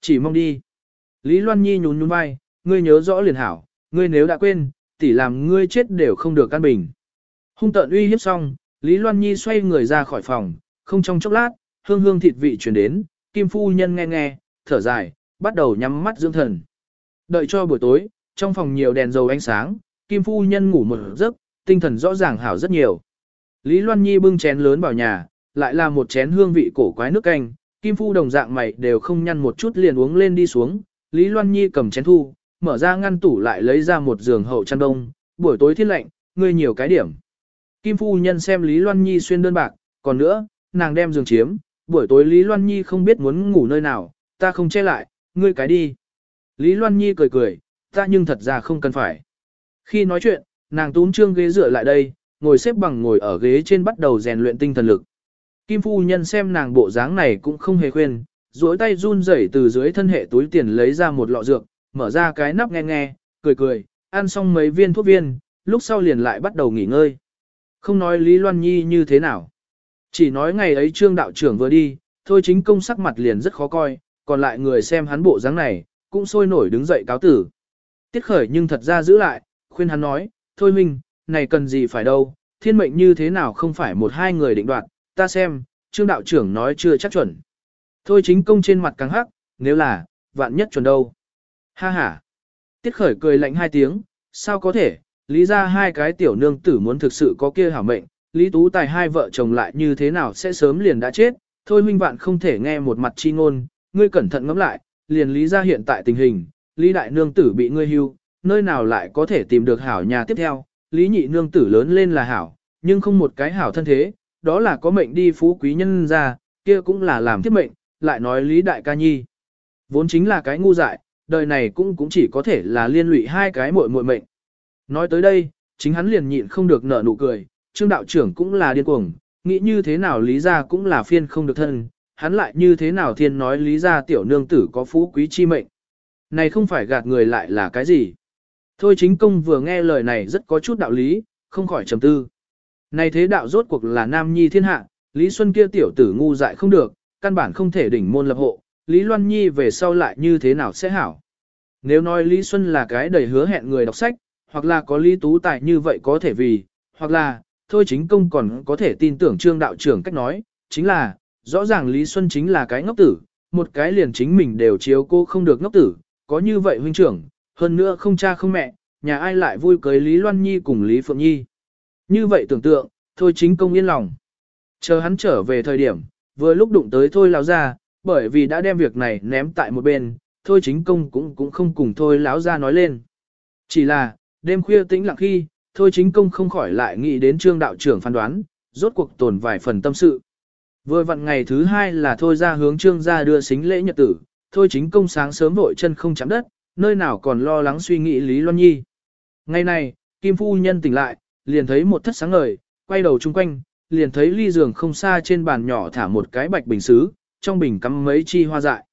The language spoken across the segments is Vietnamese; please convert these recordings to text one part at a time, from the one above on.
Chỉ mong đi. Lý Loan Nhi nhún nhún vai, ngươi nhớ rõ liền hảo, ngươi nếu đã quên, tỷ làm ngươi chết đều không được căn bình. Hung tợn uy hiếp xong, Lý Loan Nhi xoay người ra khỏi phòng, không trong chốc lát, hương hương thịt vị chuyển đến, Kim Phu Nhân nghe nghe, thở dài, bắt đầu nhắm mắt dưỡng thần. Đợi cho buổi tối, trong phòng nhiều đèn dầu ánh sáng, Kim Phu Nhân ngủ một giấc, tinh thần rõ ràng hảo rất nhiều. Lý Loan Nhi bưng chén lớn vào nhà, lại là một chén hương vị cổ quái nước canh, Kim Phu đồng dạng mày đều không nhăn một chút liền uống lên đi xuống. Lý Loan Nhi cầm chén thu, mở ra ngăn tủ lại lấy ra một giường hậu chăn đông, buổi tối thiên lạnh, ngươi nhiều cái điểm. Kim Phu Nhân xem Lý Loan Nhi xuyên đơn bạc, còn nữa, nàng đem giường chiếm, buổi tối Lý Loan Nhi không biết muốn ngủ nơi nào, ta không che lại, ngươi cái đi. Lý Loan Nhi cười cười, ta nhưng thật ra không cần phải. Khi nói chuyện, nàng tún trương ghế dựa lại đây, ngồi xếp bằng ngồi ở ghế trên bắt đầu rèn luyện tinh thần lực. Kim phu nhân xem nàng bộ dáng này cũng không hề khuyên, duỗi tay run rẩy từ dưới thân hệ túi tiền lấy ra một lọ dược, mở ra cái nắp nghe nghe, cười cười, ăn xong mấy viên thuốc viên, lúc sau liền lại bắt đầu nghỉ ngơi. Không nói Lý Loan Nhi như thế nào. Chỉ nói ngày ấy trương đạo trưởng vừa đi, thôi chính công sắc mặt liền rất khó coi, còn lại người xem hắn bộ dáng này, cũng sôi nổi đứng dậy cáo tử. Tiết khởi nhưng thật ra giữ lại, khuyên hắn nói, thôi minh, này cần gì phải đâu, thiên mệnh như thế nào không phải một hai người định đoạt, ta xem, trương đạo trưởng nói chưa chắc chuẩn. Thôi chính công trên mặt căng hắc, nếu là, vạn nhất chuẩn đâu. Ha ha. Tiết khởi cười lạnh hai tiếng, sao có thể, lý ra hai cái tiểu nương tử muốn thực sự có kia hảo mệnh, lý tú tài hai vợ chồng lại như thế nào sẽ sớm liền đã chết, thôi huynh vạn không thể nghe một mặt chi ngôn, ngươi cẩn thận ngẫm lại, liền lý ra hiện tại tình hình, lý đại nương tử bị ngươi hưu, nơi nào lại có thể tìm được hảo nhà tiếp theo, lý nhị nương tử lớn lên là hảo, nhưng không một cái hảo thân thế, đó là có mệnh đi phú quý nhân ra, kia cũng là làm thiết mệnh, lại nói lý đại ca nhi. Vốn chính là cái ngu dại, đời này cũng cũng chỉ có thể là liên lụy hai cái muội muội mệnh. Nói tới đây, chính hắn liền nhịn không được nở nụ cười, trương đạo trưởng cũng là điên cuồng, nghĩ như thế nào lý ra cũng là phiên không được thân, hắn lại như thế nào thiên nói lý ra tiểu nương tử có phú quý chi mệnh. Này không phải gạt người lại là cái gì. Thôi chính công vừa nghe lời này rất có chút đạo lý, không khỏi trầm tư. Này thế đạo rốt cuộc là nam nhi thiên hạ, Lý Xuân kia tiểu tử ngu dại không được, căn bản không thể đỉnh môn lập hộ, Lý Loan Nhi về sau lại như thế nào sẽ hảo. Nếu nói Lý Xuân là cái đầy hứa hẹn người đọc sách, hoặc là có Lý Tú Tài như vậy có thể vì, hoặc là, thôi chính công còn có thể tin tưởng trương đạo trưởng cách nói, chính là, rõ ràng Lý Xuân chính là cái ngốc tử, một cái liền chính mình đều chiếu cô không được ngốc tử, có như vậy huynh trưởng, hơn nữa không cha không mẹ, nhà ai lại vui cưới Lý Loan Nhi cùng Lý Phượng Nhi. Như vậy tưởng tượng, thôi chính công yên lòng. Chờ hắn trở về thời điểm, vừa lúc đụng tới thôi lão ra, bởi vì đã đem việc này ném tại một bên, thôi chính công cũng cũng không cùng thôi lão ra nói lên. Chỉ là, đêm khuya tĩnh lặng khi, thôi chính công không khỏi lại nghĩ đến trương đạo trưởng phán đoán, rốt cuộc tồn vài phần tâm sự. Vừa vặn ngày thứ hai là thôi ra hướng trương ra đưa xính lễ nhật tử, thôi chính công sáng sớm vội chân không chạm đất, nơi nào còn lo lắng suy nghĩ Lý Loan Nhi. Ngày này, Kim Phu Nhân tỉnh lại, liền thấy một thất sáng ngời, quay đầu chung quanh, liền thấy ly giường không xa trên bàn nhỏ thả một cái bạch bình xứ, trong bình cắm mấy chi hoa dại.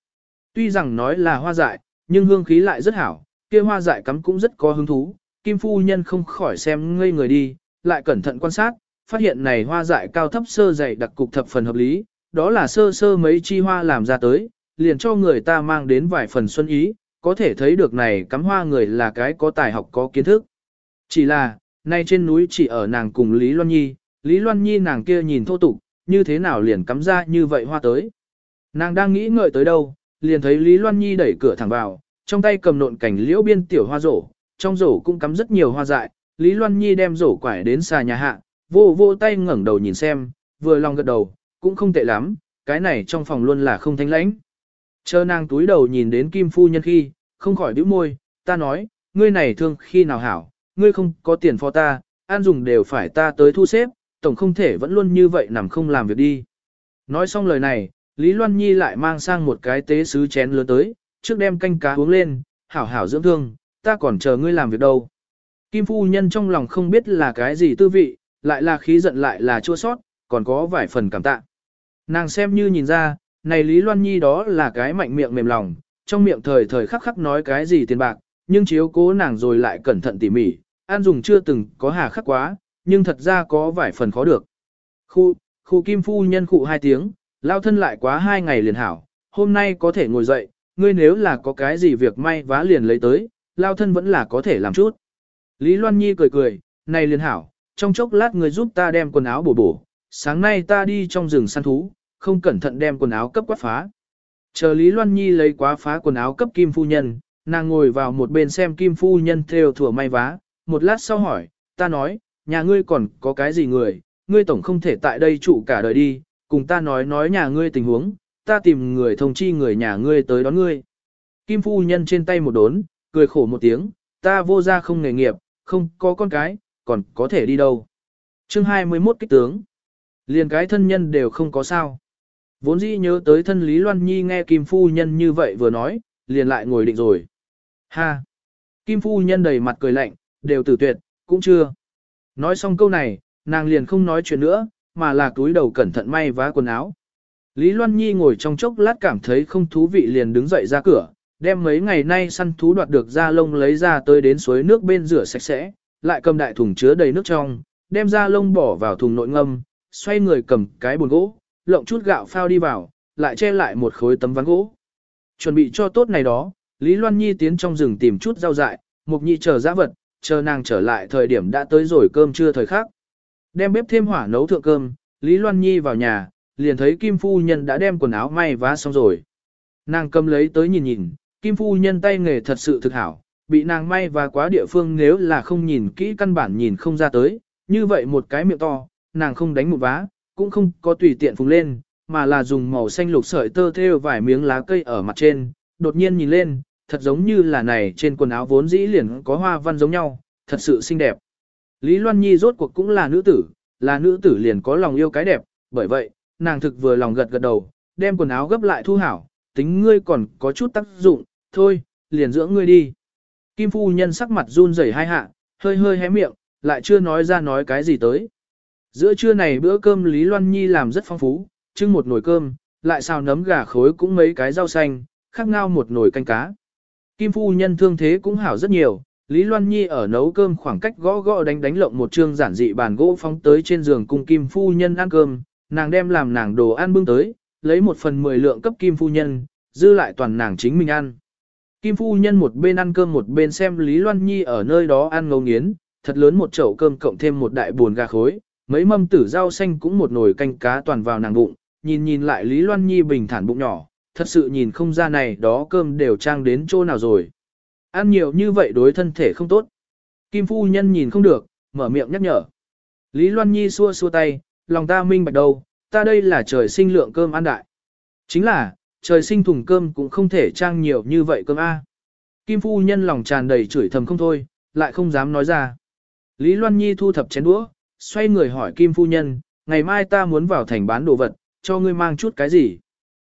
Tuy rằng nói là hoa dại, nhưng hương khí lại rất hảo, kia hoa dại cắm cũng rất có hứng thú, Kim Phu Nhân không khỏi xem ngây người đi, lại cẩn thận quan sát, phát hiện này hoa dại cao thấp sơ dày đặc cục thập phần hợp lý, đó là sơ sơ mấy chi hoa làm ra tới, liền cho người ta mang đến vài phần xuân ý, có thể thấy được này cắm hoa người là cái có tài học có kiến thức. Chỉ là, nay trên núi chỉ ở nàng cùng Lý Loan Nhi, Lý Loan Nhi nàng kia nhìn thô tục, như thế nào liền cắm ra như vậy hoa tới. Nàng đang nghĩ ngợi tới đâu, liền thấy Lý Loan Nhi đẩy cửa thẳng vào, trong tay cầm nộn cảnh liễu biên tiểu hoa rổ, trong rổ cũng cắm rất nhiều hoa dại, Lý Loan Nhi đem rổ quải đến xà nhà hạ, vô vô tay ngẩng đầu nhìn xem, vừa lòng gật đầu, cũng không tệ lắm, cái này trong phòng luôn là không thanh lãnh. Chờ nàng túi đầu nhìn đến Kim Phu Nhân khi, không khỏi đứa môi, ta nói, ngươi này thương khi nào hảo, ngươi không có tiền phó ta, an dùng đều phải ta tới thu xếp, tổng không thể vẫn luôn như vậy nằm không làm việc đi. Nói xong lời này, Lý Loan Nhi lại mang sang một cái tế sứ chén lớn tới, trước đem canh cá uống lên, hảo hảo dưỡng thương, ta còn chờ ngươi làm việc đâu. Kim Phu Nhân trong lòng không biết là cái gì tư vị, lại là khí giận lại là chua sót, còn có vài phần cảm tạ. Nàng xem như nhìn ra, này Lý Loan Nhi đó là cái mạnh miệng mềm lòng, trong miệng thời thời khắc khắc nói cái gì tiền bạc, nhưng chiếu cố nàng rồi lại cẩn thận tỉ mỉ, an dùng chưa từng có hà khắc quá, nhưng thật ra có vài phần khó được. Khu, khu kim phu nhân khụ hai tiếng, lao thân lại quá hai ngày liền hảo, hôm nay có thể ngồi dậy, ngươi nếu là có cái gì việc may vá liền lấy tới, lao thân vẫn là có thể làm chút. Lý Loan Nhi cười cười, này liền hảo, trong chốc lát người giúp ta đem quần áo bổ bổ, sáng nay ta đi trong rừng săn thú, không cẩn thận đem quần áo cấp quát phá. Chờ Lý Loan Nhi lấy quá phá quần áo cấp Kim Phu Nhân, nàng ngồi vào một bên xem Kim Phu Nhân theo thủa may vá, một lát sau hỏi, ta nói, nhà ngươi còn có cái gì người, ngươi tổng không thể tại đây trụ cả đời đi, cùng ta nói nói nhà ngươi tình huống, ta tìm người thông chi người nhà ngươi tới đón ngươi. Kim Phu Nhân trên tay một đốn, cười khổ một tiếng, ta vô gia không nghề nghiệp, không có con cái, còn có thể đi đâu. Chương 21 kích tướng. Liền cái thân nhân đều không có sao. Vốn dĩ nhớ tới thân Lý Loan Nhi nghe Kim Phu Nhân như vậy vừa nói, liền lại ngồi định rồi. Ha! Kim Phu Nhân đầy mặt cười lạnh, đều tử tuyệt, cũng chưa. Nói xong câu này, nàng liền không nói chuyện nữa, mà là túi đầu cẩn thận may vá quần áo. Lý Loan Nhi ngồi trong chốc lát cảm thấy không thú vị liền đứng dậy ra cửa, đem mấy ngày nay săn thú đoạt được da lông lấy ra tới đến suối nước bên rửa sạch sẽ, lại cầm đại thùng chứa đầy nước trong, đem da lông bỏ vào thùng nội ngâm, xoay người cầm cái bồn gỗ, lộng chút gạo phao đi vào, lại che lại một khối tấm ván gỗ. Chuẩn bị cho tốt này đó, Lý Loan Nhi tiến trong rừng tìm chút rau dại, Mục nhị chờ giã vật, chờ nàng trở lại thời điểm đã tới rồi cơm trưa thời khắc. Đem bếp thêm hỏa nấu thượng cơm, Lý Loan Nhi vào nhà, liền thấy Kim Phu Nhân đã đem quần áo may vá xong rồi. Nàng cầm lấy tới nhìn nhìn, Kim Phu Nhân tay nghề thật sự thực hảo, bị nàng may và quá địa phương nếu là không nhìn kỹ căn bản nhìn không ra tới, như vậy một cái miệng to, nàng không đánh một vá, cũng không có tùy tiện phùng lên, mà là dùng màu xanh lục sợi tơ thêu vài miếng lá cây ở mặt trên, đột nhiên nhìn lên, thật giống như là này trên quần áo vốn dĩ liền có hoa văn giống nhau, thật sự xinh đẹp. Lý Loan Nhi rốt cuộc cũng là nữ tử, là nữ tử liền có lòng yêu cái đẹp, bởi vậy, nàng thực vừa lòng gật gật đầu, đem quần áo gấp lại thu hảo, tính ngươi còn có chút tác dụng, thôi, liền dưỡng ngươi đi. Kim phu nhân sắc mặt run rẩy hai hạ, hơi hơi hé miệng, lại chưa nói ra nói cái gì tới. Giữa trưa này bữa cơm Lý Loan Nhi làm rất phong phú, trưng một nồi cơm, lại xào nấm gà khối cũng mấy cái rau xanh, khác ngao một nồi canh cá. Kim phu nhân thương thế cũng hảo rất nhiều, Lý Loan Nhi ở nấu cơm khoảng cách gõ gõ đánh đánh lộng một trương giản dị bàn gỗ phóng tới trên giường cùng Kim phu nhân ăn cơm, nàng đem làm nàng đồ ăn bưng tới, lấy một phần mười lượng cấp Kim phu nhân, dư lại toàn nàng chính mình ăn. Kim phu nhân một bên ăn cơm một bên xem Lý Loan Nhi ở nơi đó ăn ngấu nghiến, thật lớn một chậu cơm cộng thêm một đại buồn gà khối, mấy mâm tử rau xanh cũng một nồi canh cá toàn vào nàng bụng, nhìn nhìn lại Lý Loan Nhi bình thản bụng nhỏ, thật sự nhìn không ra này đó cơm đều trang đến chỗ nào rồi. Ăn nhiều như vậy đối thân thể không tốt. Kim phu nhân nhìn không được, mở miệng nhắc nhở. Lý Loan Nhi xua xua tay, lòng ta minh bạch đâu, ta đây là trời sinh lượng cơm ăn đại. Chính là, trời sinh thùng cơm cũng không thể trang nhiều như vậy cơm A. Kim phu nhân lòng tràn đầy chửi thầm không thôi, lại không dám nói ra. Lý Loan Nhi thu thập chén đũa, xoay người hỏi Kim phu nhân, ngày mai ta muốn vào thành bán đồ vật, cho ngươi mang chút cái gì.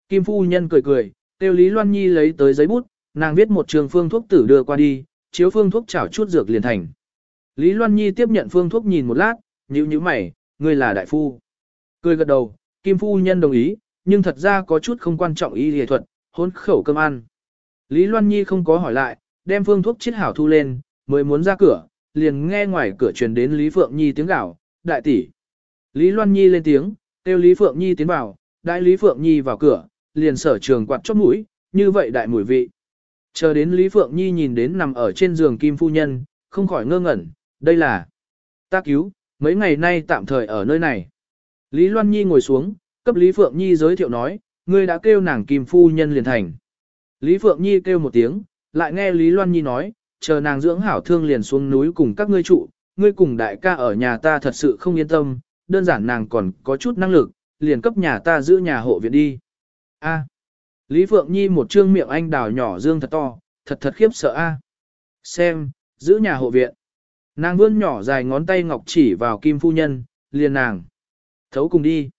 Kim phu nhân cười cười, tiêu Lý Loan Nhi lấy tới giấy bút, nàng viết một trường phương thuốc tử đưa qua đi, chiếu phương thuốc chảo chút dược liền thành. Lý Loan Nhi tiếp nhận phương thuốc nhìn một lát, nhíu nhíu mày, ngươi là đại phu. Cười gật đầu, Kim phu nhân đồng ý, nhưng thật ra có chút không quan trọng y lý thuật, hôn khẩu cơm ăn. Lý Loan Nhi không có hỏi lại, đem phương thuốc chiết hảo thu lên, mới muốn ra cửa, liền nghe ngoài cửa truyền đến Lý Phượng Nhi tiếng gào, đại tỷ. Lý Loan Nhi lên tiếng, kêu Lý Phượng Nhi tiến vào, đại Lý Phượng Nhi vào cửa, liền sở trường quạt chót mũi, như vậy đại mùi vị. Chờ đến Lý Phượng Nhi nhìn đến nằm ở trên giường Kim Phu Nhân, không khỏi ngơ ngẩn, đây là ta cứu, mấy ngày nay tạm thời ở nơi này. Lý Loan Nhi ngồi xuống, cấp Lý Phượng Nhi giới thiệu nói, ngươi đã kêu nàng Kim Phu Nhân liền thành. Lý Phượng Nhi kêu một tiếng, lại nghe Lý Loan Nhi nói, chờ nàng dưỡng hảo thương liền xuống núi cùng các ngươi trụ, ngươi cùng đại ca ở nhà ta thật sự không yên tâm, đơn giản nàng còn có chút năng lực, liền cấp nhà ta giữ nhà hộ viện đi. A. Lý Phượng Nhi một trương miệng anh đào nhỏ dương thật to, thật thật khiếp sợ a. Xem, giữ nhà hộ viện. Nàng vươn nhỏ dài ngón tay ngọc chỉ vào Kim Phu Nhân, liền nàng. Thấu cùng đi.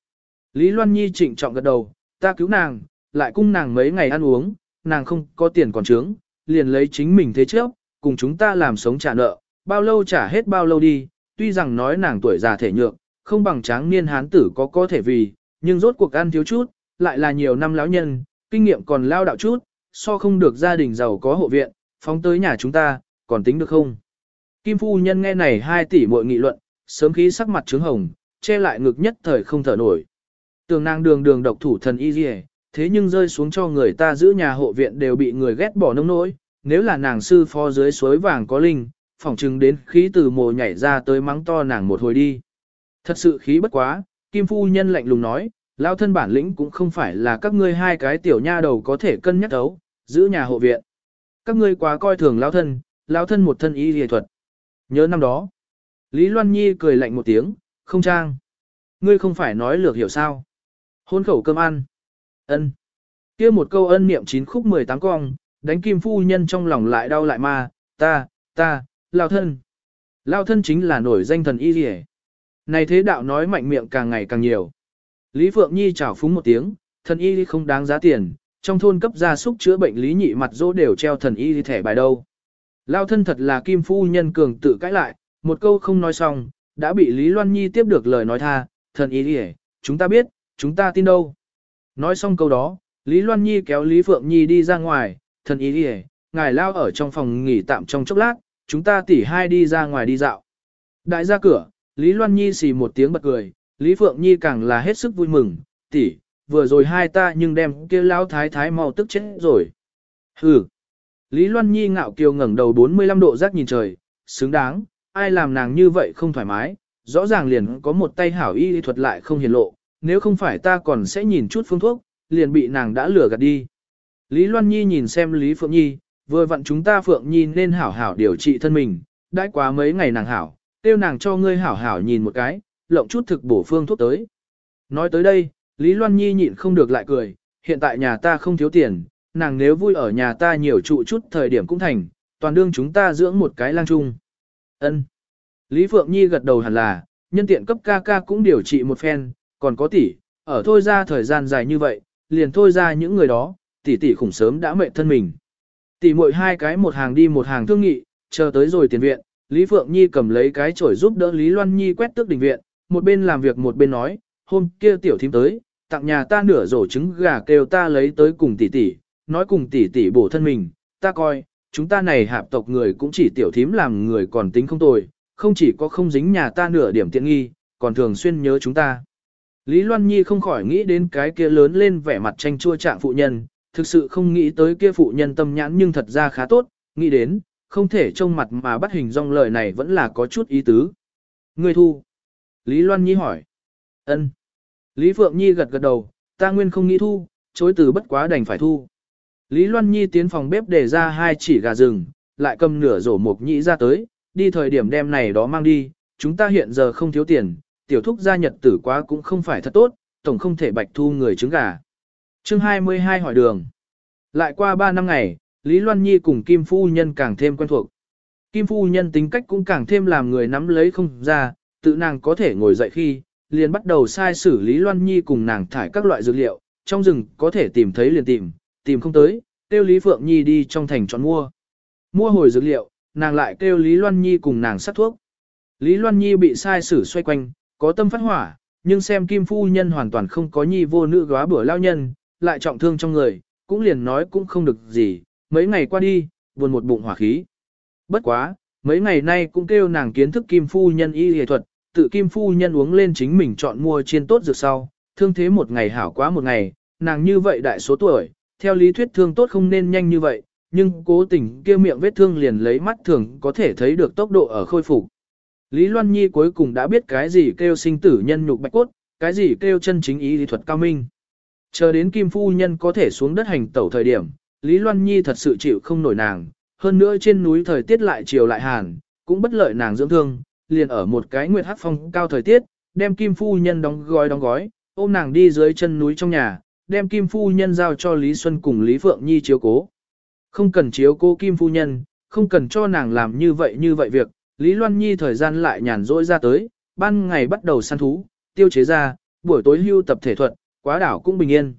Lý Loan Nhi trịnh trọng gật đầu, ta cứu nàng, lại cung nàng mấy ngày ăn uống, nàng không có tiền còn trướng, liền lấy chính mình thế trước, cùng chúng ta làm sống trả nợ, bao lâu trả hết bao lâu đi, tuy rằng nói nàng tuổi già thể nhược, không bằng tráng niên hán tử có có thể vì, nhưng rốt cuộc ăn thiếu chút, lại là nhiều năm lão nhân, kinh nghiệm còn lao đạo chút, so không được gia đình giàu có hộ viện, phóng tới nhà chúng ta, còn tính được không? Kim phu nhân nghe này hai tỷ muội nghị luận, sớm khí sắc mặt trướng hồng, che lại ngực nhất thời không thở nổi. Tường nàng đường đường độc thủ thần y dì thế nhưng rơi xuống cho người ta giữ nhà hộ viện đều bị người ghét bỏ nông nỗi, nếu là nàng sư phó dưới suối vàng có linh, phỏng chừng đến khí từ mồ nhảy ra tới mắng to nàng một hồi đi. Thật sự khí bất quá, Kim Phu Nhân lạnh lùng nói, lao thân bản lĩnh cũng không phải là các ngươi hai cái tiểu nha đầu có thể cân nhắc đấu, giữ nhà hộ viện. Các ngươi quá coi thường lao thân, lao thân một thân y lìa thuật. Nhớ năm đó, Lý Loan Nhi cười lạnh một tiếng, không trang. Ngươi không phải nói lược hiểu sao. Hôn khẩu cơm ăn. ân kia một câu ân niệm chín khúc 18 cong, đánh kim phu nhân trong lòng lại đau lại ma, ta, ta, lao thân. Lao thân chính là nổi danh thần y lìa. Này thế đạo nói mạnh miệng càng ngày càng nhiều. Lý Phượng Nhi chào phúng một tiếng, thần y không đáng giá tiền, trong thôn cấp gia súc chữa bệnh lý nhị mặt dỗ đều treo thần y thẻ bài đâu. Lao thân thật là kim phu nhân cường tự cãi lại, một câu không nói xong, đã bị Lý Loan Nhi tiếp được lời nói tha, thần y đi chúng ta biết, chúng ta tin đâu. Nói xong câu đó, Lý Loan Nhi kéo Lý Phượng Nhi đi ra ngoài, thần y đi ngài lao ở trong phòng nghỉ tạm trong chốc lát, chúng ta tỉ hai đi ra ngoài đi dạo. Đại ra cửa, Lý Loan Nhi xì một tiếng bật cười, Lý Phượng Nhi càng là hết sức vui mừng, tỷ, vừa rồi hai ta nhưng đem kia lão thái thái mau tức chết rồi. Hừ. Lý Loan Nhi ngạo kiều ngẩng đầu 45 độ giác nhìn trời, xứng đáng, ai làm nàng như vậy không thoải mái, rõ ràng liền có một tay hảo y thuật lại không hiển lộ, nếu không phải ta còn sẽ nhìn chút phương thuốc, liền bị nàng đã lừa gạt đi. Lý Loan Nhi nhìn xem Lý Phượng Nhi, vừa vặn chúng ta Phượng Nhi nên hảo hảo điều trị thân mình, đãi quá mấy ngày nàng hảo, tiêu nàng cho ngươi hảo hảo nhìn một cái, lộng chút thực bổ phương thuốc tới. Nói tới đây, Lý Loan Nhi nhịn không được lại cười, hiện tại nhà ta không thiếu tiền, nàng nếu vui ở nhà ta nhiều trụ chút thời điểm cũng thành, toàn đương chúng ta dưỡng một cái lang chung. Ân. Lý Phượng Nhi gật đầu hẳn là, nhân tiện cấp ca ca cũng điều trị một phen, còn có tỷ, ở thôi ra thời gian dài như vậy, liền thôi ra những người đó, tỷ tỷ khủng sớm đã mệt thân mình. Tỷ muội hai cái một hàng đi một hàng thương nghị, chờ tới rồi tiền viện, Lý Phượng Nhi cầm lấy cái chổi giúp đỡ Lý Loan Nhi quét tước đình viện, một bên làm việc một bên nói, hôm kia tiểu thím tới, tặng nhà ta nửa rổ trứng gà kêu ta lấy tới cùng tỷ tỷ, nói cùng tỷ tỷ bổ thân mình, ta coi, chúng ta này hạp tộc người cũng chỉ tiểu thím làm người còn tính không tồi, không chỉ có không dính nhà ta nửa điểm tiện nghi, còn thường xuyên nhớ chúng ta. Lý Loan Nhi không khỏi nghĩ đến cái kia lớn lên vẻ mặt tranh chua trạng phụ nhân, thực sự không nghĩ tới kia phụ nhân tâm nhãn nhưng thật ra khá tốt, nghĩ đến, không thể trông mặt mà bắt hình dong lời này vẫn là có chút ý tứ. Người thu. Lý Loan Nhi hỏi. ân Lý Phượng Nhi gật gật đầu, ta nguyên không nghĩ thu, chối từ bất quá đành phải thu. Lý Loan Nhi tiến phòng bếp để ra hai chỉ gà rừng, lại cầm nửa rổ mộc nhĩ ra tới, đi thời điểm đem này đó mang đi, chúng ta hiện giờ không thiếu tiền, tiểu thúc gia nhật tử quá cũng không phải thật tốt, tổng không thể bạch thu người trứng gà. chương 22 hỏi đường. Lại qua 3 năm ngày, Lý Loan Nhi cùng Kim Phu Nhân càng thêm quen thuộc. Kim Phu Nhân tính cách cũng càng thêm làm người nắm lấy không ra, tự nàng có thể ngồi dậy khi, liền bắt đầu sai xử Lý Loan Nhi cùng nàng thải các loại dược liệu, trong rừng có thể tìm thấy liền tìm, tìm không tới, kêu Lý Phượng Nhi đi trong thành chọn mua. Mua hồi dược liệu, nàng lại kêu Lý Loan Nhi cùng nàng sát thuốc. Lý Loan Nhi bị sai xử xoay quanh, có tâm phát hỏa, nhưng xem Kim Phu Nhân hoàn toàn không có nhi vô nữ góa bữa lao nhân, lại trọng thương trong người, cũng liền nói cũng không được gì, mấy ngày qua đi, buồn một bụng hỏa khí. Bất quá, mấy ngày nay cũng kêu nàng kiến thức Kim Phu Nhân y y thuật, tự Kim Phu Nhân uống lên chính mình chọn mua chiên tốt dược sau, thương thế một ngày hảo quá một ngày, nàng như vậy đại số tuổi, theo lý thuyết thương tốt không nên nhanh như vậy, nhưng cố tình kia miệng vết thương liền lấy mắt thường có thể thấy được tốc độ ở khôi phục. Lý Loan Nhi cuối cùng đã biết cái gì kêu sinh tử nhân nhục bạch cốt, cái gì kêu chân chính ý lý thuật cao minh. Chờ đến Kim Phu Nhân có thể xuống đất hành tẩu thời điểm, Lý Loan Nhi thật sự chịu không nổi nàng, hơn nữa trên núi thời tiết lại chiều lại hàn, cũng bất lợi nàng dưỡng thương, liền ở một cái nguyệt hát phong cao thời tiết, đem Kim Phu Nhân đóng gói đóng gói, ôm nàng đi dưới chân núi trong nhà, đem Kim Phu Nhân giao cho Lý Xuân cùng Lý Phượng Nhi chiếu cố. Không cần chiếu cố Kim Phu Nhân, không cần cho nàng làm như vậy như vậy việc, Lý Loan Nhi thời gian lại nhàn rỗi ra tới, ban ngày bắt đầu săn thú, tiêu chế ra, buổi tối hưu tập thể thuật, quá đảo cũng bình yên.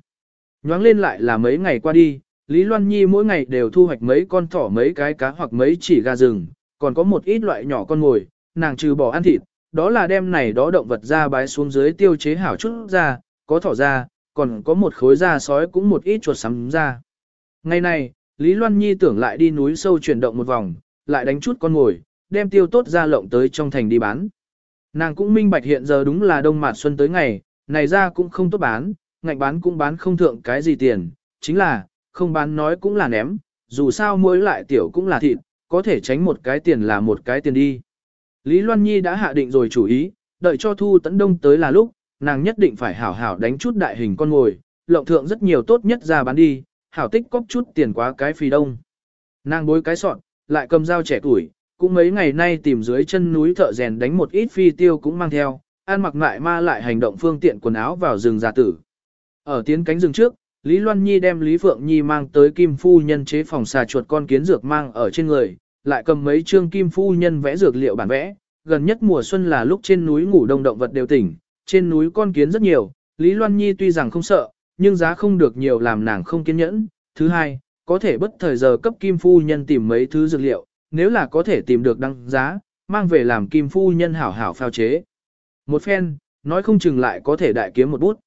Nhoáng lên lại là mấy ngày qua đi, Lý Loan Nhi mỗi ngày đều thu hoạch mấy con thỏ mấy cái cá hoặc mấy chỉ gà rừng, còn có một ít loại nhỏ con ngồi, nàng trừ bỏ ăn thịt, đó là đem này đó động vật ra bái xuống dưới tiêu chế hảo chút ra, có thỏ ra, còn có một khối da sói cũng một ít chuột sắm ra. Ngày này, Lý Loan Nhi tưởng lại đi núi sâu chuyển động một vòng, lại đánh chút con ngồi, đem tiêu tốt ra lộng tới trong thành đi bán. Nàng cũng minh bạch hiện giờ đúng là đông mạt xuân tới ngày, này ra cũng không tốt bán, ngạch bán cũng bán không thượng cái gì tiền, chính là, không bán nói cũng là ném, dù sao mỗi lại tiểu cũng là thịt, có thể tránh một cái tiền là một cái tiền đi. Lý Loan Nhi đã hạ định rồi chủ ý, đợi cho Thu Tấn Đông tới là lúc, nàng nhất định phải hảo hảo đánh chút đại hình con ngồi, lộng thượng rất nhiều tốt nhất ra bán đi, hảo tích cóp chút tiền quá cái phi đông. Nàng bối cái sọn, lại cầm dao trẻ tuổi, cũng mấy ngày nay tìm dưới chân núi thợ rèn đánh một ít phi tiêu cũng mang theo, ăn mặc lại ma lại hành động phương tiện quần áo vào rừng giả tử. Ở tiến cánh rừng trước, Lý Loan Nhi đem Lý Phượng Nhi mang tới Kim Phu Nhân chế phòng xà chuột con kiến dược mang ở trên người, lại cầm mấy chương Kim Phu Nhân vẽ dược liệu bản vẽ. Gần nhất mùa xuân là lúc trên núi ngủ đông động vật đều tỉnh, trên núi con kiến rất nhiều, Lý Loan Nhi tuy rằng không sợ, nhưng giá không được nhiều làm nàng không kiên nhẫn. Thứ hai, có thể bất thời giờ cấp Kim Phu Nhân tìm mấy thứ dược liệu, nếu là có thể tìm được đăng giá, mang về làm Kim Phu Nhân hảo hảo phao chế. Một phen, nói không chừng lại có thể đại kiếm một bút.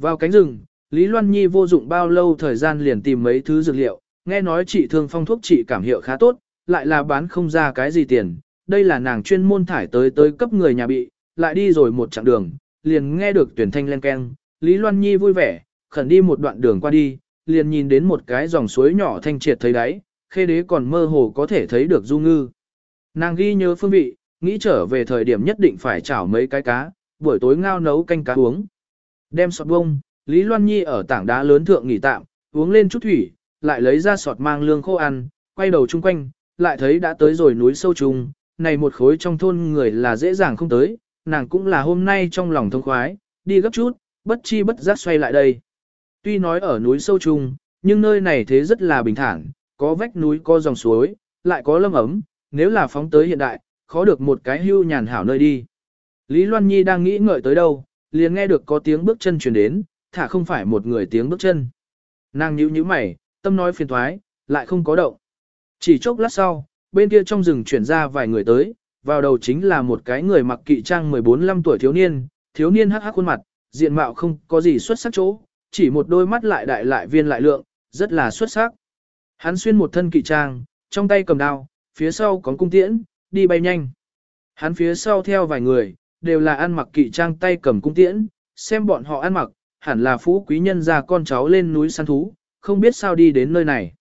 Vào cánh rừng, Lý Loan Nhi vô dụng bao lâu thời gian liền tìm mấy thứ dược liệu, nghe nói trị thương phong thuốc trị cảm hiệu khá tốt, lại là bán không ra cái gì tiền. Đây là nàng chuyên môn thải tới tới cấp người nhà bị, lại đi rồi một chặng đường, liền nghe được tuyển thanh len keng. Lý Loan Nhi vui vẻ, khẩn đi một đoạn đường qua đi, liền nhìn đến một cái dòng suối nhỏ thanh triệt thấy đáy, khê đế còn mơ hồ có thể thấy được du ngư. Nàng ghi nhớ phương vị, nghĩ trở về thời điểm nhất định phải chảo mấy cái cá, buổi tối ngao nấu canh cá uống. Đem sọt bông, Lý Loan Nhi ở tảng đá lớn thượng nghỉ tạm, uống lên chút thủy, lại lấy ra sọt mang lương khô ăn, quay đầu chung quanh, lại thấy đã tới rồi núi sâu trùng, này một khối trong thôn người là dễ dàng không tới, nàng cũng là hôm nay trong lòng thông khoái, đi gấp chút, bất chi bất giác xoay lại đây. Tuy nói ở núi sâu trùng, nhưng nơi này thế rất là bình thản, có vách núi có dòng suối, lại có lâm ấm, nếu là phóng tới hiện đại, khó được một cái hưu nhàn hảo nơi đi. Lý Loan Nhi đang nghĩ ngợi tới đâu, liền nghe được có tiếng bước chân truyền đến, thả không phải một người tiếng bước chân. Nàng nhíu nhíu mày, tâm nói phiền thoái, lại không có động. Chỉ chốc lát sau, bên kia trong rừng chuyển ra vài người tới, vào đầu chính là một cái người mặc kỵ trang 14-15 tuổi thiếu niên, thiếu niên hắc hắc khuôn mặt, diện mạo không có gì xuất sắc chỗ, chỉ một đôi mắt lại đại lại viên lại lượng, rất là xuất sắc. Hắn xuyên một thân kỵ trang, trong tay cầm đao, phía sau có cung tiễn, đi bay nhanh. Hắn phía sau theo vài người, đều là ăn mặc kỵ trang tay cầm cung tiễn, xem bọn họ ăn mặc, hẳn là phú quý nhân ra con cháu lên núi săn thú, không biết sao đi đến nơi này.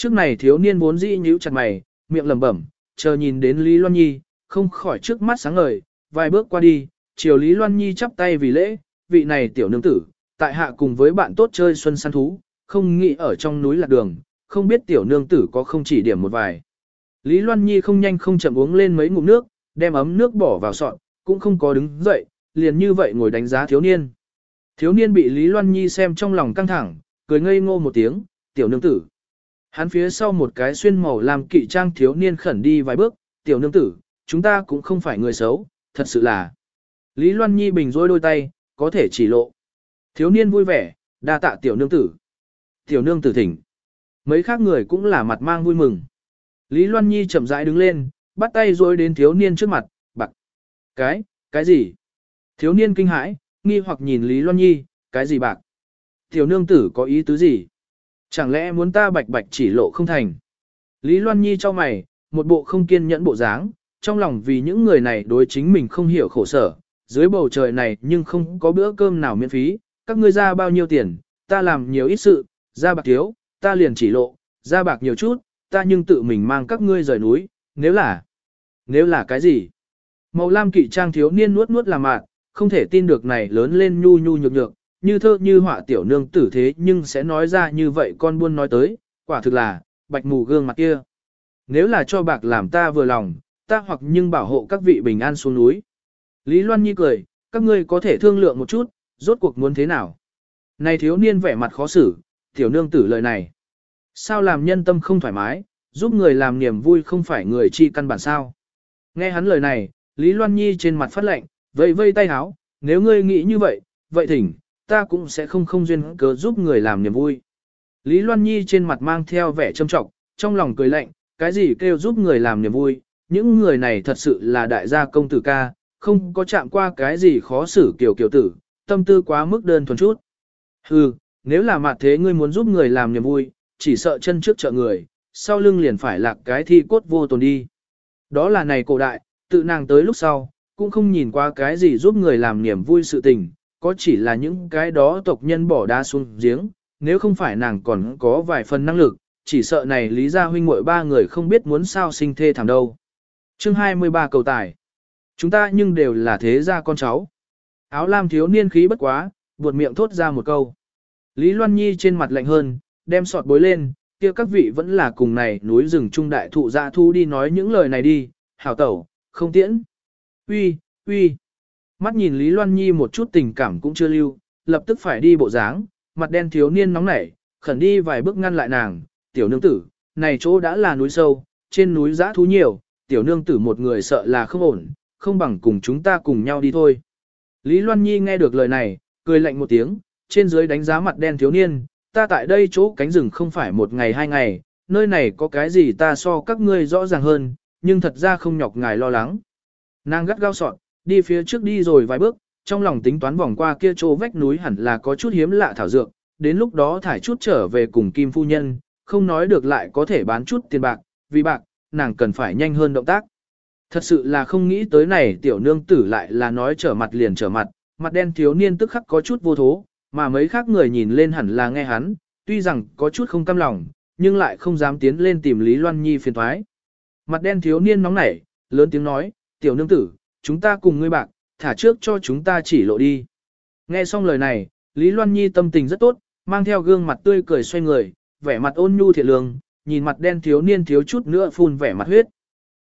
Trước này thiếu niên vốn dĩ nhíu chặt mày, miệng lẩm bẩm, chờ nhìn đến Lý Loan Nhi, không khỏi trước mắt sáng ngời, vài bước qua đi, chiều Lý Loan Nhi chắp tay vì lễ, vị này tiểu nương tử, tại hạ cùng với bạn tốt chơi xuân săn thú, không nghĩ ở trong núi lạc đường, không biết tiểu nương tử có không chỉ điểm một vài. Lý Loan Nhi không nhanh không chậm uống lên mấy ngụm nước, đem ấm nước bỏ vào sọt, cũng không có đứng dậy, liền như vậy ngồi đánh giá thiếu niên. Thiếu niên bị Lý Loan Nhi xem trong lòng căng thẳng, cười ngây ngô một tiếng, tiểu nương tử. Hắn phía sau một cái xuyên màu làm kỵ trang thiếu niên khẩn đi vài bước, tiểu nương tử, chúng ta cũng không phải người xấu, thật sự là. Lý Loan Nhi bình rối đôi tay, có thể chỉ lộ. Thiếu niên vui vẻ, đa tạ tiểu nương tử. Tiểu nương tử thỉnh. Mấy khác người cũng là mặt mang vui mừng. Lý Loan Nhi chậm rãi đứng lên, bắt tay rối đến thiếu niên trước mặt, bạc. Cái, cái gì? Thiếu niên kinh hãi, nghi hoặc nhìn Lý Loan Nhi, cái gì bạc? Tiểu nương tử có ý tứ gì? Chẳng lẽ muốn ta bạch bạch chỉ lộ không thành? Lý Loan Nhi cho mày, một bộ không kiên nhẫn bộ dáng, trong lòng vì những người này đối chính mình không hiểu khổ sở, dưới bầu trời này nhưng không có bữa cơm nào miễn phí, các ngươi ra bao nhiêu tiền, ta làm nhiều ít sự, ra bạc thiếu, ta liền chỉ lộ, ra bạc nhiều chút, ta nhưng tự mình mang các ngươi rời núi, nếu là, nếu là cái gì? Màu lam kỵ trang thiếu niên nuốt nuốt làm mạn, không thể tin được này lớn lên nhu nhu nhược nhược, như thơ như họa tiểu nương tử thế nhưng sẽ nói ra như vậy con buôn nói tới, quả thực là, bạch mù gương mặt kia. Nếu là cho bạc làm ta vừa lòng, ta hoặc nhưng bảo hộ các vị bình an xuống núi. Lý Loan Nhi cười, các ngươi có thể thương lượng một chút, rốt cuộc muốn thế nào. Này thiếu niên vẻ mặt khó xử, tiểu nương tử lời này. Sao làm nhân tâm không thoải mái, giúp người làm niềm vui không phải người chi căn bản sao. Nghe hắn lời này, Lý Loan Nhi trên mặt phát lệnh, vây vây tay háo, nếu ngươi nghĩ như vậy, vậy thỉnh, ta cũng sẽ không không duyên cớ giúp người làm niềm vui. Lý Loan Nhi trên mặt mang theo vẻ châm trọng, trong lòng cười lạnh, cái gì kêu giúp người làm niềm vui, những người này thật sự là đại gia công tử ca, không có chạm qua cái gì khó xử kiểu kiểu tử, tâm tư quá mức đơn thuần chút. Hừ, nếu là mặt thế ngươi muốn giúp người làm niềm vui, chỉ sợ chân trước trợ người, sau lưng liền phải lạc cái thi cốt vô tồn đi. Đó là này cổ đại, tự nàng tới lúc sau, cũng không nhìn qua cái gì giúp người làm niềm vui sự tình, có chỉ là những cái đó tộc nhân bỏ đá xuống giếng, nếu không phải nàng còn có vài phần năng lực, chỉ sợ này lý gia huynh muội ba người không biết muốn sao sinh thê thảm đâu. Chương 23 cầu tài. Chúng ta nhưng đều là thế gia con cháu. Áo lam thiếu niên khí bất quá, buột miệng thốt ra một câu. Lý Loan Nhi trên mặt lạnh hơn, đem sọt bối lên, kia các vị vẫn là cùng này núi rừng trung đại thụ dạ thu đi nói những lời này đi, hảo tẩu, không tiễn. Uy, uy. Mắt nhìn Lý Loan Nhi một chút tình cảm cũng chưa lưu, lập tức phải đi bộ dáng, mặt đen thiếu niên nóng nảy, khẩn đi vài bước ngăn lại nàng, tiểu nương tử, này chỗ đã là núi sâu, trên núi giã thú nhiều, tiểu nương tử một người sợ là không ổn, không bằng cùng chúng ta cùng nhau đi thôi. Lý Loan Nhi nghe được lời này, cười lạnh một tiếng, trên dưới đánh giá mặt đen thiếu niên, ta tại đây chỗ cánh rừng không phải một ngày hai ngày, nơi này có cái gì ta so các ngươi rõ ràng hơn, nhưng thật ra không nhọc ngài lo lắng. Nàng gắt gao sọn, đi phía trước đi rồi vài bước, trong lòng tính toán vòng qua kia chỗ vách núi hẳn là có chút hiếm lạ thảo dược, đến lúc đó thải chút trở về cùng Kim Phu Nhân, không nói được lại có thể bán chút tiền bạc, vì bạc, nàng cần phải nhanh hơn động tác. Thật sự là không nghĩ tới này tiểu nương tử lại là nói trở mặt liền trở mặt, mặt đen thiếu niên tức khắc có chút vô thố, mà mấy khác người nhìn lên hẳn là nghe hắn, tuy rằng có chút không cam lòng, nhưng lại không dám tiến lên tìm Lý Loan Nhi phiền thoái. Mặt đen thiếu niên nóng nảy, lớn tiếng nói, tiểu nương tử, chúng ta cùng ngươi bạc, thả trước cho chúng ta chỉ lộ đi. Nghe xong lời này, Lý Loan Nhi tâm tình rất tốt, mang theo gương mặt tươi cười xoay người, vẻ mặt ôn nhu thiệt lương, nhìn mặt đen thiếu niên thiếu chút nữa phun vẻ mặt huyết.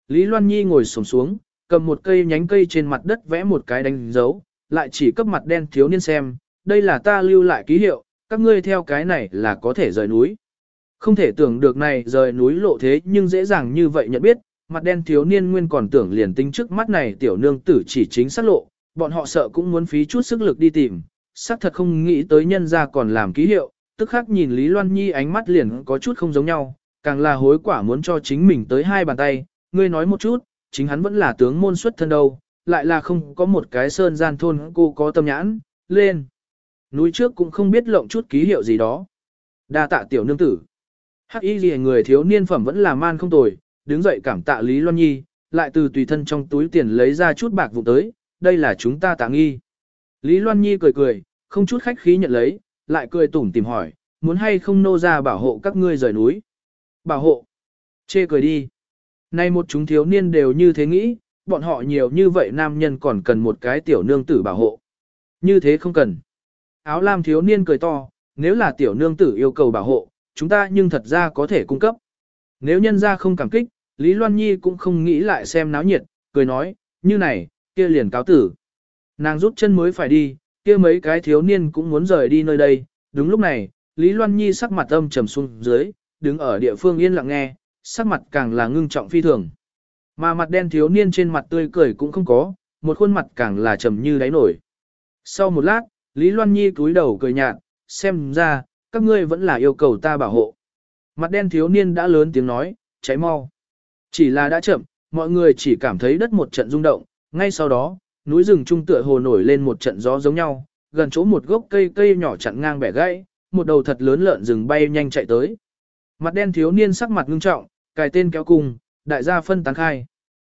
Lý Loan Nhi ngồi xổm xuống, cầm một cây nhánh cây trên mặt đất vẽ một cái đánh dấu, lại chỉ cấp mặt đen thiếu niên xem, đây là ta lưu lại ký hiệu, các ngươi theo cái này là có thể rời núi. Không thể tưởng được này rời núi lộ thế nhưng dễ dàng như vậy nhận biết, mặt đen thiếu niên nguyên còn tưởng liền tính trước mắt này tiểu nương tử chỉ chính xác lộ, bọn họ sợ cũng muốn phí chút sức lực đi tìm, xác thật không nghĩ tới nhân ra còn làm ký hiệu, tức khắc nhìn Lý Loan Nhi ánh mắt liền có chút không giống nhau, càng là hối quả muốn cho chính mình tới hai bàn tay, ngươi nói một chút, chính hắn vẫn là tướng môn xuất thân đâu, lại là không có một cái sơn gian thôn cô có tâm nhãn, lên. Núi trước cũng không biết lộng chút ký hiệu gì đó. Đa tạ tiểu nương tử. Hắc y gì người thiếu niên phẩm vẫn là man không tồi, đứng dậy cảm tạ Lý Loan Nhi, lại từ tùy thân trong túi tiền lấy ra chút bạc vụ tới, đây là chúng ta tạ nghi. Lý Loan Nhi cười cười, không chút khách khí nhận lấy, lại cười tủm tìm hỏi, muốn hay không nô ra bảo hộ các ngươi rời núi. Bảo hộ. Chê cười đi. Nay một chúng thiếu niên đều như thế nghĩ, bọn họ nhiều như vậy nam nhân còn cần một cái tiểu nương tử bảo hộ. Như thế không cần. Áo lam thiếu niên cười to, nếu là tiểu nương tử yêu cầu bảo hộ, chúng ta nhưng thật ra có thể cung cấp. Nếu nhân ra không cảm kích, Lý Loan Nhi cũng không nghĩ lại xem náo nhiệt, cười nói, như này, kia liền cáo tử. Nàng rút chân mới phải đi, kia mấy cái thiếu niên cũng muốn rời đi nơi đây. Đúng lúc này, Lý Loan Nhi sắc mặt âm trầm xuống dưới, đứng ở địa phương yên lặng nghe, sắc mặt càng là ngưng trọng phi thường. Mà mặt đen thiếu niên trên mặt tươi cười cũng không có, một khuôn mặt càng là trầm như đáy nổi. Sau một lát, Lý Loan Nhi cúi đầu cười nhạt, xem ra, các ngươi vẫn là yêu cầu ta bảo hộ. Mặt đen thiếu niên đã lớn tiếng nói, cháy mau. Chỉ là đã chậm, mọi người chỉ cảm thấy đất một trận rung động, ngay sau đó, núi rừng trung tựa hồ nổi lên một trận gió giống nhau, gần chỗ một gốc cây cây nhỏ chặn ngang bẻ gãy, một đầu thật lớn lợn rừng bay nhanh chạy tới. Mặt đen thiếu niên sắc mặt ngưng trọng, cài tên kéo cùng, đại gia phân tán khai.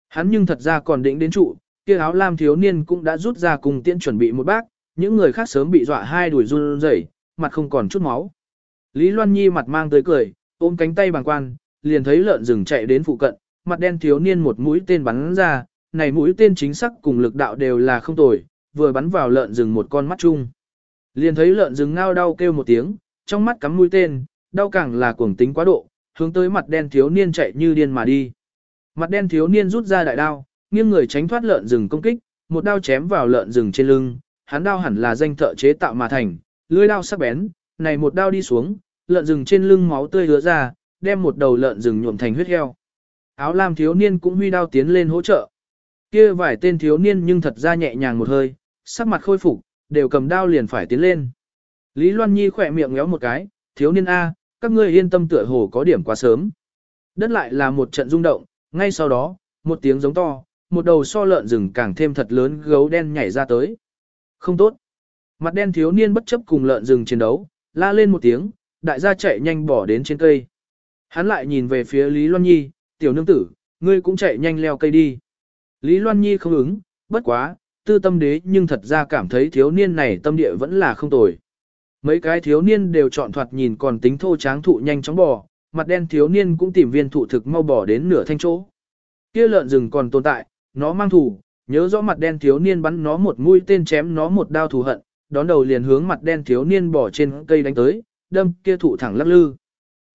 Hắn nhưng thật ra còn định đến trụ, kia áo lam thiếu niên cũng đã rút ra cùng tiễn chuẩn bị một bác, những người khác sớm bị dọa hai đuổi run rẩy, mặt không còn chút máu. Lý Loan Nhi mặt mang tới cười, ôm cánh tay bằng quan, liền thấy lợn rừng chạy đến phụ cận, mặt đen thiếu niên một mũi tên bắn ra, này mũi tên chính xác cùng lực đạo đều là không tồi, vừa bắn vào lợn rừng một con mắt chung. Liền thấy lợn rừng ngao đau kêu một tiếng, trong mắt cắm mũi tên, đau càng là cuồng tính quá độ, hướng tới mặt đen thiếu niên chạy như điên mà đi. Mặt đen thiếu niên rút ra đại đao, nghiêng người tránh thoát lợn rừng công kích, một đao chém vào lợn rừng trên lưng, hắn đao hẳn là danh thợ chế tạo mà thành, lưỡi đao sắc bén, này một đao đi xuống, lợn rừng trên lưng máu tươi rứa ra, đem một đầu lợn rừng nhuộm thành huyết heo. Áo lam thiếu niên cũng huy đao tiến lên hỗ trợ. Kia vài tên thiếu niên nhưng thật ra nhẹ nhàng một hơi, sắc mặt khôi phục, đều cầm đao liền phải tiến lên. Lý Loan Nhi khỏe miệng ngéo một cái, thiếu niên A, các ngươi yên tâm tựa hồ có điểm quá sớm. Đất lại là một trận rung động, ngay sau đó, một tiếng giống to, một đầu so lợn rừng càng thêm thật lớn gấu đen nhảy ra tới. Không tốt. Mặt đen thiếu niên bất chấp cùng lợn rừng chiến đấu, la lên một tiếng, đại gia chạy nhanh bỏ đến trên cây. Hắn lại nhìn về phía Lý Loan Nhi, tiểu nương tử, ngươi cũng chạy nhanh leo cây đi. Lý Loan Nhi không ứng, bất quá, tư tâm đế nhưng thật ra cảm thấy thiếu niên này tâm địa vẫn là không tồi. Mấy cái thiếu niên đều chọn thoạt nhìn còn tính thô tráng thụ nhanh chóng bò, mặt đen thiếu niên cũng tìm viên thụ thực mau bò đến nửa thanh chỗ. Kia lợn rừng còn tồn tại, nó mang thủ, nhớ rõ mặt đen thiếu niên bắn nó một mũi tên chém nó một đao thù hận, đón đầu liền hướng mặt đen thiếu niên bò trên cây đánh tới, đâm kia thụ thẳng lắc lư.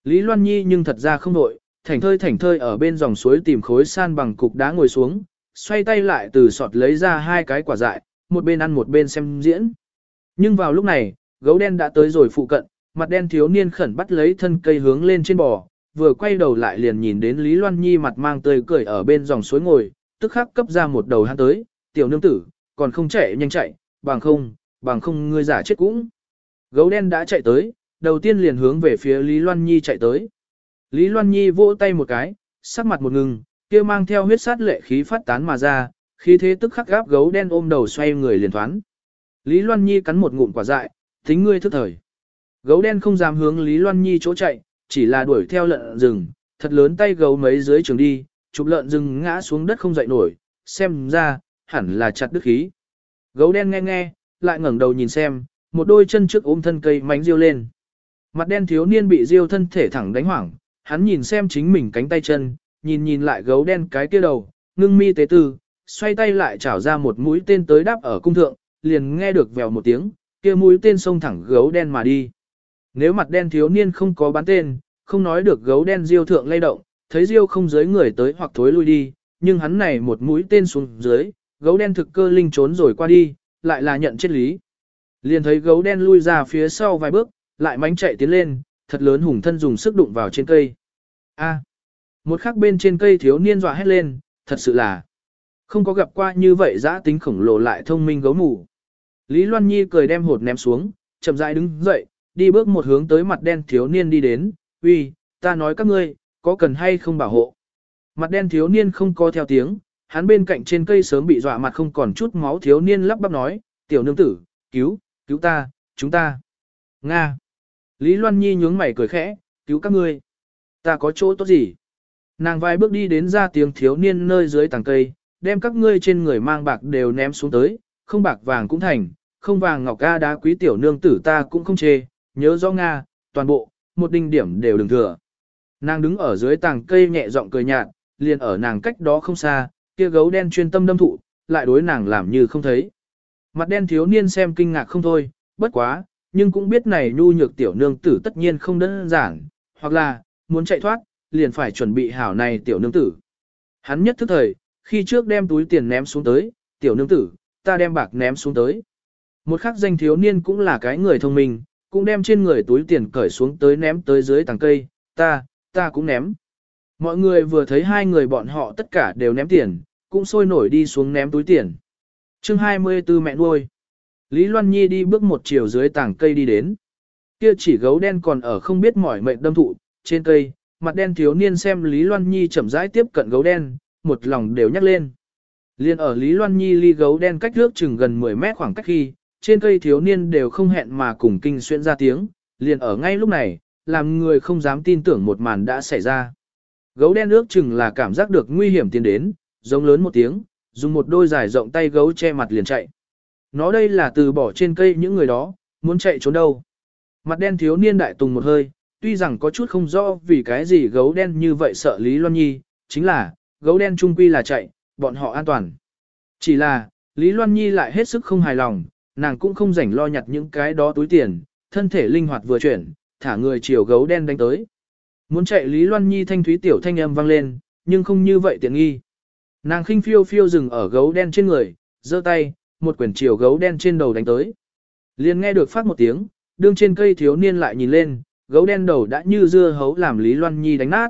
Lý Loan Nhi nhưng thật ra không nội, thảnh thơi thảnh thơi ở bên dòng suối tìm khối san bằng cục đá ngồi xuống, xoay tay lại từ sọt lấy ra hai cái quả dại, một bên ăn một bên xem diễn. Nhưng vào lúc này, gấu đen đã tới rồi phụ cận, mặt đen thiếu niên khẩn bắt lấy thân cây hướng lên trên bò, vừa quay đầu lại liền nhìn đến Lý Loan Nhi mặt mang tươi cười ở bên dòng suối ngồi, tức khắc cấp ra một đầu hắn tới, tiểu nương tử, còn không chạy nhanh chạy, bằng không, bằng không ngươi giả chết cũng. Gấu đen đã chạy tới, đầu tiên liền hướng về phía Lý Loan Nhi chạy tới. Lý Loan Nhi vỗ tay một cái, sắc mặt một ngừng, kia mang theo huyết sát lệ khí phát tán mà ra, khí thế tức khắc gáp gấu đen ôm đầu xoay người liền thoán. Lý Loan Nhi cắn một ngụm quả dại, tính ngươi thức thời. Gấu đen không dám hướng Lý Loan Nhi chỗ chạy, chỉ là đuổi theo lợn rừng, thật lớn tay gấu mấy dưới trường đi, chụp lợn rừng ngã xuống đất không dậy nổi, xem ra, hẳn là chặt đứt khí. Gấu đen nghe nghe, lại ngẩng đầu nhìn xem, một đôi chân trước ôm thân cây mánh riêu lên. Mặt đen thiếu niên bị diêu thân thể thẳng đánh hoảng, hắn nhìn xem chính mình cánh tay chân, nhìn nhìn lại gấu đen cái kia đầu, ngưng mi tế tư, xoay tay lại chảo ra một mũi tên tới đáp ở cung thượng, liền nghe được vèo một tiếng, kia mũi tên xông thẳng gấu đen mà đi. Nếu mặt đen thiếu niên không có bán tên, không nói được gấu đen diêu thượng lay động, thấy diêu không dưới người tới hoặc thối lui đi, nhưng hắn này một mũi tên xuống dưới, gấu đen thực cơ linh trốn rồi qua đi, lại là nhận chết lý. Liền thấy gấu đen lui ra phía sau vài bước, lại mánh chạy tiến lên, thật lớn hùng thân dùng sức đụng vào trên cây. A. một khắc bên trên cây thiếu niên dọa hét lên, thật sự là không có gặp qua như vậy dã tính khổng lồ lại thông minh gấu mù. Lý Loan Nhi cười đem hột ném xuống, chậm rãi đứng dậy, đi bước một hướng tới mặt đen thiếu niên đi đến, uy, ta nói các ngươi, có cần hay không bảo hộ. Mặt đen thiếu niên không có theo tiếng, hắn bên cạnh trên cây sớm bị dọa mặt không còn chút máu thiếu niên lắp bắp nói, tiểu nương tử, cứu, cứu ta, chúng ta. Nga. Lý Loan Nhi nhướng mày cười khẽ, cứu các ngươi. Ta có chỗ tốt gì? Nàng vài bước đi đến ra tiếng thiếu niên nơi dưới tàng cây, đem các ngươi trên người mang bạc đều ném xuống tới, không bạc vàng cũng thành, không vàng ngọc ca đá quý tiểu nương tử ta cũng không chê, nhớ rõ Nga, toàn bộ, một đinh điểm đều đừng thừa. Nàng đứng ở dưới tàng cây nhẹ giọng cười nhạt, liền ở nàng cách đó không xa, kia gấu đen chuyên tâm đâm thụ, lại đối nàng làm như không thấy. Mặt đen thiếu niên xem kinh ngạc không thôi, bất quá, nhưng cũng biết này nhu nhược tiểu nương tử tất nhiên không đơn giản, hoặc là, muốn chạy thoát, liền phải chuẩn bị hảo này tiểu nương tử. Hắn nhất thức thời, khi trước đem túi tiền ném xuống tới, tiểu nương tử, ta đem bạc ném xuống tới. Một khắc danh thiếu niên cũng là cái người thông minh, cũng đem trên người túi tiền cởi xuống tới ném tới dưới tàng cây, ta, ta cũng ném. Mọi người vừa thấy hai người bọn họ tất cả đều ném tiền, cũng sôi nổi đi xuống ném túi tiền. chương 24 mẹ nuôi. Lý Loan Nhi đi bước một chiều dưới tảng cây đi đến. Kia chỉ gấu đen còn ở không biết mỏi mệt đâm thụ, trên cây, mặt đen thiếu niên xem Lý Loan Nhi chậm rãi tiếp cận gấu đen, một lòng đều nhắc lên. Liên ở Lý Loan Nhi ly gấu đen cách nước chừng gần 10 mét khoảng cách khi, trên cây thiếu niên đều không hẹn mà cùng kinh xuyên ra tiếng, liền ở ngay lúc này, làm người không dám tin tưởng một màn đã xảy ra. Gấu đen ước chừng là cảm giác được nguy hiểm tiến đến, giống lớn một tiếng, dùng một đôi dài rộng tay gấu che mặt liền chạy. Nó đây là từ bỏ trên cây những người đó, muốn chạy trốn đâu. Mặt đen thiếu niên đại tùng một hơi, tuy rằng có chút không rõ vì cái gì gấu đen như vậy sợ Lý Loan Nhi, chính là, gấu đen trung quy là chạy, bọn họ an toàn. Chỉ là, Lý Loan Nhi lại hết sức không hài lòng, nàng cũng không rảnh lo nhặt những cái đó túi tiền, thân thể linh hoạt vừa chuyển, thả người chiều gấu đen đánh tới. Muốn chạy Lý Loan Nhi thanh thúy tiểu thanh âm vang lên, nhưng không như vậy tiện nghi. Nàng khinh phiêu phiêu dừng ở gấu đen trên người, giơ tay, một quyển chiều gấu đen trên đầu đánh tới. Liền nghe được phát một tiếng, đương trên cây thiếu niên lại nhìn lên, gấu đen đầu đã như dưa hấu làm Lý Loan Nhi đánh nát.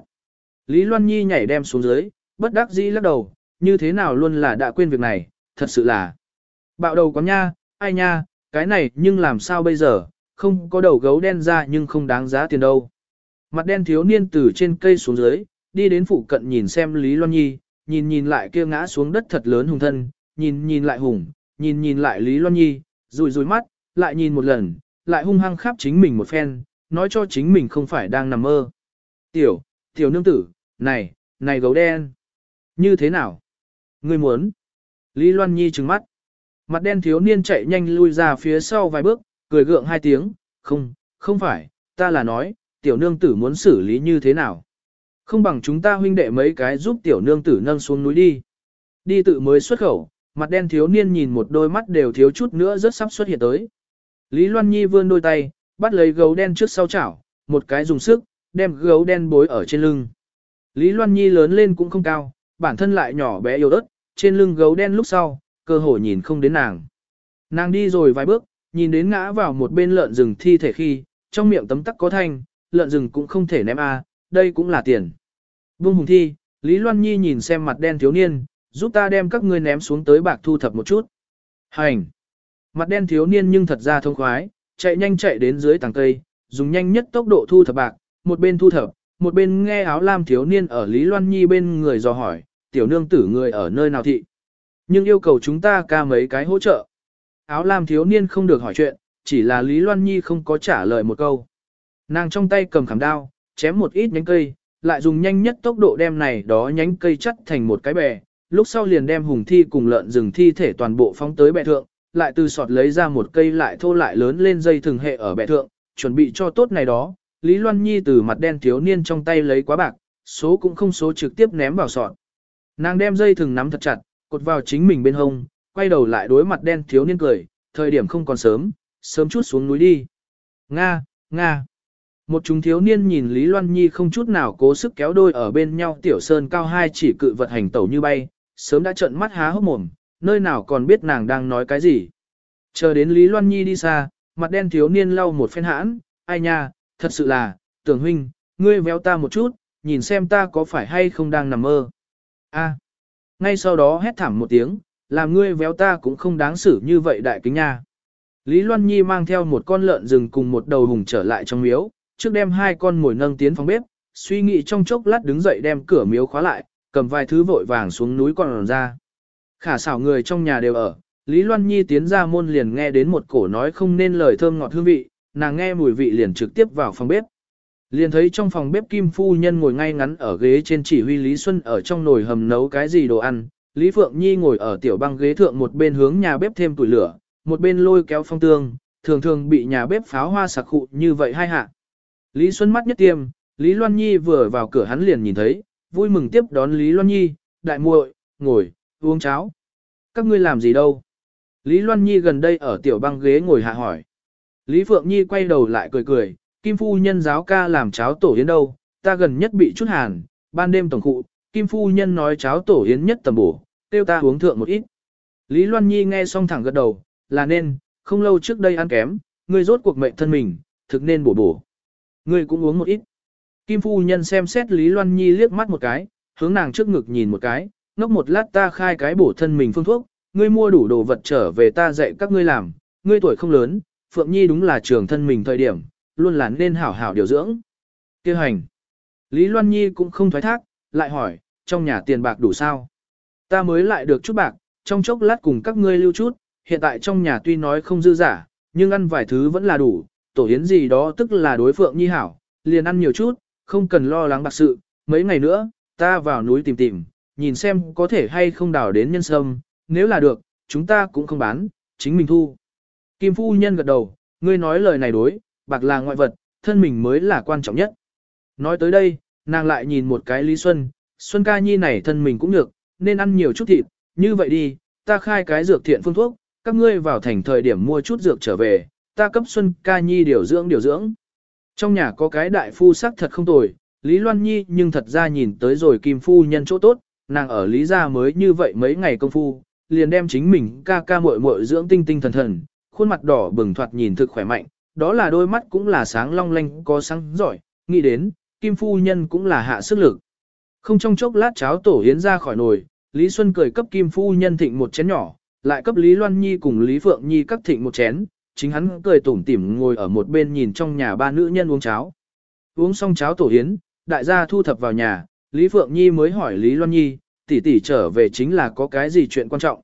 Lý Loan Nhi nhảy đem xuống dưới, bất đắc dĩ lắc đầu, như thế nào luôn là đã quên việc này, thật sự là. Bạo đầu có nha, ai nha, cái này nhưng làm sao bây giờ, không có đầu gấu đen ra nhưng không đáng giá tiền đâu. Mặt đen thiếu niên từ trên cây xuống dưới, đi đến phụ cận nhìn xem Lý Loan Nhi, nhìn nhìn lại kia ngã xuống đất thật lớn hùng thân, nhìn nhìn lại hùng, nhìn nhìn lại Lý Loan Nhi, rùi rùi mắt, lại nhìn một lần, lại hung hăng khắp chính mình một phen, nói cho chính mình không phải đang nằm mơ. Tiểu, tiểu nương tử, này, này gấu đen. Như thế nào? Ngươi muốn? Lý Loan Nhi trừng mắt. Mặt đen thiếu niên chạy nhanh lui ra phía sau vài bước, cười gượng hai tiếng, không, không phải, ta là nói, tiểu nương tử muốn xử lý như thế nào. Không bằng chúng ta huynh đệ mấy cái giúp tiểu nương tử nâng xuống núi đi. Đi tự mới xuất khẩu, mặt đen thiếu niên nhìn một đôi mắt đều thiếu chút nữa rất sắp xuất hiện tới. Lý Loan Nhi vươn đôi tay, bắt lấy gấu đen trước sau chảo, một cái dùng sức, đem gấu đen bối ở trên lưng. Lý Loan Nhi lớn lên cũng không cao, bản thân lại nhỏ bé yếu ớt, trên lưng gấu đen lúc sau, cơ hội nhìn không đến nàng. Nàng đi rồi vài bước, nhìn đến ngã vào một bên lợn rừng thi thể khi, trong miệng tấm tắc có thanh, lợn rừng cũng không thể ném a, đây cũng là tiền. Vương Hùng Thi, Lý Loan Nhi nhìn xem mặt đen thiếu niên, giúp ta đem các ngươi ném xuống tới bạc thu thập một chút. Hành! Mặt đen thiếu niên nhưng thật ra thông khoái, chạy nhanh chạy đến dưới tàng cây, dùng nhanh nhất tốc độ thu thập bạc, một bên thu thập, một bên nghe áo lam thiếu niên ở Lý Loan Nhi bên người dò hỏi, tiểu nương tử người ở nơi nào thị. Nhưng yêu cầu chúng ta ca mấy cái hỗ trợ. Áo lam thiếu niên không được hỏi chuyện, chỉ là Lý Loan Nhi không có trả lời một câu. Nàng trong tay cầm khảm đao, chém một ít nhánh cây, lại dùng nhanh nhất tốc độ đem này đó nhánh cây chắt thành một cái bè, lúc sau liền đem hùng thi cùng lợn rừng thi thể toàn bộ phóng tới bệ thượng, lại từ sọt lấy ra một cây lại thô lại lớn lên dây thường hệ ở bệ thượng, chuẩn bị cho tốt này đó. Lý Loan Nhi từ mặt đen thiếu niên trong tay lấy quá bạc, số cũng không số trực tiếp ném vào sọt. Nàng đem dây thừng nắm thật chặt, cột vào chính mình bên hông, quay đầu lại đối mặt đen thiếu niên cười, thời điểm không còn sớm, sớm chút xuống núi đi. Nga, Nga. Một chúng thiếu niên nhìn Lý Loan Nhi không chút nào cố sức kéo đôi ở bên nhau tiểu sơn cao hai chỉ cự vật hành tẩu như bay, sớm đã trợn mắt há hốc mồm, nơi nào còn biết nàng đang nói cái gì. Chờ đến Lý Loan Nhi đi xa, mặt đen thiếu niên lau một phen hãn, ai nha, thật sự là, tưởng huynh, ngươi véo ta một chút, nhìn xem ta có phải hay không đang nằm mơ. A. Ngay sau đó hét thảm một tiếng, làm ngươi véo ta cũng không đáng xử như vậy đại kính nha. Lý Loan Nhi mang theo một con lợn rừng cùng một đầu hùng trở lại trong miếu, trước đem hai con mồi nâng tiến phòng bếp, suy nghĩ trong chốc lát đứng dậy đem cửa miếu khóa lại, cầm vài thứ vội vàng xuống núi còn ra. Khả xảo người trong nhà đều ở, Lý Loan Nhi tiến ra môn liền nghe đến một cổ nói không nên lời thơm ngọt hương vị, nàng nghe mùi vị liền trực tiếp vào phòng bếp. Liền thấy trong phòng bếp Kim Phu Nhân ngồi ngay ngắn ở ghế trên chỉ huy Lý Xuân ở trong nồi hầm nấu cái gì đồ ăn. Lý Phượng Nhi ngồi ở tiểu băng ghế thượng một bên hướng nhà bếp thêm tuổi lửa, một bên lôi kéo phong tương, thường thường bị nhà bếp pháo hoa sặc khụ như vậy hai hạ. Lý Xuân mắt nhất tiêm, Lý Loan Nhi vừa vào cửa hắn liền nhìn thấy, vui mừng tiếp đón Lý Loan Nhi, đại muội, ngồi, uống cháo. Các ngươi làm gì đâu? Lý Loan Nhi gần đây ở tiểu băng ghế ngồi hạ hỏi. Lý Phượng Nhi quay đầu lại cười cười, Kim Phu Nhân giáo ca làm cháo tổ yến đâu, ta gần nhất bị chút hàn, ban đêm tổng cụ, Kim Phu Nhân nói cháo tổ yến nhất tầm bổ, tiêu ta uống thượng một ít. Lý Loan Nhi nghe xong thẳng gật đầu, là nên, không lâu trước đây ăn kém, ngươi rốt cuộc mệnh thân mình, thực nên bổ bổ. Ngươi cũng uống một ít. Kim Phu Nhân xem xét Lý Loan Nhi liếc mắt một cái, hướng nàng trước ngực nhìn một cái, ngốc một lát ta khai cái bổ thân mình phương thuốc, ngươi mua đủ đồ vật trở về ta dạy các ngươi làm, ngươi tuổi không lớn, Phượng Nhi đúng là trường thân mình thời điểm, luôn là nên hảo hảo điều dưỡng. Kêu hành. Lý Loan Nhi cũng không thoái thác, lại hỏi, trong nhà tiền bạc đủ sao? Ta mới lại được chút bạc, trong chốc lát cùng các ngươi lưu chút, hiện tại trong nhà tuy nói không dư giả, nhưng ăn vài thứ vẫn là đủ, tổ yến gì đó tức là đối Phượng Nhi hảo, liền ăn nhiều chút, không cần lo lắng bạc sự, mấy ngày nữa, ta vào núi tìm tìm, nhìn xem có thể hay không đào đến nhân sâm, nếu là được, chúng ta cũng không bán, chính mình thu. Kim Phu Nhân gật đầu, ngươi nói lời này đối, bạc là ngoại vật, thân mình mới là quan trọng nhất. Nói tới đây, nàng lại nhìn một cái Lý Xuân, Xuân ca nhi này thân mình cũng được, nên ăn nhiều chút thịt, như vậy đi, ta khai cái dược thiện phương thuốc, các ngươi vào thành thời điểm mua chút dược trở về, ta cấp Xuân ca nhi điều dưỡng điều dưỡng. Trong nhà có cái đại phu sắc thật không tồi, Lý Loan Nhi nhưng thật ra nhìn tới rồi Kim Phu nhân chỗ tốt, nàng ở Lý gia mới như vậy mấy ngày công phu, liền đem chính mình ca ca muội muội dưỡng tinh tinh thần thần, khuôn mặt đỏ bừng thoạt nhìn thực khỏe mạnh, đó là đôi mắt cũng là sáng long lanh có sáng giỏi, nghĩ đến, Kim Phu Nhân cũng là hạ sức lực. Không trong chốc lát cháo tổ hiến ra khỏi nồi, Lý Xuân cười cấp Kim Phu Nhân thịnh một chén nhỏ, lại cấp Lý Loan Nhi cùng Lý Phượng Nhi các thịnh một chén, chính hắn cười tủm tỉm ngồi ở một bên nhìn trong nhà ba nữ nhân uống cháo. Uống xong cháo tổ hiến, đại gia thu thập vào nhà, Lý Phượng Nhi mới hỏi Lý Loan Nhi, tỷ tỷ trở về chính là có cái gì chuyện quan trọng.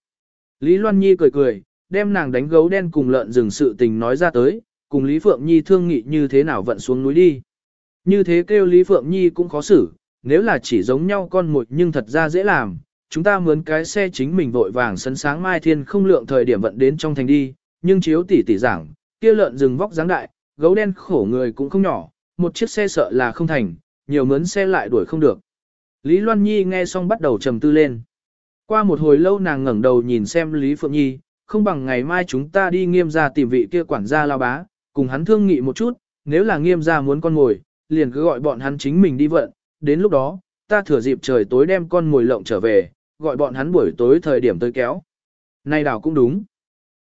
Lý Loan Nhi cười cười, đem nàng đánh gấu đen cùng lợn rừng sự tình nói ra tới, cùng Lý Phượng Nhi thương nghị như thế nào vận xuống núi đi. Như thế kêu Lý Phượng Nhi cũng khó xử, nếu là chỉ giống nhau con một nhưng thật ra dễ làm, chúng ta mướn cái xe chính mình vội vàng sấn sáng mai thiên không lượng thời điểm vận đến trong thành đi, nhưng chiếu tỷ tỷ giảng, kia lợn rừng vóc dáng đại, gấu đen khổ người cũng không nhỏ, một chiếc xe sợ là không thành, nhiều mướn xe lại đuổi không được. Lý Loan Nhi nghe xong bắt đầu trầm tư lên. Qua một hồi lâu nàng ngẩng đầu nhìn xem Lý Phượng Nhi, không bằng ngày mai chúng ta đi nghiêm ra tìm vị kia quản gia lao bá, cùng hắn thương nghị một chút, nếu là nghiêm ra muốn con ngồi, liền cứ gọi bọn hắn chính mình đi vận, đến lúc đó, ta thừa dịp trời tối đem con mồi lộng trở về, gọi bọn hắn buổi tối thời điểm tới kéo. Này đảo cũng đúng.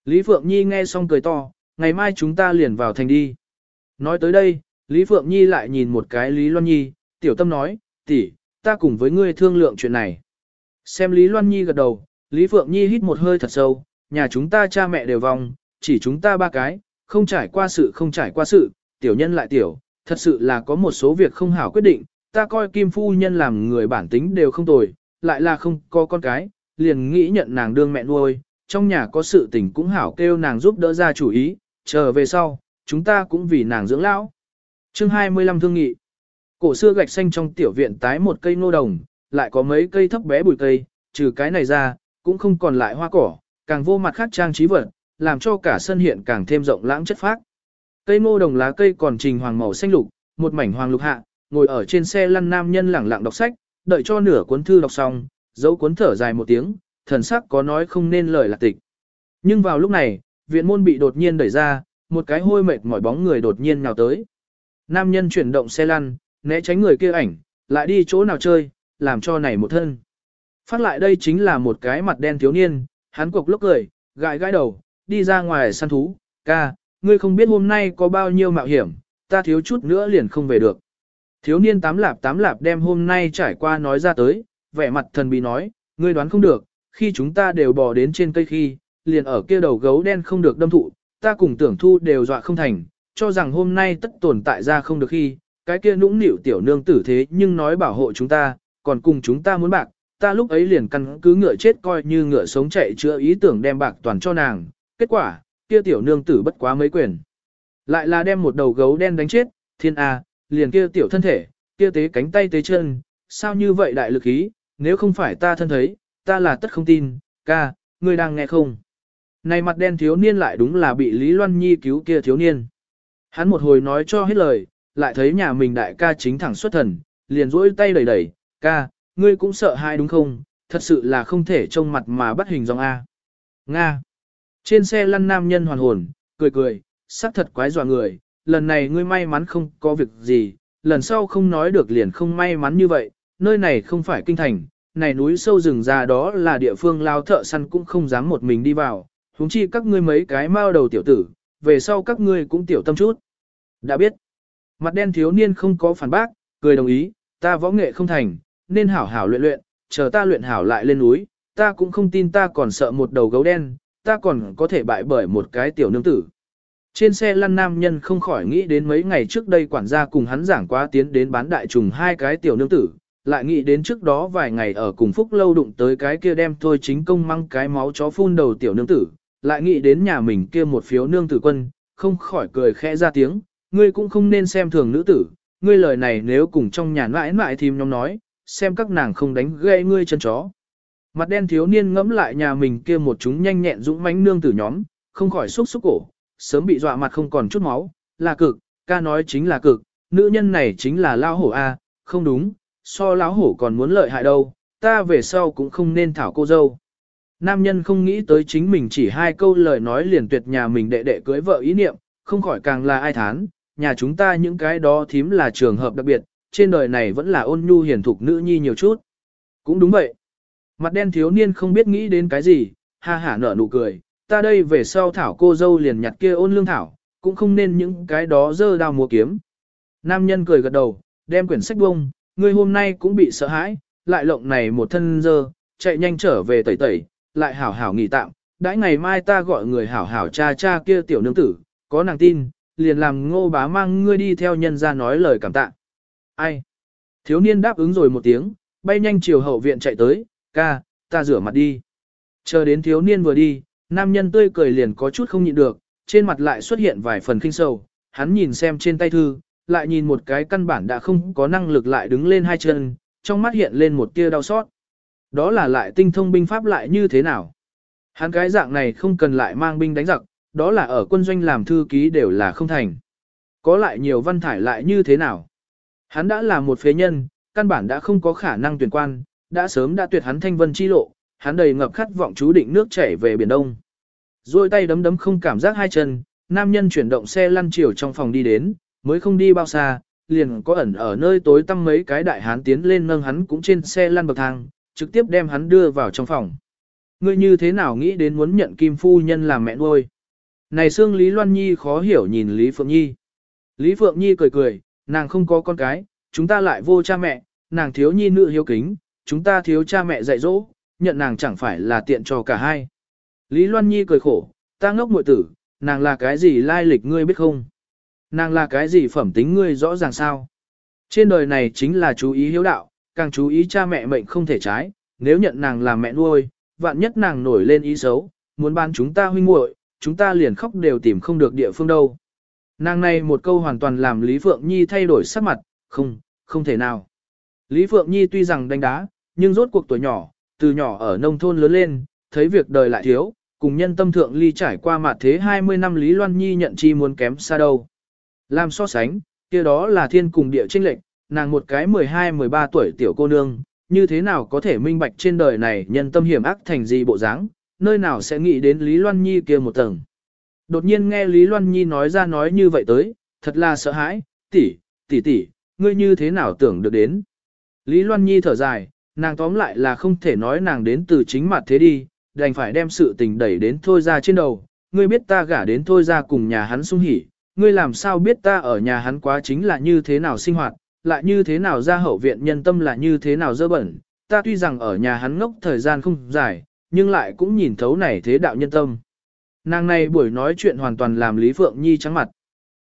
Lý Phượng Nhi nghe xong cười to, ngày mai chúng ta liền vào thành đi. Nói tới đây, Lý Phượng Nhi lại nhìn một cái Lý Loan Nhi, tiểu tâm nói, tỷ, ta cùng với ngươi thương lượng chuyện này. Xem Lý Loan Nhi gật đầu, Lý Phượng Nhi hít một hơi thật sâu, nhà chúng ta cha mẹ đều vong, chỉ chúng ta ba cái, không trải qua sự không trải qua sự, tiểu nhân lại tiểu, thật sự là có một số việc không hảo quyết định, ta coi Kim Phu Nhân làm người bản tính đều không tồi, lại là không có con cái, liền nghĩ nhận nàng đương mẹ nuôi, trong nhà có sự tình cũng hảo kêu nàng giúp đỡ ra chủ ý, chờ về sau, chúng ta cũng vì nàng dưỡng lão. Chương 25 Thương nghị Cổ xưa gạch xanh trong tiểu viện tái một cây nô đồng, lại có mấy cây thấp bé bụi cây, trừ cái này ra, cũng không còn lại hoa cỏ, càng vô mặt khác trang trí vật, làm cho cả sân hiện càng thêm rộng lãng chất phác. Cây ngô đồng lá cây còn trình hoàng màu xanh lục, một mảnh hoàng lục hạ, ngồi ở trên xe lăn nam nhân lẳng lặng đọc sách, đợi cho nửa cuốn thư đọc xong, dấu cuốn thở dài một tiếng, thần sắc có nói không nên lời là tịch. Nhưng vào lúc này, viện môn bị đột nhiên đẩy ra, một cái hôi mệt mỏi bóng người đột nhiên nào tới. Nam nhân chuyển động xe lăn, né tránh người kia ảnh, lại đi chỗ nào chơi, làm cho này một thân. Phát lại đây chính là một cái mặt đen thiếu niên, hắn cục lúc cười, gãi gãi đầu, đi ra ngoài săn thú, ca, ngươi không biết hôm nay có bao nhiêu mạo hiểm, ta thiếu chút nữa liền không về được. Thiếu niên tám lạp tám lạp đem hôm nay trải qua nói ra tới, vẻ mặt thần bí nói, ngươi đoán không được, khi chúng ta đều bò đến trên cây khi, liền ở kia đầu gấu đen không được đâm thụ, ta cùng tưởng thu đều dọa không thành, cho rằng hôm nay tất tồn tại ra không được khi, cái kia nũng nịu tiểu nương tử thế nhưng nói bảo hộ chúng ta, còn cùng chúng ta muốn bạc, ta lúc ấy liền căn cứ ngựa chết coi như ngựa sống chạy chữa ý tưởng đem bạc toàn cho nàng, kết quả, kia tiểu nương tử bất quá mấy quyền. Lại là đem một đầu gấu đen đánh chết, thiên A, liền kia tiểu thân thể, kia tế cánh tay tế chân, sao như vậy đại lực ý, nếu không phải ta thân thấy, ta là tất không tin, ca, ngươi đang nghe không? Này mặt đen thiếu niên lại đúng là bị Lý Loan Nhi cứu kia thiếu niên. Hắn một hồi nói cho hết lời, lại thấy nhà mình đại ca chính thẳng xuất thần, liền rỗi tay đẩy đẩy, ca, ngươi cũng sợ hai đúng không, thật sự là không thể trông mặt mà bắt hình dòng A. Nga. Trên xe lăn nam nhân hoàn hồn, cười cười, sắc thật quái dọa người, lần này ngươi may mắn không có việc gì, lần sau không nói được liền không may mắn như vậy, nơi này không phải kinh thành, này núi sâu rừng già đó là địa phương lao thợ săn cũng không dám một mình đi vào, huống chi các ngươi mấy cái mao đầu tiểu tử, về sau các ngươi cũng tiểu tâm chút. Đã biết, mặt đen thiếu niên không có phản bác, cười đồng ý, ta võ nghệ không thành, nên hảo hảo luyện luyện, chờ ta luyện hảo lại lên núi, ta cũng không tin ta còn sợ một đầu gấu đen, ta còn có thể bại bởi một cái tiểu nương tử. Trên xe lăn nam nhân không khỏi nghĩ đến mấy ngày trước đây quản gia cùng hắn giảng quá tiến đến bán đại trùng hai cái tiểu nương tử, lại nghĩ đến trước đó vài ngày ở cùng phúc lâu đụng tới cái kia đem thôi chính công mang cái máu chó phun đầu tiểu nương tử, lại nghĩ đến nhà mình kia một phiếu nương tử quân, không khỏi cười khẽ ra tiếng, ngươi cũng không nên xem thường nữ tử, ngươi lời này nếu cùng trong nhà mãi mãi thím nhóm nói, xem các nàng không đánh gây ngươi chân chó. Mặt đen thiếu niên ngẫm lại nhà mình kia một chúng nhanh nhẹn dũng mãnh nương tử nhóm, không khỏi xúc xúc cổ, sớm bị dọa mặt không còn chút máu, là cực, ca nói chính là cực, nữ nhân này chính là lao hổ a, không đúng, so lão hổ còn muốn lợi hại đâu, ta về sau cũng không nên thảo cô dâu. Nam nhân không nghĩ tới chính mình chỉ hai câu lời nói liền tuyệt nhà mình đệ đệ cưới vợ ý niệm, không khỏi càng là ai thán, nhà chúng ta những cái đó thím là trường hợp đặc biệt, trên đời này vẫn là ôn nhu hiền thục nữ nhi nhiều chút. Cũng đúng vậy. Mặt đen thiếu niên không biết nghĩ đến cái gì, ha hả nở nụ cười, ta đây về sau thảo cô dâu liền nhặt kia ôn lương thảo, cũng không nên những cái đó dơ đao mua kiếm. Nam nhân cười gật đầu, đem quyển sách bông, ngươi hôm nay cũng bị sợ hãi, lại lộng này một thân dơ, chạy nhanh trở về tẩy tẩy, lại hảo hảo nghỉ tạm, đãi ngày mai ta gọi người hảo hảo cha cha kia tiểu nương tử, có nàng tin, liền làm ngô bá mang ngươi đi theo nhân ra nói lời cảm tạ. Ai? Thiếu niên đáp ứng rồi một tiếng, bay nhanh chiều hậu viện chạy tới, ca, ta rửa mặt đi. Chờ đến thiếu niên vừa đi, nam nhân tươi cười liền có chút không nhịn được, trên mặt lại xuất hiện vài phần kinh sầu, hắn nhìn xem trên tay thư, lại nhìn một cái căn bản đã không có năng lực lại đứng lên hai chân, trong mắt hiện lên một tia đau xót. Đó là lại tinh thông binh pháp lại như thế nào? Hắn cái dạng này không cần lại mang binh đánh giặc, đó là ở quân doanh làm thư ký đều là không thành. Có lại nhiều văn thải lại như thế nào? Hắn đã là một phế nhân, căn bản đã không có khả năng tuyển quan, đã sớm đã tuyệt hắn thanh vân chi lộ, hắn đầy ngập khát vọng chú định nước chảy về biển đông. Rồi tay đấm đấm không cảm giác hai chân, nam nhân chuyển động xe lăn chiều trong phòng đi đến, mới không đi bao xa, liền có ẩn ở nơi tối tăm mấy cái đại hán tiến lên nâng hắn cũng trên xe lăn bậc thang, trực tiếp đem hắn đưa vào trong phòng. Ngươi như thế nào nghĩ đến muốn nhận Kim Phu Nhân làm mẹ nuôi? Này xương Lý Loan Nhi khó hiểu nhìn Lý Phượng Nhi. Lý Phượng Nhi cười cười, nàng không có con cái, chúng ta lại vô cha mẹ, nàng thiếu nhi nữ hiếu kính, chúng ta thiếu cha mẹ dạy dỗ, nhận nàng chẳng phải là tiện cho cả hai. Lý Loan Nhi cười khổ, ta ngốc muội tử, nàng là cái gì lai lịch ngươi biết không? Nàng là cái gì phẩm tính ngươi rõ ràng sao? Trên đời này chính là chú ý hiếu đạo, càng chú ý cha mẹ mệnh không thể trái, nếu nhận nàng làm mẹ nuôi, vạn nhất nàng nổi lên ý xấu, muốn ban chúng ta huynh muội, chúng ta liền khóc đều tìm không được địa phương đâu. Nàng này một câu hoàn toàn làm Lý Phượng Nhi thay đổi sắc mặt, không, không thể nào. Lý Phượng Nhi tuy rằng đánh đá, nhưng rốt cuộc tuổi nhỏ, từ nhỏ ở nông thôn lớn lên, thấy việc đời lại thiếu, cùng nhân tâm thượng ly trải qua mặt thế 20 năm Lý Loan Nhi nhận chi muốn kém xa đâu. Làm so sánh, kia đó là thiên cùng địa trinh lệnh, nàng một cái 12-13 tuổi tiểu cô nương, như thế nào có thể minh bạch trên đời này nhân tâm hiểm ác thành gì bộ dáng, nơi nào sẽ nghĩ đến Lý Loan Nhi kia một tầng. Đột nhiên nghe Lý Loan Nhi nói ra nói như vậy tới, thật là sợ hãi, tỷ, tỷ tỷ, ngươi như thế nào tưởng được đến. Lý Loan Nhi thở dài, nàng tóm lại là không thể nói nàng đến từ chính mặt thế đi, đành phải đem sự tình đẩy đến thôi ra trên đầu, ngươi biết ta gả đến thôi ra cùng nhà hắn sung hỉ, ngươi làm sao biết ta ở nhà hắn quá chính là như thế nào sinh hoạt, lại như thế nào ra hậu viện nhân tâm là như thế nào dơ bẩn, ta tuy rằng ở nhà hắn ngốc thời gian không dài, nhưng lại cũng nhìn thấu này thế đạo nhân tâm. Nàng này buổi nói chuyện hoàn toàn làm Lý Phượng Nhi trắng mặt.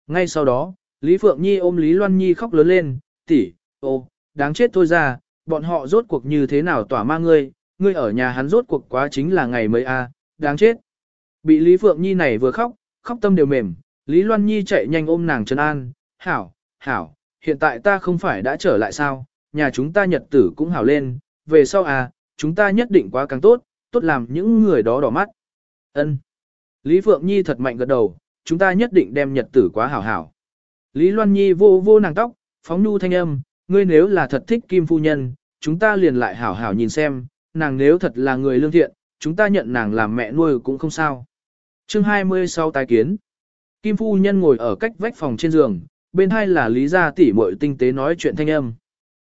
Ngay sau đó, Lý Phượng Nhi ôm Lý Loan Nhi khóc lớn lên, tỷ, ô, đáng chết thôi ra, bọn họ rốt cuộc như thế nào tỏa ma ngươi, ngươi ở nhà hắn rốt cuộc quá chính là ngày mới a, đáng chết. Bị Lý Phượng Nhi này vừa khóc, khóc tâm đều mềm, Lý Loan Nhi chạy nhanh ôm nàng Trần an, hảo, hảo, hiện tại ta không phải đã trở lại sao, nhà chúng ta nhật tử cũng hảo lên, về sau à, chúng ta nhất định quá càng tốt, tốt làm những người đó đỏ mắt. Ân. Lý Phượng Nhi thật mạnh gật đầu, chúng ta nhất định đem nhật tử quá hảo hảo. Lý Loan Nhi vô vô nàng tóc, phóng nu thanh âm, ngươi nếu là thật thích Kim Phu Nhân, chúng ta liền lại hảo hảo nhìn xem, nàng nếu thật là người lương thiện, chúng ta nhận nàng làm mẹ nuôi cũng không sao. chương 20 sau tái kiến, Kim Phu Nhân ngồi ở cách vách phòng trên giường, bên hai là Lý Gia tỷ muội tinh tế nói chuyện thanh âm.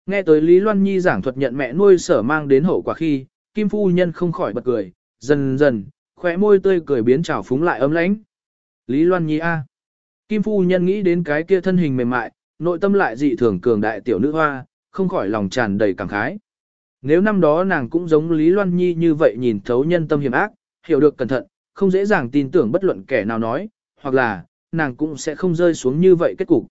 Nghe tới Lý Loan Nhi giảng thuật nhận mẹ nuôi sở mang đến hậu quả khi, Kim Phu Nhân không khỏi bật cười, dần dần, khóe môi tươi cười biến trào phúng lại ấm lãnh. Lý Loan Nhi A. Kim Phu Nhân nghĩ đến cái kia thân hình mềm mại, nội tâm lại dị thường cường đại tiểu nữ hoa, không khỏi lòng tràn đầy cảm khái. Nếu năm đó nàng cũng giống Lý Loan Nhi như vậy nhìn thấu nhân tâm hiểm ác, hiểu được cẩn thận, không dễ dàng tin tưởng bất luận kẻ nào nói, hoặc là, nàng cũng sẽ không rơi xuống như vậy kết cục.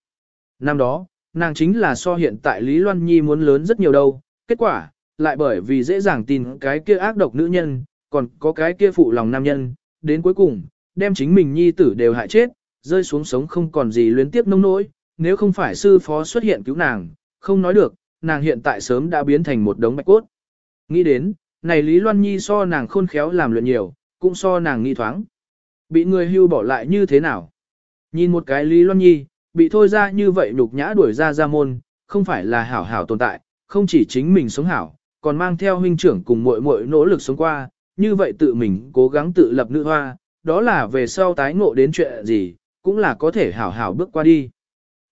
Năm đó, nàng chính là so hiện tại Lý Loan Nhi muốn lớn rất nhiều đâu, kết quả, lại bởi vì dễ dàng tin cái kia ác độc nữ nhân, còn có cái kia phụ lòng nam nhân, đến cuối cùng, đem chính mình nhi tử đều hại chết, rơi xuống sống không còn gì luyến tiếp nông nỗi, nếu không phải sư phó xuất hiện cứu nàng, không nói được, nàng hiện tại sớm đã biến thành một đống bạch cốt. Nghĩ đến, này Lý Loan Nhi so nàng khôn khéo làm luyện nhiều, cũng so nàng nghi thoáng. Bị người hưu bỏ lại như thế nào? Nhìn một cái Lý Loan Nhi, bị thôi ra như vậy nhục nhã đuổi ra ra môn, không phải là hảo hảo tồn tại, không chỉ chính mình sống hảo, còn mang theo huynh trưởng cùng muội muội nỗ lực sống qua, như vậy tự mình cố gắng tự lập nữ hoa, đó là về sau tái ngộ đến chuyện gì, cũng là có thể hảo hảo bước qua đi.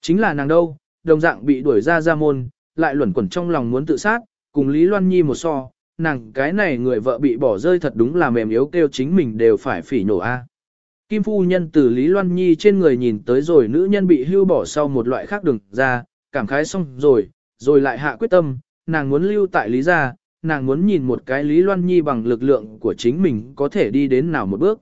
Chính là nàng đâu, đồng dạng bị đuổi ra ra môn, lại luẩn quẩn trong lòng muốn tự sát, cùng Lý Loan Nhi một so, nàng cái này người vợ bị bỏ rơi thật đúng là mềm yếu kêu chính mình đều phải phỉ nổ a. Kim phu nhân từ Lý Loan Nhi trên người nhìn tới rồi nữ nhân bị hưu bỏ sau một loại khác đường ra, cảm khái xong rồi, rồi lại hạ quyết tâm, nàng muốn lưu tại Lý gia, nàng muốn nhìn một cái Lý Loan Nhi bằng lực lượng của chính mình có thể đi đến nào một bước.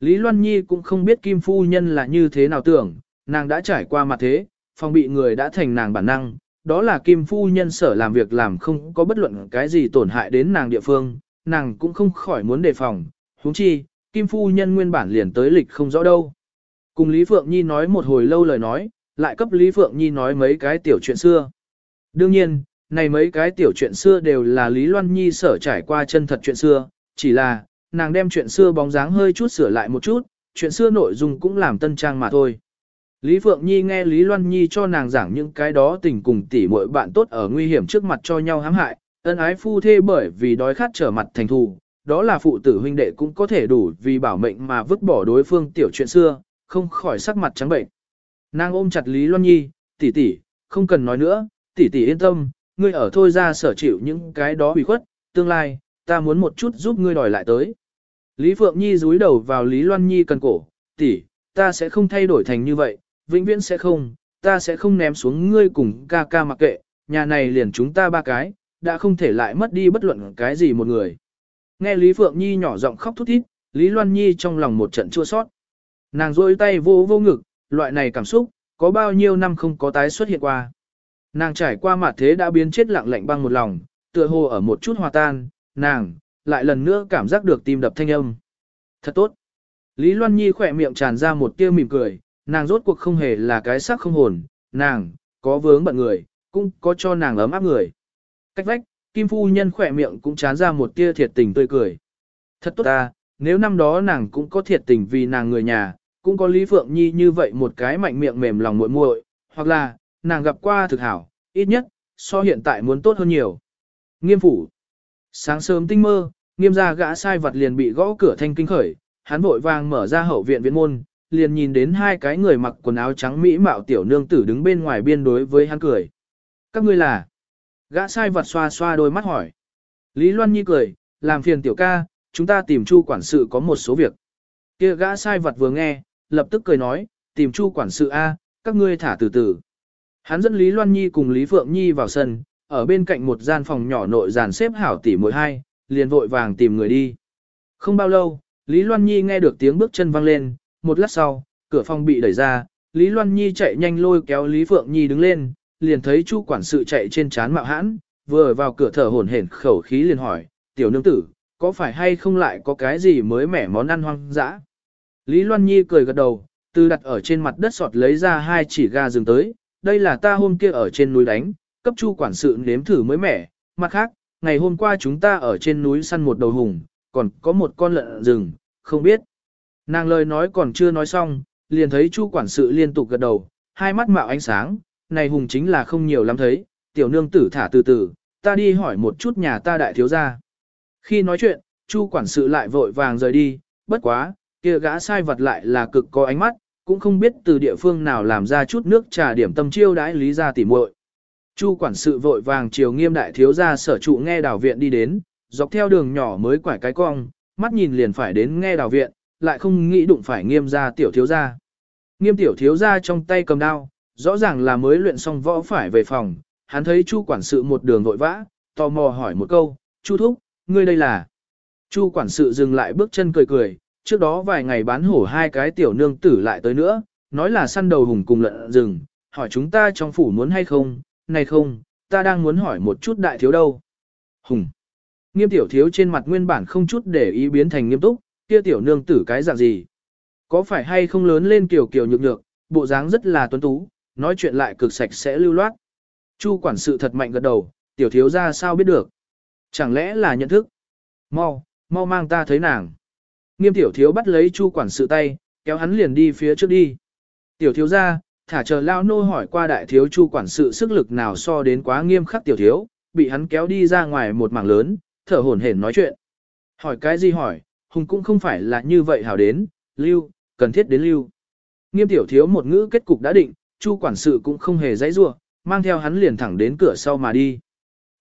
Lý Loan Nhi cũng không biết Kim phu nhân là như thế nào tưởng, nàng đã trải qua mặt thế, phòng bị người đã thành nàng bản năng, đó là Kim phu nhân sở làm việc làm không có bất luận cái gì tổn hại đến nàng địa phương, nàng cũng không khỏi muốn đề phòng, huống chi, Kim Phu Nhân nguyên bản liền tới lịch không rõ đâu. Cùng Lý Phượng Nhi nói một hồi lâu lời nói, lại cấp Lý Phượng Nhi nói mấy cái tiểu chuyện xưa. Đương nhiên, Này mấy cái tiểu chuyện xưa đều là Lý Loan Nhi sở trải qua chân thật chuyện xưa, chỉ là, nàng đem chuyện xưa bóng dáng hơi chút sửa lại một chút, chuyện xưa nội dung cũng làm tân trang mà thôi. Lý Phượng Nhi nghe Lý Loan Nhi cho nàng giảng những cái đó tình cùng tỉ muội bạn tốt ở nguy hiểm trước mặt cho nhau hãm hại, ân ái phu thê bởi vì đói khát trở mặt thành thù, đó là phụ tử huynh đệ cũng có thể đủ vì bảo mệnh mà vứt bỏ đối phương tiểu chuyện xưa, không khỏi sắc mặt trắng bệnh. Nàng ôm chặt Lý Loan Nhi, tỷ tỷ, không cần nói nữa, tỷ tỷ yên tâm, ngươi ở thôi ra sở chịu những cái đó bị khuất, tương lai, ta muốn một chút giúp ngươi đòi lại tới. Lý Phượng Nhi dúi đầu vào Lý Loan Nhi cần cổ, tỷ, ta sẽ không thay đổi thành như vậy, vĩnh viễn sẽ không, ta sẽ không ném xuống ngươi cùng ca ca mặc kệ, nhà này liền chúng ta ba cái, đã không thể lại mất đi bất luận cái gì một người. Nghe Lý Phượng Nhi nhỏ giọng khóc thút thít, Lý Loan Nhi trong lòng một trận chua sót. Nàng rôi tay vô vô ngực, loại này cảm xúc, có bao nhiêu năm không có tái xuất hiện qua. Nàng trải qua mặt thế đã biến chết lặng lạnh băng một lòng, tựa hồ ở một chút hòa tan, nàng, lại lần nữa cảm giác được tim đập thanh âm. Thật tốt. Lý Loan Nhi khỏe miệng tràn ra một tia mỉm cười, nàng rốt cuộc không hề là cái sắc không hồn, nàng, có vướng bận người, cũng có cho nàng ấm áp người. Cách vách, Kim Phu Nhân khỏe miệng cũng chán ra một tia thiệt tình tươi cười. Thật tốt ta, nếu năm đó nàng cũng có thiệt tình vì nàng người nhà, cũng có Lý Phượng Nhi như vậy một cái mạnh miệng mềm lòng muội muội, hoặc là, nàng gặp qua thực hảo, ít nhất, so hiện tại muốn tốt hơn nhiều. Nghiêm phủ. Sáng sớm tinh mơ, nghiêm gia gã sai vật liền bị gõ cửa thanh kinh khởi, hắn vội vàng mở ra hậu viện viện môn, liền nhìn đến hai cái người mặc quần áo trắng mỹ mạo tiểu nương tử đứng bên ngoài biên đối với hắn cười. Các ngươi là? Gã sai vật xoa xoa đôi mắt hỏi. Lý Loan Nhi cười, làm phiền tiểu ca, chúng ta tìm chu quản sự có một số việc. Kia gã sai vật vừa nghe, lập tức cười nói, tìm chu quản sự A, các ngươi thả từ từ. Hắn dẫn Lý Loan Nhi cùng Lý Phượng Nhi vào sân, ở bên cạnh một gian phòng nhỏ nội dàn xếp hảo tỉ mỗi hai, liền vội vàng tìm người đi. Không bao lâu, Lý Loan Nhi nghe được tiếng bước chân vang lên, một lát sau, cửa phòng bị đẩy ra, Lý Loan Nhi chạy nhanh lôi kéo Lý Phượng Nhi đứng lên, liền thấy Chu quản sự chạy trên chán mạo hãn, vừa vào cửa thở hổn hển khẩu khí liền hỏi, tiểu nương tử, có phải hay không lại có cái gì mới mẻ món ăn hoang dã? Lý Loan Nhi cười gật đầu, từ đặt ở trên mặt đất sọt lấy ra hai chỉ gà rừng tới, đây là ta hôm kia ở trên núi đánh, cấp chu quản sự nếm thử mới mẻ, mặt khác, ngày hôm qua chúng ta ở trên núi săn một đầu hùng, còn có một con lợn rừng, không biết. Nàng lời nói còn chưa nói xong, liền thấy chu quản sự liên tục gật đầu, hai mắt mạo ánh sáng, này hùng chính là không nhiều lắm thấy, tiểu nương tử thả từ từ, ta đi hỏi một chút nhà ta đại thiếu gia. Khi nói chuyện, chu quản sự lại vội vàng rời đi, bất quá, kia gã sai vật lại là cực có ánh mắt, cũng không biết từ địa phương nào làm ra chút nước trà điểm tâm chiêu đãi lý gia tỉ muội. Chu quản sự vội vàng chiều nghiêm đại thiếu gia sở trụ nghe đào viện đi đến, dọc theo đường nhỏ mới quải cái cong, mắt nhìn liền phải đến nghe đào viện, lại không nghĩ đụng phải nghiêm gia tiểu thiếu gia. Nghiêm tiểu thiếu gia trong tay cầm đao, rõ ràng là mới luyện xong võ phải về phòng, hắn thấy chu quản sự một đường vội vã, tò mò hỏi một câu, chu thúc, ngươi đây là. Chu quản sự dừng lại bước chân cười cười, trước đó vài ngày bán hổ hai cái tiểu nương tử lại tới nữa, nói là săn đầu hùng cùng lợn rừng, hỏi chúng ta trong phủ muốn hay không, này không, ta đang muốn hỏi một chút đại thiếu đâu. Hùng. Nghiêm tiểu thiếu trên mặt nguyên bản không chút để ý biến thành nghiêm túc, kia tiểu nương tử cái dạng gì. Có phải hay không lớn lên kiểu kiểu nhược nhược, bộ dáng rất là tuấn tú, nói chuyện lại cực sạch sẽ lưu loát. Chu quản sự thật mạnh gật đầu, tiểu thiếu ra sao biết được. Chẳng lẽ là nhận thức? Mau, mau mang ta thấy nàng. Nghiêm tiểu thiếu bắt lấy chu quản sự tay, kéo hắn liền đi phía trước đi. Tiểu thiếu ra, thả chờ lao nô hỏi qua đại thiếu chu quản sự sức lực nào so đến quá nghiêm khắc tiểu thiếu, bị hắn kéo đi ra ngoài một mảng lớn, thở hổn hển nói chuyện. Hỏi cái gì hỏi, hùng cũng không phải là như vậy hảo đến, lưu, cần thiết đến lưu. Nghiêm tiểu thiếu một ngữ kết cục đã định, chu quản sự cũng không hề dãy rủa, mang theo hắn liền thẳng đến cửa sau mà đi.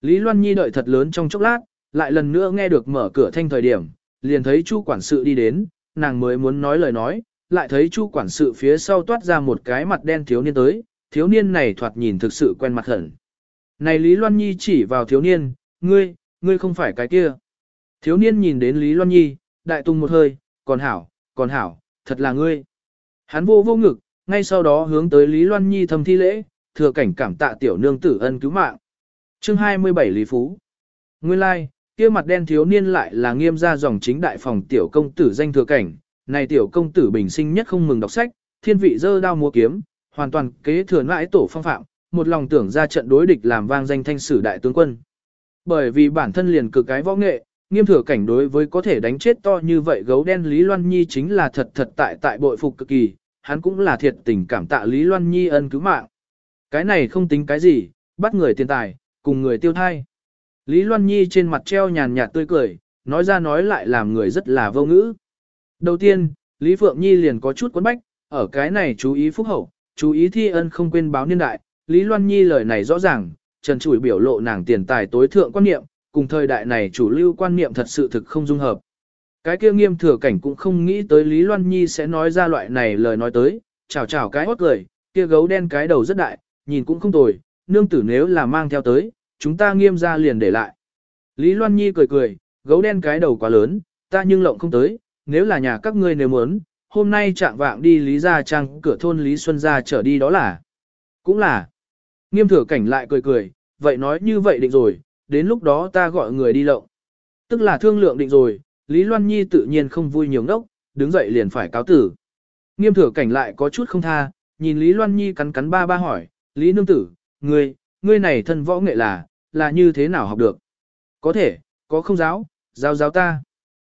Lý Loan Nhi đợi thật lớn trong chốc lát, lại lần nữa nghe được mở cửa thanh thời điểm, liền thấy chu quản sự đi đến, nàng mới muốn nói lời nói, lại thấy chu quản sự phía sau toát ra một cái mặt đen thiếu niên tới, thiếu niên này thoạt nhìn thực sự quen mặt hẳn. Này Lý Loan Nhi chỉ vào thiếu niên, ngươi, ngươi không phải cái kia. Thiếu niên nhìn đến Lý Loan Nhi, đại tung một hơi, còn hảo, còn hảo, thật là ngươi. Hắn vô vô ngực, ngay sau đó hướng tới Lý Loan Nhi thầm thi lễ, thừa cảnh cảm tạ tiểu nương tử ân cứu mạng. Chương 27 Lý Phú Nguyên lai, like, kia mặt đen thiếu niên lại là nghiêm gia dòng chính đại phòng tiểu công tử danh thừa cảnh, này tiểu công tử bình sinh nhất không mừng đọc sách, thiên vị dơ đao múa kiếm, hoàn toàn kế thừa mãi tổ phong phạm, một lòng tưởng ra trận đối địch làm vang danh thanh sử đại tướng quân. Bởi vì bản thân liền cực cái võ nghệ, nghiêm thừa cảnh đối với có thể đánh chết to như vậy gấu đen Lý Loan Nhi chính là thật thật tại tại bội phục cực kỳ, hắn cũng là thiệt tình cảm tạ Lý Loan Nhi ân cứu mạng. Cái này không tính cái gì, bắt người tiền tài, cùng người tiêu thai. Lý Loan Nhi trên mặt treo nhàn nhạt tươi cười, nói ra nói lại làm người rất là vô ngữ. Đầu tiên, Lý Phượng Nhi liền có chút quấn bách, ở cái này chú ý phúc hậu, chú ý thi ân không quên báo niên đại, Lý Loan Nhi lời này rõ ràng, trần chủi biểu lộ nàng tiền tài tối thượng quan niệm, cùng thời đại này chủ lưu quan niệm thật sự thực không dung hợp. Cái kia nghiêm thừa cảnh cũng không nghĩ tới Lý Loan Nhi sẽ nói ra loại này lời nói tới, chào chào cái hót cười, kia gấu đen cái đầu rất đại, nhìn cũng không tồi, nương tử nếu là mang theo tới, chúng ta nghiêm ra liền để lại. Lý Loan Nhi cười cười, gấu đen cái đầu quá lớn, ta nhưng lộng không tới, nếu là nhà các ngươi nếu muốn, hôm nay trạng vạng đi Lý Gia Trang cửa thôn Lý Xuân Gia trở đi đó là. Cũng là. Nghiêm thừa cảnh lại cười cười, vậy nói như vậy định rồi, đến lúc đó ta gọi người đi lộng. Tức là thương lượng định rồi, Lý Loan Nhi tự nhiên không vui nhiều ngốc, đứng dậy liền phải cáo tử. Nghiêm thừa cảnh lại có chút không tha, nhìn Lý Loan Nhi cắn cắn ba ba hỏi, Lý Nương Tử, ngươi, ngươi này thân võ nghệ là, là như thế nào học được? Có thể, có không giáo, giáo giáo ta.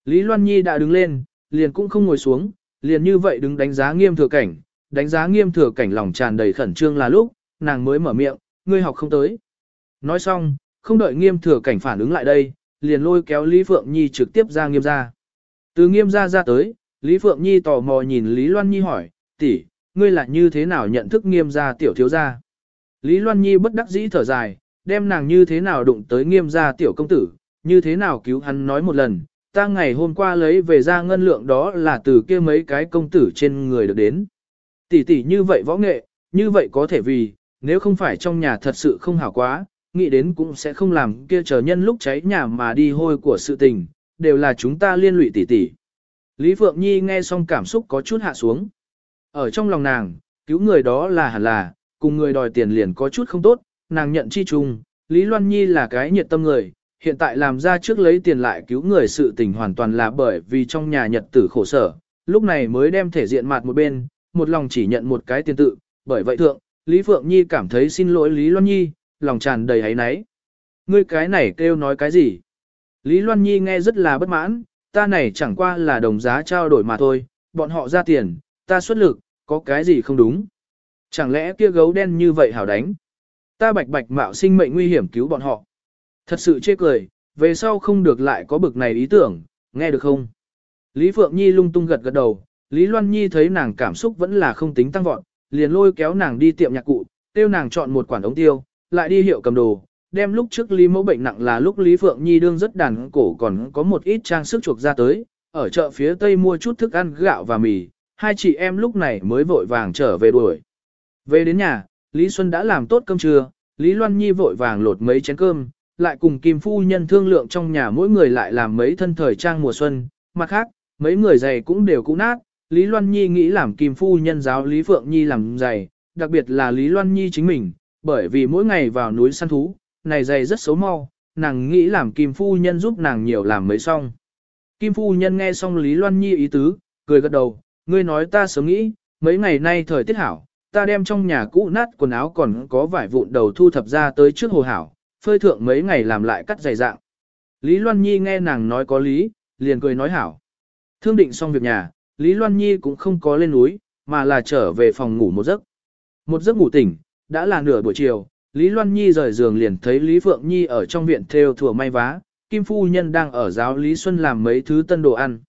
Lý Loan Nhi đã đứng lên, liền cũng không ngồi xuống, liền như vậy đứng đánh giá nghiêm thừa cảnh, đánh giá nghiêm thừa cảnh lòng tràn đầy khẩn trương là lúc, nàng mới mở miệng, ngươi học không tới. Nói xong, không đợi nghiêm thừa cảnh phản ứng lại đây, liền lôi kéo Lý Phượng Nhi trực tiếp ra nghiêm gia. Từ nghiêm gia ra tới, Lý Phượng Nhi tò mò nhìn Lý Loan Nhi hỏi, tỷ, ngươi là như thế nào nhận thức nghiêm gia tiểu thiếu gia? Lý Loan Nhi bất đắc dĩ thở dài, đem nàng như thế nào đụng tới nghiêm gia tiểu công tử, như thế nào cứu hắn nói một lần, ta ngày hôm qua lấy về ra ngân lượng đó là từ kia mấy cái công tử trên người được đến. Tỷ tỷ như vậy võ nghệ, như vậy có thể vì, nếu không phải trong nhà thật sự không hảo quá, nghĩ đến cũng sẽ không làm kia chờ nhân lúc cháy nhà mà đi hôi của sự tình, đều là chúng ta liên lụy tỷ tỷ. Lý Phượng Nhi nghe xong cảm xúc có chút hạ xuống. Ở trong lòng nàng, cứu người đó là hẳn là, cùng người đòi tiền liền có chút không tốt, nàng nhận chi chung, Lý Loan Nhi là cái nhiệt tâm người, hiện tại làm ra trước lấy tiền lại cứu người sự tình hoàn toàn là bởi vì trong nhà nhật tử khổ sở, lúc này mới đem thể diện mặt một bên, một lòng chỉ nhận một cái tiền tự, bởi vậy thượng, Lý Phượng Nhi cảm thấy xin lỗi Lý Loan Nhi, lòng tràn đầy hấy náy. Ngươi cái này kêu nói cái gì? Lý Loan Nhi nghe rất là bất mãn, ta này chẳng qua là đồng giá trao đổi mà thôi, bọn họ ra tiền, ta xuất lực, có cái gì không đúng? Chẳng lẽ kia gấu đen như vậy hảo đánh? Ta bạch bạch mạo sinh mệnh nguy hiểm cứu bọn họ. Thật sự chê cười, về sau không được lại có bực này ý tưởng, nghe được không? Lý Phượng Nhi lung tung gật gật đầu, Lý Loan Nhi thấy nàng cảm xúc vẫn là không tính tăng vọt, liền lôi kéo nàng đi tiệm nhạc cụ, tiêu nàng chọn một quản ống tiêu, lại đi hiệu cầm đồ, đem lúc trước Lý mẫu bệnh nặng là lúc Lý Phượng Nhi đương rất đàn cổ còn có một ít trang sức chuộc ra tới, ở chợ phía tây mua chút thức ăn gạo và mì, hai chị em lúc này mới vội vàng trở về đuổi. Về đến nhà, Lý Xuân đã làm tốt cơm trưa, Lý Loan Nhi vội vàng lột mấy chén cơm, lại cùng Kim Phu Nhân thương lượng trong nhà mỗi người lại làm mấy thân thời trang mùa xuân, mặt khác, mấy người giày cũng đều cũ nát, Lý Loan Nhi nghĩ làm Kim Phu Nhân giáo Lý Phượng Nhi làm giày, đặc biệt là Lý Loan Nhi chính mình, bởi vì mỗi ngày vào núi săn thú, này giày rất xấu mau, nàng nghĩ làm Kim Phu Nhân giúp nàng nhiều làm mấy xong. Kim Phu Nhân nghe xong Lý Loan Nhi ý tứ, cười gật đầu, ngươi nói ta sớm nghĩ, mấy ngày nay thời tiết hảo, ta đem trong nhà cũ nát quần áo còn có vải vụn đầu thu thập ra tới trước hồ hảo, phơi thượng mấy ngày làm lại cắt giày dạng. Lý Loan Nhi nghe nàng nói có lý, liền cười nói hảo. Thương định xong việc nhà, Lý Loan Nhi cũng không có lên núi, mà là trở về phòng ngủ một giấc. Một giấc ngủ tỉnh, đã là nửa buổi chiều, Lý Loan Nhi rời giường liền thấy Lý Phượng Nhi ở trong viện theo thừa may vá, Kim Phu Nhân đang ở giáo Lý Xuân làm mấy thứ tân đồ ăn.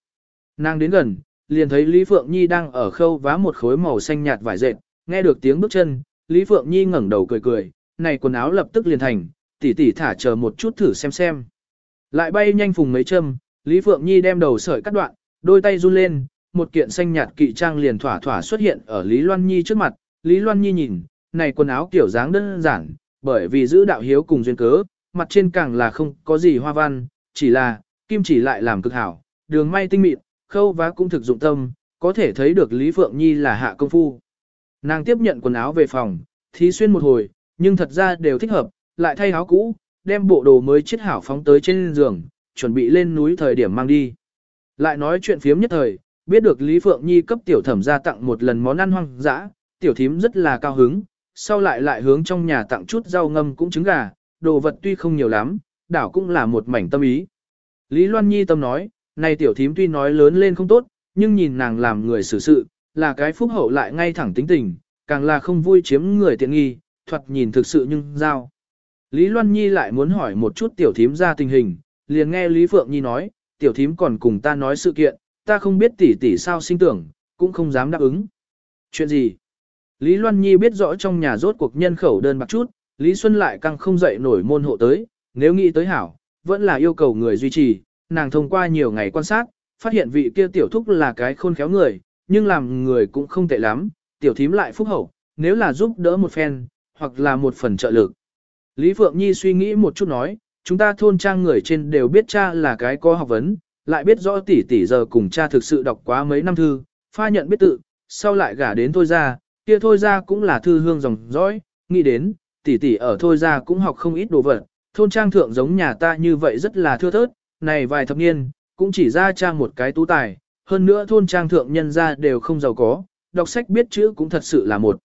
Nàng đến gần, liền thấy Lý Phượng Nhi đang ở khâu vá một khối màu xanh nhạt vải dệt, nghe được tiếng bước chân, Lý Phượng Nhi ngẩng đầu cười cười, này quần áo lập tức liền thành, tỷ tỷ thả chờ một chút thử xem xem. Lại bay nhanh phùng mấy châm, Lý Phượng Nhi đem đầu sợi cắt đoạn, đôi tay run lên, một kiện xanh nhạt kỵ trang liền thỏa thỏa xuất hiện ở Lý Loan Nhi trước mặt, Lý Loan Nhi nhìn, này quần áo kiểu dáng đơn giản, bởi vì giữ đạo hiếu cùng duyên cớ, mặt trên càng là không có gì hoa văn, chỉ là, kim chỉ lại làm cực hảo, đường may tinh mịn, khâu vá cũng thực dụng tâm, có thể thấy được Lý Phượng Nhi là hạ công phu. Nàng tiếp nhận quần áo về phòng, thí xuyên một hồi, nhưng thật ra đều thích hợp, lại thay áo cũ, đem bộ đồ mới chiết hảo phóng tới trên giường, chuẩn bị lên núi thời điểm mang đi. Lại nói chuyện phiếm nhất thời, biết được Lý Phượng Nhi cấp tiểu thẩm ra tặng một lần món ăn hoang dã, tiểu thím rất là cao hứng, sau lại lại hướng trong nhà tặng chút rau ngâm cũng trứng gà, đồ vật tuy không nhiều lắm, đảo cũng là một mảnh tâm ý. Lý Loan Nhi tâm nói, này tiểu thím tuy nói lớn lên không tốt, nhưng nhìn nàng làm người xử sự, là cái phúc hậu lại ngay thẳng tính tình, càng là không vui chiếm người tiện nghi, thoạt nhìn thực sự nhưng giao. Lý Loan Nhi lại muốn hỏi một chút tiểu thím ra tình hình, liền nghe Lý Phượng Nhi nói, tiểu thím còn cùng ta nói sự kiện, ta không biết tỷ tỷ sao sinh tưởng, cũng không dám đáp ứng. Chuyện gì? Lý Loan Nhi biết rõ trong nhà rốt cuộc nhân khẩu đơn bạc chút, Lý Xuân lại càng không dậy nổi môn hộ tới, nếu nghĩ tới hảo, vẫn là yêu cầu người duy trì, nàng thông qua nhiều ngày quan sát, phát hiện vị kia tiểu thúc là cái khôn khéo người, nhưng làm người cũng không tệ lắm, tiểu thím lại phúc hậu, nếu là giúp đỡ một phen, hoặc là một phần trợ lực. Lý Phượng Nhi suy nghĩ một chút nói, chúng ta thôn trang người trên đều biết cha là cái có học vấn, lại biết rõ tỷ tỷ giờ cùng cha thực sự đọc quá mấy năm thư, pha nhận biết tự, sau lại gả đến thôi ra, kia thôi ra cũng là thư hương dòng dõi, nghĩ đến, tỷ tỷ ở thôi ra cũng học không ít đồ vật, thôn trang thượng giống nhà ta như vậy rất là thưa thớt, này vài thập niên, cũng chỉ ra trang một cái tú tài, hơn nữa thôn trang thượng nhân ra đều không giàu có, đọc sách biết chữ cũng thật sự là một.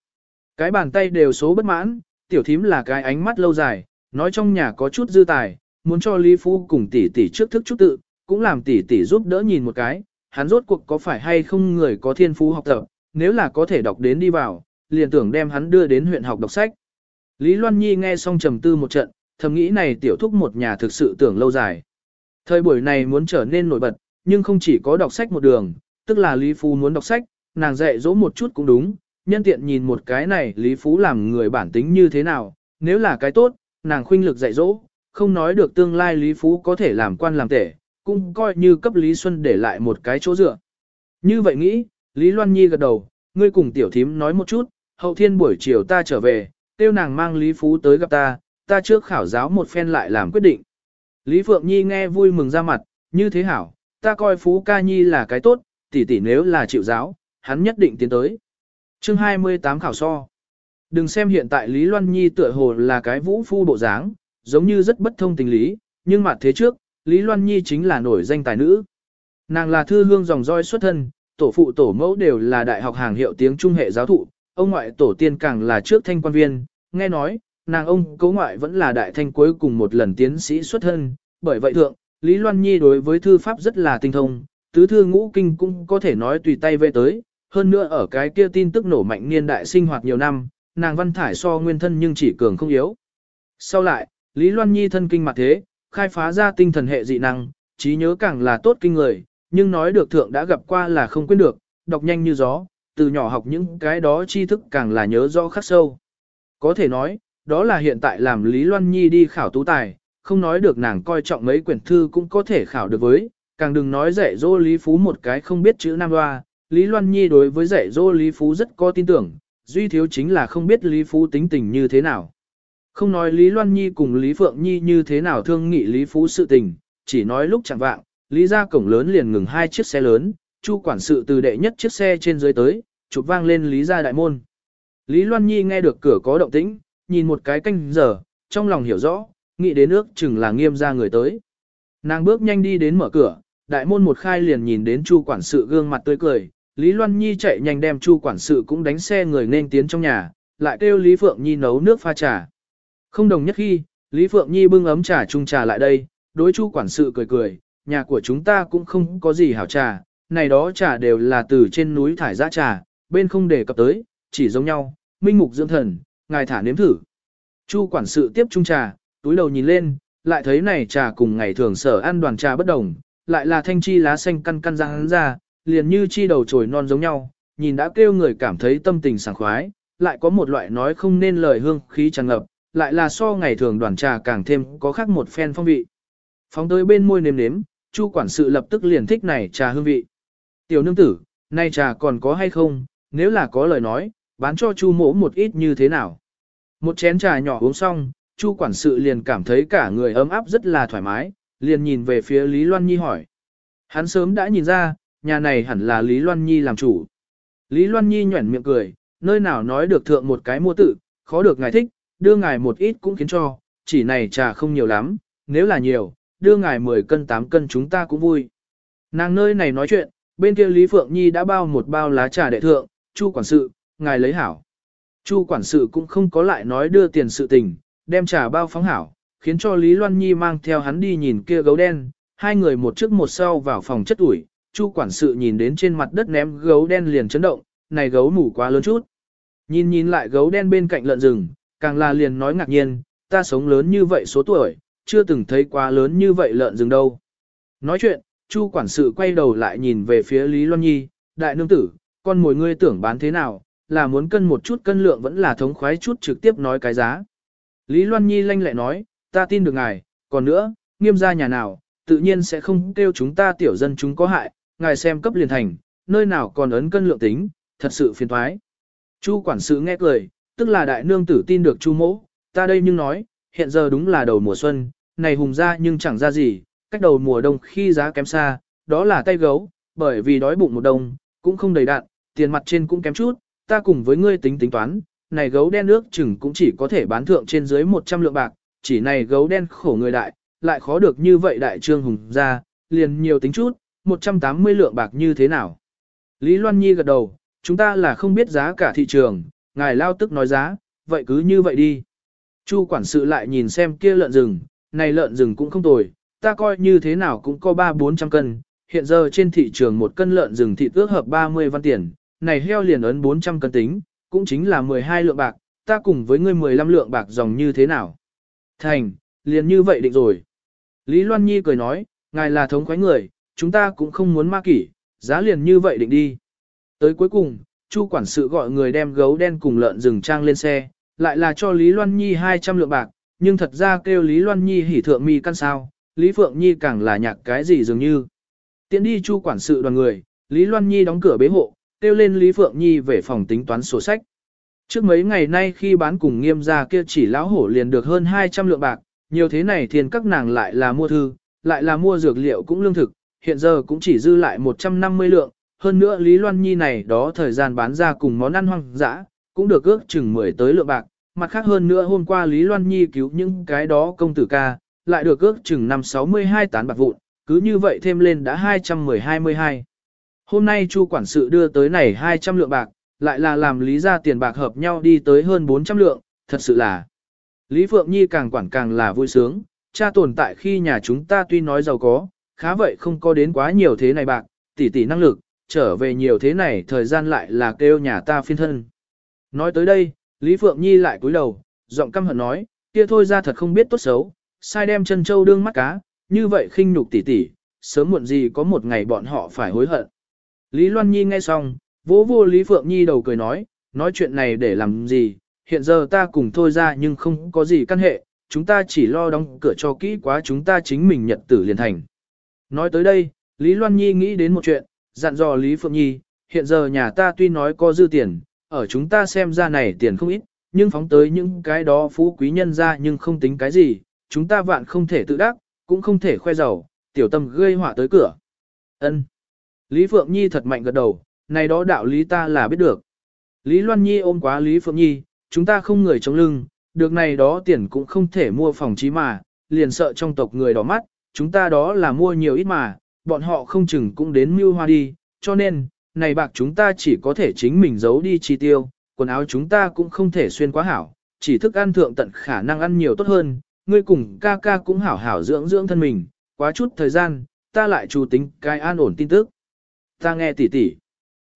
Cái bàn tay đều số bất mãn, tiểu thím là cái ánh mắt lâu dài, nói trong nhà có chút dư tài, muốn cho Lý Phu cùng tỷ tỷ trước thức chút tự, cũng làm tỷ tỷ giúp đỡ nhìn một cái, hắn rốt cuộc có phải hay không người có thiên phú học tập, nếu là có thể đọc đến đi vào, liền tưởng đem hắn đưa đến huyện học đọc sách. Lý Loan Nhi nghe xong trầm tư một trận, thầm nghĩ này tiểu thúc một nhà thực sự tưởng lâu dài. Thời buổi này muốn trở nên nổi bật, nhưng không chỉ có đọc sách một đường, tức là Lý Phú muốn đọc sách, nàng dạy dỗ một chút cũng đúng, nhân tiện nhìn một cái này Lý Phú làm người bản tính như thế nào, nếu là cái tốt, nàng khuynh lực dạy dỗ, không nói được tương lai Lý Phú có thể làm quan làm tể, cũng coi như cấp Lý Xuân để lại một cái chỗ dựa. Như vậy nghĩ, Lý Loan Nhi gật đầu, ngươi cùng tiểu thím nói một chút, hậu thiên buổi chiều ta trở về, tiêu nàng mang Lý Phú tới gặp ta, ta trước khảo giáo một phen lại làm quyết định. Lý Phượng Nhi nghe vui mừng ra mặt, như thế hảo, ta coi Phú Ca Nhi là cái tốt, tỷ tỷ nếu là chịu giáo, hắn nhất định tiến tới. Chương 28 khảo so. Đừng xem hiện tại Lý Loan Nhi tựa hồ là cái vũ phu bộ dáng, giống như rất bất thông tình lý, nhưng mà thế trước, Lý Loan Nhi chính là nổi danh tài nữ. Nàng là thư hương dòng roi xuất thân, tổ phụ tổ mẫu đều là đại học hàng hiệu tiếng trung hệ giáo thụ, ông ngoại tổ tiên càng là trước thanh quan viên, nghe nói, nàng ông cấu ngoại vẫn là đại thanh cuối cùng một lần tiến sĩ xuất thân, bởi vậy thượng, Lý Loan Nhi đối với thư pháp rất là tinh thông, tứ thư ngũ kinh cũng có thể nói tùy tay về tới, hơn nữa ở cái kia tin tức nổ mạnh niên đại sinh hoạt nhiều năm, nàng văn thải so nguyên thân nhưng chỉ cường không yếu. Sau lại, Lý Loan Nhi thân kinh mặt thế, khai phá ra tinh thần hệ dị năng, trí nhớ càng là tốt kinh người, nhưng nói được thượng đã gặp qua là không quên được, đọc nhanh như gió, từ nhỏ học những cái đó tri thức càng là nhớ rõ khắc sâu. Có thể nói, đó là hiện tại làm Lý Loan Nhi đi khảo tú tài, không nói được nàng coi trọng mấy quyển thư cũng có thể khảo được với, càng đừng nói dạy dỗ Lý Phú một cái không biết chữ Nam Hoa. Lý Loan Nhi đối với dạy dỗ Lý Phú rất có tin tưởng, duy thiếu chính là không biết Lý Phú tính tình như thế nào. Không nói Lý Loan Nhi cùng Lý Phượng Nhi như thế nào thương nghị Lý Phú sự tình, chỉ nói lúc chẳng vạng, Lý ra cổng lớn liền ngừng hai chiếc xe lớn, Chu quản sự từ đệ nhất chiếc xe trên dưới tới, chụp vang lên Lý ra đại môn. Lý Loan Nhi nghe được cửa có động tĩnh, nhìn một cái canh giờ, trong lòng hiểu rõ, nghĩ đến ước chừng là nghiêm ra người tới. Nàng bước nhanh đi đến mở cửa, đại môn một khai liền nhìn đến Chu quản sự gương mặt tươi cười, Lý Loan Nhi chạy nhanh đem Chu quản sự cũng đánh xe người nên tiến trong nhà, lại kêu Lý Phượng Nhi nấu nước pha trà. Không đồng nhất khi, Lý Phượng Nhi bưng ấm trà chung trà lại đây, đối Chu quản sự cười cười, nhà của chúng ta cũng không có gì hảo trà, này đó trà đều là từ trên núi thải ra trà, bên không đề cập tới, chỉ giống nhau, minh mục dưỡng thần, ngài thả nếm thử. Chu quản sự tiếp chung trà, túi đầu nhìn lên, lại thấy này trà cùng ngày thường sở ăn đoàn trà bất đồng, lại là thanh chi lá xanh căn căn răng ra, liền như chi đầu trồi non giống nhau, nhìn đã kêu người cảm thấy tâm tình sảng khoái, lại có một loại nói không nên lời hương khí tràn ngập, lại là so ngày thường đoàn trà càng thêm có khác một phen phong vị. Phóng tới bên môi nếm nếm, Chu quản sự lập tức liền thích này trà hương vị. Tiểu nương tử, nay trà còn có hay không, nếu là có lời nói, bán cho Chu mỗ một ít như thế nào. Một chén trà nhỏ uống xong, Chu quản sự liền cảm thấy cả người ấm áp rất là thoải mái, liền nhìn về phía Lý Loan Nhi hỏi. Hắn sớm đã nhìn ra, nhà này hẳn là Lý Loan Nhi làm chủ. Lý Loan Nhi nhuẩn miệng cười, nơi nào nói được thượng một cái mua tự, khó được ngài thích, đưa ngài một ít cũng khiến cho, chỉ này trà không nhiều lắm, nếu là nhiều, đưa ngài 10 cân 8 cân chúng ta cũng vui. Nàng nơi này nói chuyện, bên kia Lý Phượng Nhi đã bao một bao lá trà đệ thượng, Chu quản sự, ngài lấy hảo. Chu quản sự cũng không có lại nói đưa tiền sự tình, đem trà bao phóng hảo, khiến cho Lý Loan Nhi mang theo hắn đi nhìn kia gấu đen, hai người một trước một sau vào phòng chất ủi, Chu quản sự nhìn đến trên mặt đất ném gấu đen liền chấn động, này gấu mủ quá lớn chút. Nhìn nhìn lại gấu đen bên cạnh lợn rừng, càng là liền nói ngạc nhiên, ta sống lớn như vậy số tuổi, chưa từng thấy quá lớn như vậy lợn rừng đâu. Nói chuyện, Chu quản sự quay đầu lại nhìn về phía Lý Loan Nhi, đại nương tử, con mồi ngươi tưởng bán thế nào, là muốn cân một chút cân lượng vẫn là thống khoái chút trực tiếp nói cái giá. Lý Loan Nhi lanh lẹ nói, ta tin được ngài, còn nữa, nghiêm gia nhà nào, tự nhiên sẽ không kêu chúng ta tiểu dân chúng có hại, ngài xem cấp liền thành, nơi nào còn ấn cân lượng tính, thật sự phiền thoái. Chu quản sự nghe cười, tức là đại nương tử tin được chu mỗ, ta đây nhưng nói, hiện giờ đúng là đầu mùa xuân, này hùng ra nhưng chẳng ra gì, cách đầu mùa đông khi giá kém xa, đó là tay gấu, bởi vì đói bụng một đông, cũng không đầy đạn, tiền mặt trên cũng kém chút, ta cùng với ngươi tính tính toán, này gấu đen nước chừng cũng chỉ có thể bán thượng trên dưới 100 lượng bạc, chỉ này gấu đen khổ người đại, lại khó được như vậy đại trương hùng ra, liền nhiều tính chút, 180 lượng bạc như thế nào. Lý Loan Nhi gật đầu, chúng ta là không biết giá cả thị trường, ngài lao tức nói giá, vậy cứ như vậy đi. Chu quản sự lại nhìn xem kia lợn rừng, này lợn rừng cũng không tồi, ta coi như thế nào cũng có 3-400 cân, hiện giờ trên thị trường một cân lợn rừng thịt ước hợp 30 văn tiền, này heo liền ấn 400 cân tính, cũng chính là 12 lượng bạc, ta cùng với ngươi 15 lượng bạc dòng như thế nào. Thành, liền như vậy định rồi. Lý Loan Nhi cười nói, ngài là thống khoái người, chúng ta cũng không muốn ma kỷ, giá liền như vậy định đi. Tới cuối cùng, Chu quản sự gọi người đem gấu đen cùng lợn rừng trang lên xe, lại là cho Lý Loan Nhi 200 lượng bạc, nhưng thật ra kêu Lý Loan Nhi hỉ thượng mi căn sao, Lý Phượng Nhi càng là nhạc cái gì dường như. Tiến đi Chu quản sự đoàn người, Lý Loan Nhi đóng cửa bế hộ, kêu lên Lý Phượng Nhi về phòng tính toán sổ sách. Trước mấy ngày nay khi bán cùng nghiêm gia kia chỉ lão hổ liền được hơn 200 lượng bạc, nhiều thế này thiền các nàng lại là mua thư, lại là mua dược liệu cũng lương thực, hiện giờ cũng chỉ dư lại 150 lượng, hơn nữa Lý Loan Nhi này đó thời gian bán ra cùng món ăn hoang dã, cũng được ước chừng 10 tới lượng bạc, mặt khác hơn nữa hôm qua Lý Loan Nhi cứu những cái đó công tử ca, lại được ước chừng 562 tán bạc vụn, cứ như vậy thêm lên đã 210-22. Hôm nay Chu quản sự đưa tới này 200 lượng bạc, lại là làm lý ra tiền bạc hợp nhau đi tới hơn 400 lượng, thật sự là. Lý Phượng Nhi càng quản càng là vui sướng, cha tồn tại khi nhà chúng ta tuy nói giàu có, khá vậy không có đến quá nhiều thế này bạc, tỷ tỷ năng lực, trở về nhiều thế này thời gian lại là kêu nhà ta phiên thân. Nói tới đây, Lý Phượng Nhi lại cúi đầu, giọng căm hận nói, kia thôi ra thật không biết tốt xấu, sai đem chân châu đương mắt cá, như vậy khinh nhục tỷ tỷ, sớm muộn gì có một ngày bọn họ phải hối hận. Lý Loan Nhi nghe xong, vỗ vô Lý Phượng Nhi đầu cười nói, nói chuyện này để làm gì, hiện giờ ta cùng thôi ra nhưng không có gì căn hệ, chúng ta chỉ lo đóng cửa cho kỹ quá chúng ta chính mình nhật tử liền thành. Nói tới đây, Lý Loan Nhi nghĩ đến một chuyện, dặn dò Lý Phượng Nhi, hiện giờ nhà ta tuy nói có dư tiền, ở chúng ta xem ra này tiền không ít, nhưng phóng tới những cái đó phú quý nhân ra nhưng không tính cái gì, chúng ta vạn không thể tự đắc, cũng không thể khoe giàu, tiểu tâm gây họa tới cửa. Ân. Lý Phượng Nhi thật mạnh gật đầu, này đó đạo lý ta là biết được. Lý Loan Nhi ôm quá Lý Phượng Nhi, chúng ta không người chống lưng, được này đó tiền cũng không thể mua phòng trí mà, liền sợ trong tộc người đỏ mắt, chúng ta đó là mua nhiều ít mà, bọn họ không chừng cũng đến mưu hoa đi, cho nên, này bạc chúng ta chỉ có thể chính mình giấu đi chi tiêu, quần áo chúng ta cũng không thể xuyên quá hảo, chỉ thức ăn thượng tận khả năng ăn nhiều tốt hơn, ngươi cùng ca ca cũng hảo hảo dưỡng dưỡng thân mình, quá chút thời gian, ta lại chủ tính cái an ổn tin tức. Ta nghe tỷ tỷ.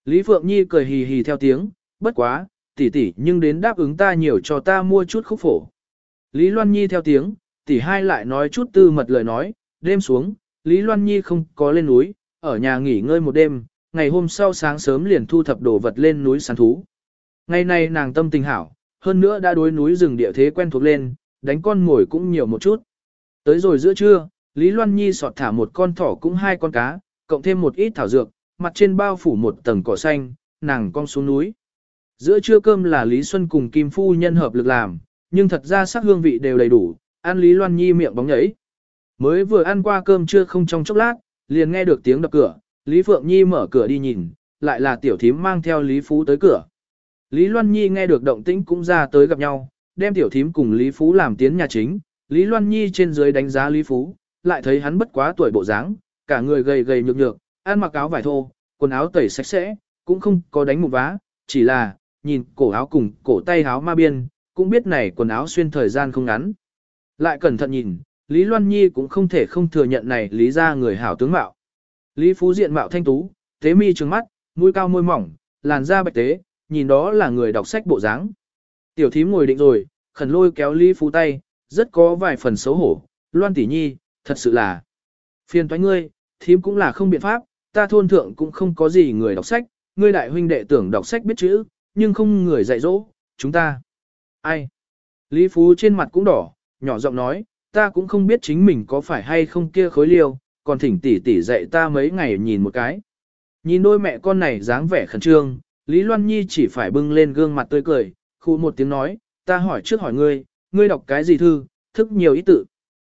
Lý Phượng Nhi cười hì hì theo tiếng, bất quá, tỷ tỷ nhưng đến đáp ứng ta nhiều cho ta mua chút khúc phổ. Lý Loan Nhi theo tiếng, tỷ hai lại nói chút tư mật lời nói, đêm xuống, Lý Loan Nhi không có lên núi, ở nhà nghỉ ngơi một đêm, ngày hôm sau sáng sớm liền thu thập đồ vật lên núi săn thú. Ngày nay nàng tâm tình hảo, hơn nữa đã đối núi rừng địa thế quen thuộc lên, đánh con mồi cũng nhiều một chút. Tới rồi giữa trưa, Lý Loan Nhi sọt thả một con thỏ cũng hai con cá, cộng thêm một ít thảo dược, mặt trên bao phủ một tầng cỏ xanh, nàng cong xuống núi. Giữa trưa cơm là Lý Xuân cùng Kim Phu nhân hợp lực làm, nhưng thật ra sắc hương vị đều đầy đủ, ăn Lý Loan Nhi miệng bóng nhảy. Mới vừa ăn qua cơm trưa không trong chốc lát, liền nghe được tiếng đập cửa, Lý Phượng Nhi mở cửa đi nhìn, lại là tiểu thím mang theo Lý Phú tới cửa. Lý Loan Nhi nghe được động tĩnh cũng ra tới gặp nhau, đem tiểu thím cùng Lý Phú làm tiến nhà chính. Lý Loan Nhi trên dưới đánh giá Lý Phú, lại thấy hắn bất quá tuổi bộ dáng, cả người gầy gầy nhược nhược, ăn mặc áo vải thô, quần áo tẩy sạch sẽ, cũng không có đánh một vá, chỉ là, nhìn cổ áo cùng cổ tay áo ma biên, cũng biết này quần áo xuyên thời gian không ngắn. Lại cẩn thận nhìn, Lý Loan Nhi cũng không thể không thừa nhận này lý ra người hảo tướng mạo. Lý Phú diện mạo thanh tú, tế mi trừng mắt, mũi cao môi mỏng, làn da bạch tế, nhìn đó là người đọc sách bộ dáng. Tiểu thím ngồi định rồi, khẩn lôi kéo Lý Phú tay, rất có vài phần xấu hổ, Loan tỷ nhi, thật sự là phiền toái ngươi, thím cũng là không biện pháp, ta thôn thượng cũng không có gì người đọc sách, ngươi đại huynh đệ tưởng đọc sách biết chữ, nhưng không người dạy dỗ, chúng ta. Ai? Lý Phú trên mặt cũng đỏ, nhỏ giọng nói, ta cũng không biết chính mình có phải hay không kia khối liêu, còn thỉnh tỷ tỷ dạy ta mấy ngày nhìn một cái. Nhìn đôi mẹ con này dáng vẻ khẩn trương, Lý Loan Nhi chỉ phải bưng lên gương mặt tươi cười, khu một tiếng nói, ta hỏi trước hỏi ngươi, ngươi đọc cái gì thư, thức nhiều ý tự.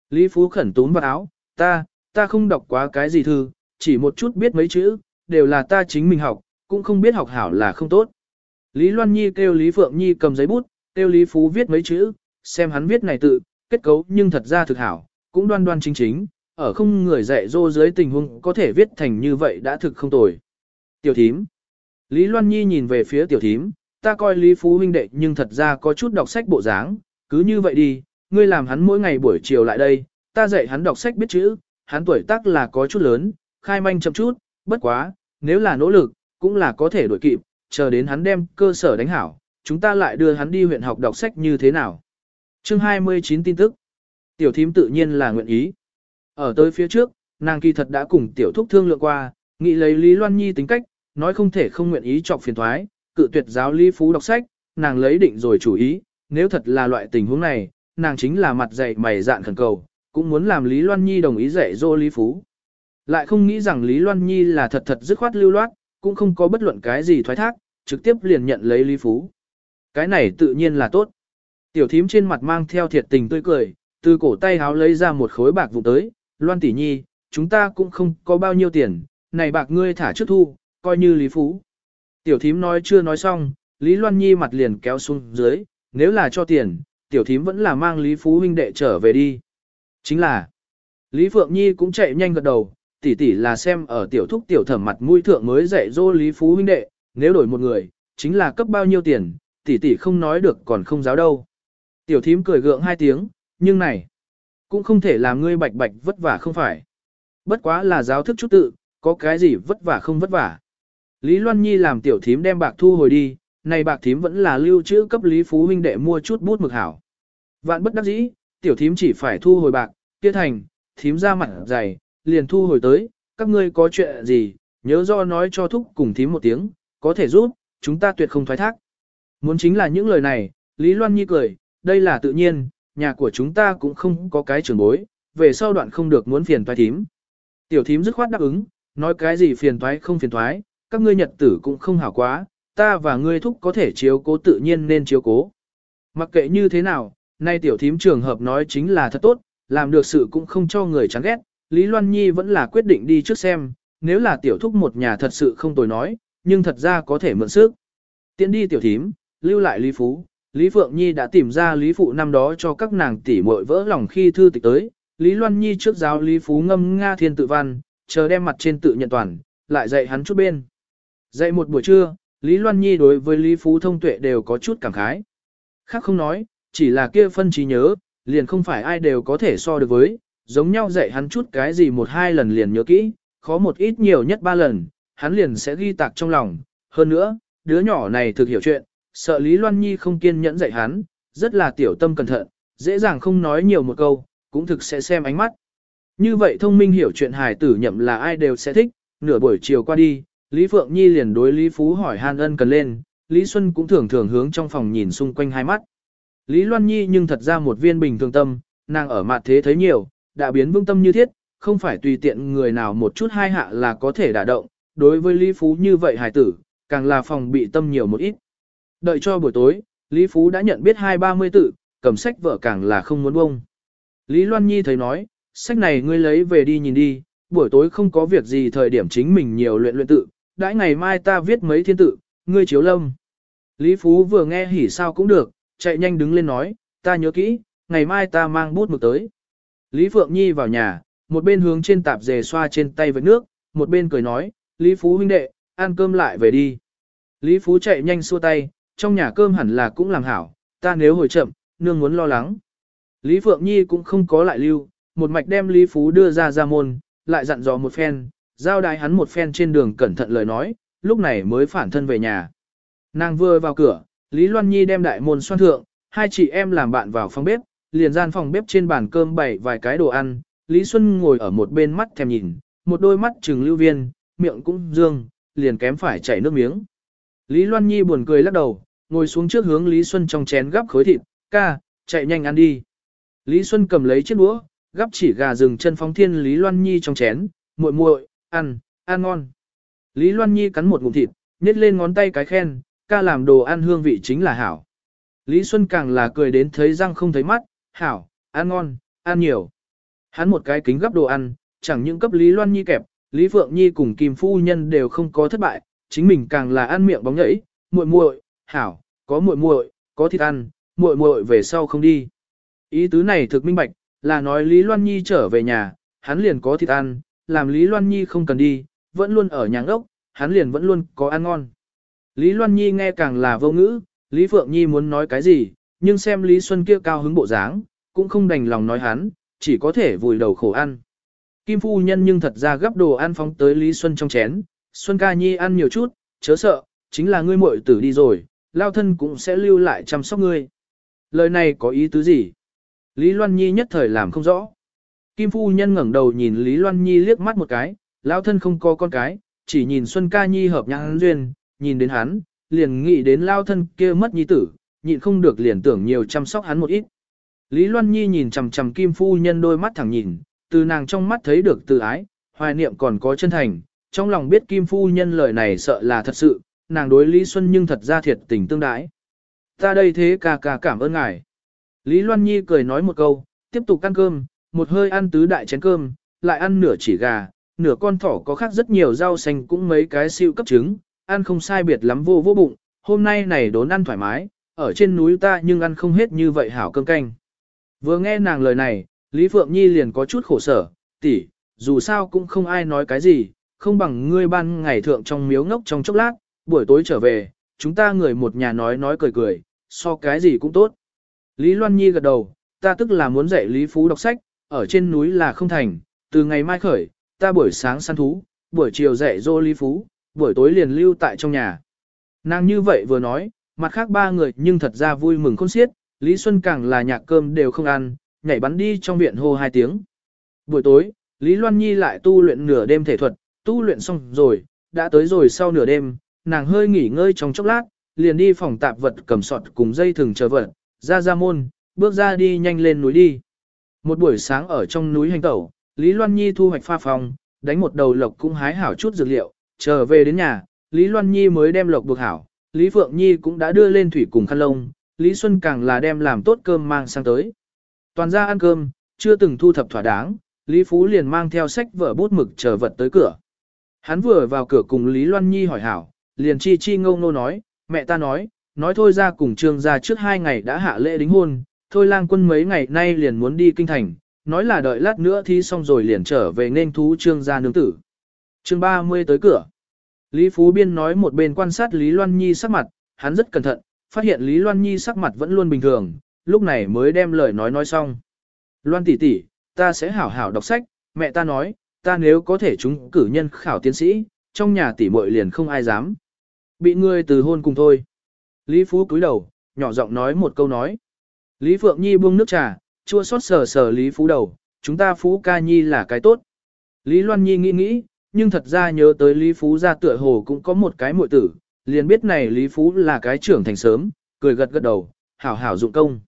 Lý Phú khẩn túm vào áo, ta, ta không đọc quá cái gì thư, chỉ một chút biết mấy chữ, đều là ta chính mình học, cũng không biết học hảo là không tốt. Lý Loan Nhi kêu Lý Phượng Nhi cầm giấy bút, kêu Lý Phú viết mấy chữ, xem hắn viết này tự, kết cấu nhưng thật ra thực hảo, cũng đoan đoan chính chính, ở không người dạy dỗ dưới tình huống có thể viết thành như vậy đã thực không tồi. Tiểu thím. Lý Loan Nhi nhìn về phía tiểu thím, ta coi Lý Phú huynh đệ nhưng thật ra có chút đọc sách bộ dáng, cứ như vậy đi, ngươi làm hắn mỗi ngày buổi chiều lại đây, ta dạy hắn đọc sách biết chữ, hắn tuổi tác là có chút lớn, khai manh chậm chút, bất quá, nếu là nỗ lực, cũng là có thể đổi kịp, chờ đến hắn đem cơ sở đánh hảo, chúng ta lại đưa hắn đi huyện học đọc sách như thế nào. Chương 29 tin tức. Tiểu thím tự nhiên là nguyện ý. Ở tới phía trước, nàng kỳ thật đã cùng tiểu thúc thương lượng qua, nghĩ lấy Lý Loan Nhi tính cách, nói không thể không nguyện ý chọc phiền thoái, cự tuyệt giáo Lý Phú đọc sách, nàng lấy định rồi chủ ý, nếu thật là loại tình huống này, nàng chính là mặt dày mày dạn khẩn cầu, cũng muốn làm Lý Loan Nhi đồng ý dạy dỗ Lý Phú. Lại không nghĩ rằng Lý Loan Nhi là thật thật dứt khoát lưu loát, cũng không có bất luận cái gì thoái thác, trực tiếp liền nhận lấy Lý Phú. Cái này tự nhiên là tốt. Tiểu thím trên mặt mang theo thiệt tình tươi cười, từ cổ tay háo lấy ra một khối bạc vụ tới, Loan tỷ nhi, chúng ta cũng không có bao nhiêu tiền, này bạc ngươi thả trước thu, coi như Lý Phú. Tiểu thím nói chưa nói xong, Lý Loan Nhi mặt liền kéo xuống dưới, nếu là cho tiền, tiểu thím vẫn là mang Lý Phú huynh đệ trở về đi. Chính là, Lý Phượng Nhi cũng chạy nhanh gật đầu, tỷ tỷ là xem ở tiểu thúc tiểu thẩm mặt mũi thượng mới dạy dỗ Lý Phú huynh đệ, nếu đổi một người, chính là cấp bao nhiêu tiền, tỷ tỷ không nói được còn không giáo đâu. Tiểu thím cười gượng hai tiếng, nhưng này, cũng không thể làm ngươi bạch bạch vất vả không phải. Bất quá là giáo thức chút tự, có cái gì vất vả không vất vả. Lý Loan Nhi làm tiểu thím đem bạc thu hồi đi, này bạc thím vẫn là lưu trữ cấp Lý Phú huynh đệ mua chút bút mực hảo. Vạn bất đắc dĩ, tiểu thím chỉ phải thu hồi bạc, kia thành, thím ra mặt dày, liền thu hồi tới, các ngươi có chuyện gì, nhớ do nói cho thúc cùng thím một tiếng, có thể giúp, chúng ta tuyệt không thoái thác. Muốn chính là những lời này, Lý Loan Nhi cười, đây là tự nhiên, nhà của chúng ta cũng không có cái trường bối, về sau đoạn không được muốn phiền toái thím. Tiểu thím dứt khoát đáp ứng, nói cái gì phiền toái không phiền toái, các ngươi nhật tử cũng không hảo quá, ta và ngươi thúc có thể chiếu cố tự nhiên nên chiếu cố. Mặc kệ như thế nào, nay tiểu thím trường hợp nói chính là thật tốt, làm được sự cũng không cho người chán ghét, Lý Loan Nhi vẫn là quyết định đi trước xem, nếu là tiểu thúc một nhà thật sự không tồi nói, nhưng thật ra có thể mượn sức. Tiến đi tiểu thím, lưu lại Lý Phú, Lý Phượng Nhi đã tìm ra Lý Phụ năm đó cho các nàng tỷ muội vỡ lòng khi thư tịch tới, Lý Loan Nhi trước giáo Lý Phú ngâm Nga thiên tự văn, chờ đem mặt trên tự nhận toàn, lại dạy hắn chút bên. Dạy một buổi trưa, Lý Loan Nhi đối với Lý Phú thông tuệ đều có chút cảm khái. Khác không nói, chỉ là kia phân trí nhớ, liền không phải ai đều có thể so được với, giống nhau dạy hắn chút cái gì một hai lần liền nhớ kỹ, khó một ít nhiều nhất ba lần, hắn liền sẽ ghi tạc trong lòng. Hơn nữa, đứa nhỏ này thực hiểu chuyện, sợ Lý Loan Nhi không kiên nhẫn dạy hắn, rất là tiểu tâm cẩn thận, dễ dàng không nói nhiều một câu, cũng thực sẽ xem ánh mắt. Như vậy thông minh hiểu chuyện hài tử nhậm là ai đều sẽ thích, nửa buổi chiều qua đi, Lý Phượng Nhi liền đối Lý Phú hỏi han ân cần lên, Lý Xuân cũng thường thường hướng trong phòng nhìn xung quanh hai mắt. Lý Loan Nhi nhưng thật ra một viên bình thường tâm, nàng ở mặt thế thấy nhiều, đã biến vương tâm như thiết, không phải tùy tiện người nào một chút hai hạ là có thể đả động, đối với Lý Phú như vậy hài tử, càng là phòng bị tâm nhiều một ít. Đợi cho buổi tối, Lý Phú đã nhận biết hai ba mươi tự, cầm sách vợ càng là không muốn bông. Lý Loan Nhi thấy nói, sách này ngươi lấy về đi nhìn đi, buổi tối không có việc gì thời điểm chính mình nhiều luyện luyện tự, đãi ngày mai ta viết mấy thiên tự, ngươi chiếu lâm. Lý Phú vừa nghe hỉ sao cũng được, chạy nhanh đứng lên nói, ta nhớ kỹ, ngày mai ta mang bút mực tới. Lý Phượng Nhi vào nhà, một bên hướng trên tạp dề xoa trên tay với nước, một bên cười nói, Lý Phú huynh đệ, ăn cơm lại về đi. Lý Phú chạy nhanh xua tay, trong nhà cơm hẳn là cũng làm hảo, ta nếu hồi chậm, nương muốn lo lắng. Lý Phượng Nhi cũng không có lại lưu, một mạch đem Lý Phú đưa ra ra môn, lại dặn dò một phen, giao đại hắn một phen trên đường cẩn thận lời nói, lúc này mới phản thân về nhà. Nàng vừa vào cửa, Lý Loan Nhi đem đại môn xoan thượng, hai chị em làm bạn vào phòng bếp, liền gian phòng bếp trên bàn cơm bày vài cái đồ ăn, Lý Xuân ngồi ở một bên mắt thèm nhìn, một đôi mắt trừng lưu viên, miệng cũng dương, liền kém phải chảy nước miếng. Lý Loan Nhi buồn cười lắc đầu, ngồi xuống trước hướng Lý Xuân trong chén gắp khối thịt, ca, chạy nhanh ăn đi. Lý Xuân cầm lấy chiếc đũa, gắp chỉ gà rừng chân phóng thiên Lý Loan Nhi trong chén, muội muội, ăn, ăn ngon. Lý Loan Nhi cắn một ngụm thịt, nhét lên ngón tay cái khen, ca làm đồ ăn hương vị chính là hảo. Lý Xuân càng là cười đến thấy răng không thấy mắt, hảo, ăn ngon, ăn nhiều. Hắn một cái kính gấp đồ ăn, chẳng những cấp Lý Loan Nhi kẹp, Lý Phượng Nhi cùng Kim Phu Nhân đều không có thất bại, chính mình càng là ăn miệng bóng nhảy, muội muội, hảo, có muội muội, có thịt ăn, muội muội về sau không đi. Ý tứ này thực minh bạch, là nói Lý Loan Nhi trở về nhà, hắn liền có thịt ăn, làm Lý Loan Nhi không cần đi, vẫn luôn ở nhà ốc, hắn liền vẫn luôn có ăn ngon. Lý Loan Nhi nghe càng là vô ngữ, Lý Phượng Nhi muốn nói cái gì, nhưng xem Lý Xuân kia cao hứng bộ dáng, cũng không đành lòng nói hắn, chỉ có thể vùi đầu khổ ăn. Kim phu nhân nhưng thật ra gấp đồ ăn phóng tới Lý Xuân trong chén, Xuân ca nhi ăn nhiều chút, chớ sợ, chính là ngươi muội tử đi rồi, lao thân cũng sẽ lưu lại chăm sóc ngươi. Lời này có ý tứ gì? Lý Loan Nhi nhất thời làm không rõ. Kim phu nhân ngẩng đầu nhìn Lý Loan Nhi liếc mắt một cái, lao thân không có con cái, chỉ nhìn Xuân ca nhi hợp nhãn duyên, nhìn đến hắn, liền nghĩ đến lao thân kia mất nhi tử, nhịn không được liền tưởng nhiều chăm sóc hắn một ít. Lý Loan Nhi nhìn chằm chằm Kim phu nhân đôi mắt thẳng nhìn, từ nàng trong mắt thấy được từ ái, hoài niệm còn có chân thành, trong lòng biết Kim Phu Nhân lời này sợ là thật sự, nàng đối Lý Xuân nhưng thật ra thiệt tình tương đái. Ta đây thế ca ca cảm ơn ngài. Lý Loan Nhi cười nói một câu, tiếp tục ăn cơm, một hơi ăn tứ đại chén cơm, lại ăn nửa chỉ gà, nửa con thỏ có khác rất nhiều rau xanh cũng mấy cái siêu cấp trứng, ăn không sai biệt lắm vô vô bụng, hôm nay này đốn ăn thoải mái, ở trên núi ta nhưng ăn không hết như vậy hảo cơm canh. Vừa nghe nàng lời này, Lý Phượng Nhi liền có chút khổ sở, tỷ, dù sao cũng không ai nói cái gì, không bằng ngươi ban ngày thượng trong miếu ngốc trong chốc lát, buổi tối trở về, chúng ta người một nhà nói nói cười cười, so cái gì cũng tốt. Lý Loan Nhi gật đầu, ta tức là muốn dạy Lý Phú đọc sách, ở trên núi là không thành, từ ngày mai khởi, ta buổi sáng săn thú, buổi chiều dạy dô Lý Phú, buổi tối liền lưu tại trong nhà. Nàng như vậy vừa nói, mặt khác ba người nhưng thật ra vui mừng khôn xiết, Lý Xuân càng là nhạc cơm đều không ăn, nhảy bắn đi trong viện hô hai tiếng. Buổi tối, Lý Loan Nhi lại tu luyện nửa đêm thể thuật, tu luyện xong rồi, đã tới rồi sau nửa đêm, nàng hơi nghỉ ngơi trong chốc lát, liền đi phòng tạp vật cầm sọt cùng dây thừng chờ vật, ra ra môn, bước ra đi nhanh lên núi đi. Một buổi sáng ở trong núi hành tẩu, Lý Loan Nhi thu hoạch pha phòng, đánh một đầu lộc cũng hái hảo chút dược liệu, trở về đến nhà, Lý Loan Nhi mới đem lộc buộc hảo, Lý Phượng Nhi cũng đã đưa lên thủy cùng khăn lông, Lý Xuân càng là đem làm tốt cơm mang sang tới. Toàn ra ăn cơm, chưa từng thu thập thỏa đáng, Lý Phú liền mang theo sách vở bút mực chờ vật tới cửa. Hắn vừa vào cửa cùng Lý Loan Nhi hỏi hảo, liền chi chi ngâu nô nói, mẹ ta nói, nói thôi ra cùng trương ra trước hai ngày đã hạ lễ đính hôn, thôi lang quân mấy ngày nay liền muốn đi kinh thành, nói là đợi lát nữa thi xong rồi liền trở về nên thú trương gia nương tử. Chương 30 tới cửa. Lý Phú Biên nói một bên quan sát Lý Loan Nhi sắc mặt, hắn rất cẩn thận, phát hiện Lý Loan Nhi sắc mặt vẫn luôn bình thường, lúc này mới đem lời nói nói xong. Loan tỷ tỷ, ta sẽ hảo hảo đọc sách, mẹ ta nói, ta nếu có thể chúng cử nhân khảo tiến sĩ, trong nhà tỷ muội liền không ai dám. Bị ngươi từ hôn cùng thôi. Lý Phú cúi đầu, nhỏ giọng nói một câu nói. Lý Phượng Nhi buông nước trà, chua xót sờ sờ Lý Phú đầu, chúng ta Phú ca Nhi là cái tốt. Lý Loan Nhi nghĩ nghĩ, nhưng thật ra nhớ tới Lý Phú ra tựa hồ cũng có một cái muội tử, liền biết này Lý Phú là cái trưởng thành sớm, cười gật gật đầu, hảo hảo dụng công.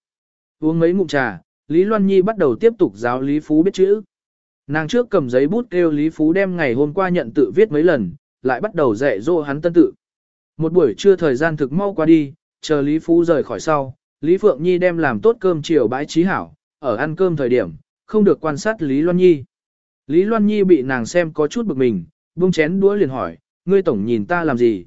Uống mấy ngụm trà, Lý Loan Nhi bắt đầu tiếp tục giáo Lý Phú biết chữ. Nàng trước cầm giấy bút kêu Lý Phú đem ngày hôm qua nhận tự viết mấy lần, lại bắt đầu dạy dỗ hắn tân tự. Một buổi trưa thời gian thực mau qua đi, chờ Lý Phú rời khỏi sau, Lý Phượng Nhi đem làm tốt cơm chiều bãi trí hảo, ở ăn cơm thời điểm, không được quan sát Lý Loan Nhi. Lý Loan Nhi bị nàng xem có chút bực mình, buông chén đũa liền hỏi, ngươi tổng nhìn ta làm gì?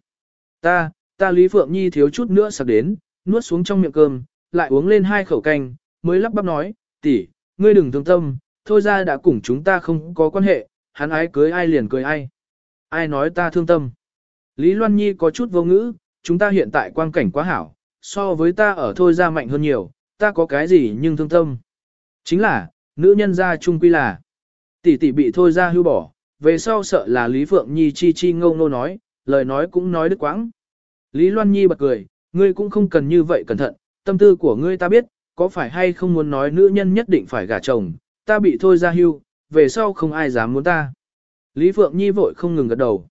Ta, ta Lý Phượng Nhi thiếu chút nữa sặc đến, nuốt xuống trong miệng cơm, lại uống lên hai khẩu canh, mới lắp bắp nói, tỷ, ngươi đừng thương tâm, thôi ra đã cùng chúng ta không có quan hệ, hắn ái cưới ai liền cưới ai. Ai nói ta thương tâm. Lý Loan Nhi có chút vô ngữ, chúng ta hiện tại quang cảnh quá hảo, so với ta ở thôi ra mạnh hơn nhiều, ta có cái gì nhưng thương tâm. Chính là, nữ nhân gia trung quy là, tỷ tỷ bị thôi ra hưu bỏ, về sau sợ là Lý Phượng Nhi chi chi ngâu nô nói, lời nói cũng nói đứt quãng. Lý Loan Nhi bật cười, ngươi cũng không cần như vậy cẩn thận, tâm tư của ngươi ta biết, có phải hay không muốn nói nữ nhân nhất định phải gả chồng, ta bị thôi ra hưu, về sau không ai dám muốn ta. Lý Phượng Nhi vội không ngừng gật đầu.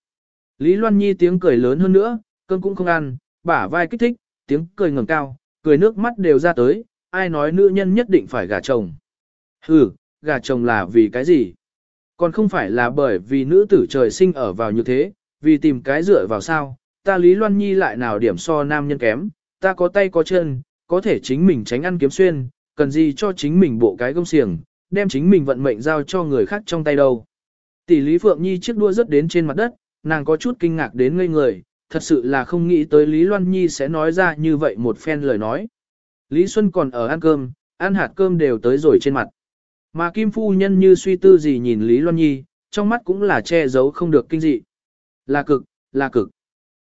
Lý Loan Nhi tiếng cười lớn hơn nữa, cơm cũng không ăn, bả vai kích thích, tiếng cười ngẩng cao, cười nước mắt đều ra tới, ai nói nữ nhân nhất định phải gả chồng. Ừ, gả chồng là vì cái gì? Còn không phải là bởi vì nữ tử trời sinh ở vào như thế, vì tìm cái dựa vào sao, ta Lý Loan Nhi lại nào điểm so nam nhân kém, ta có tay có chân, có thể chính mình tránh ăn kiếm xuyên, cần gì cho chính mình bộ cái gông xiềng, đem chính mình vận mệnh giao cho người khác trong tay đâu. Tỷ Lý Phượng Nhi chiếc đua rớt đến trên mặt đất, nàng có chút kinh ngạc đến ngây người, thật sự là không nghĩ tới Lý Loan Nhi sẽ nói ra như vậy một phen lời nói. Lý Xuân còn ở ăn cơm, ăn hạt cơm đều tới rồi trên mặt. Mà Kim Phu Nhân như suy tư gì nhìn Lý Loan Nhi, trong mắt cũng là che giấu không được kinh dị. Là cực, là cực.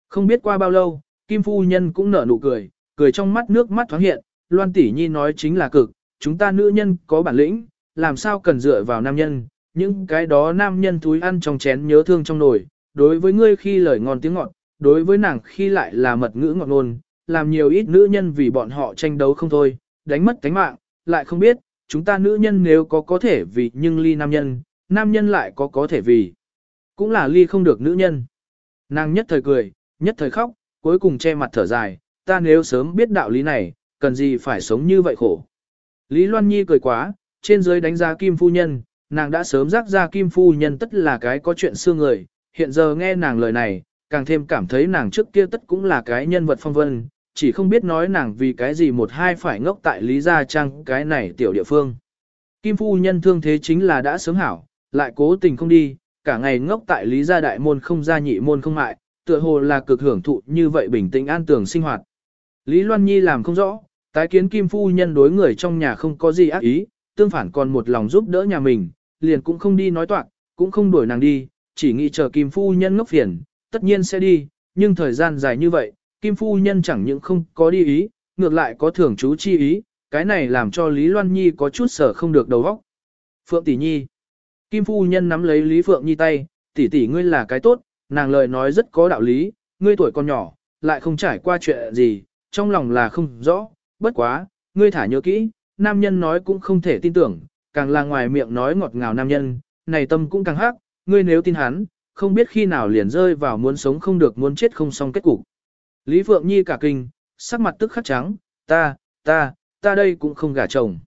Không biết qua bao lâu, Kim Phu Nhân cũng nở nụ cười, cười trong mắt nước mắt thoáng hiện, Loan Tỷ Nhi nói chính là cực, chúng ta nữ nhân có bản lĩnh, làm sao cần dựa vào nam nhân, những cái đó nam nhân túi ăn trong chén nhớ thương trong nồi, đối với ngươi khi lời ngon tiếng ngọt, đối với nàng khi lại là mật ngữ ngọt ngôn, làm nhiều ít nữ nhân vì bọn họ tranh đấu không thôi, đánh mất cánh mạng, lại không biết, chúng ta nữ nhân nếu có có thể vì nhưng ly nam nhân, nam nhân lại có có thể vì, cũng là ly không được nữ nhân. Nàng nhất thời cười, nhất thời khóc, cuối cùng che mặt thở dài, ta nếu sớm biết đạo lý này, cần gì phải sống như vậy khổ. Lý Loan Nhi cười quá, trên dưới đánh giá Kim Phu Nhân, nàng đã sớm rắc ra Kim Phu Nhân tất là cái có chuyện xưa người, hiện giờ nghe nàng lời này, càng thêm cảm thấy nàng trước kia tất cũng là cái nhân vật phong vân, chỉ không biết nói nàng vì cái gì một hai phải ngốc tại Lý Gia Trang cái này tiểu địa phương. Kim Phu Nhân thương thế chính là đã sớm hảo, lại cố tình không đi, cả ngày ngốc tại Lý Gia Đại Môn không ra nhị môn không mại, tựa hồ là cực hưởng thụ như vậy bình tĩnh an tường sinh hoạt. Lý Loan Nhi làm không rõ, tái kiến Kim Phu Nhân đối người trong nhà không có gì ác ý, tương phản còn một lòng giúp đỡ nhà mình, liền cũng không đi nói toạc, cũng không đuổi nàng đi, chỉ nghĩ chờ Kim Phu Nhân ngốc phiền, tất nhiên sẽ đi, nhưng thời gian dài như vậy, Kim Phu Nhân chẳng những không có đi ý, ngược lại có thưởng chú chi ý, cái này làm cho Lý Loan Nhi có chút sở không được đầu óc. Phượng Tỷ Nhi Kim Phu Nhân nắm lấy Lý Phượng Nhi tay, tỷ tỷ ngươi là cái tốt, nàng lời nói rất có đạo lý, ngươi tuổi còn nhỏ, lại không trải qua chuyện gì, trong lòng là không rõ, bất quá, ngươi thả nhớ kỹ, nam nhân nói cũng không thể tin tưởng, càng là ngoài miệng nói ngọt ngào nam nhân, này tâm cũng càng hắc, ngươi nếu tin hắn, không biết khi nào liền rơi vào muốn sống không được muốn chết không xong kết cục. Lý Phượng Nhi cả kinh, sắc mặt tức khắc trắng, ta, ta, ta đây cũng không gả chồng.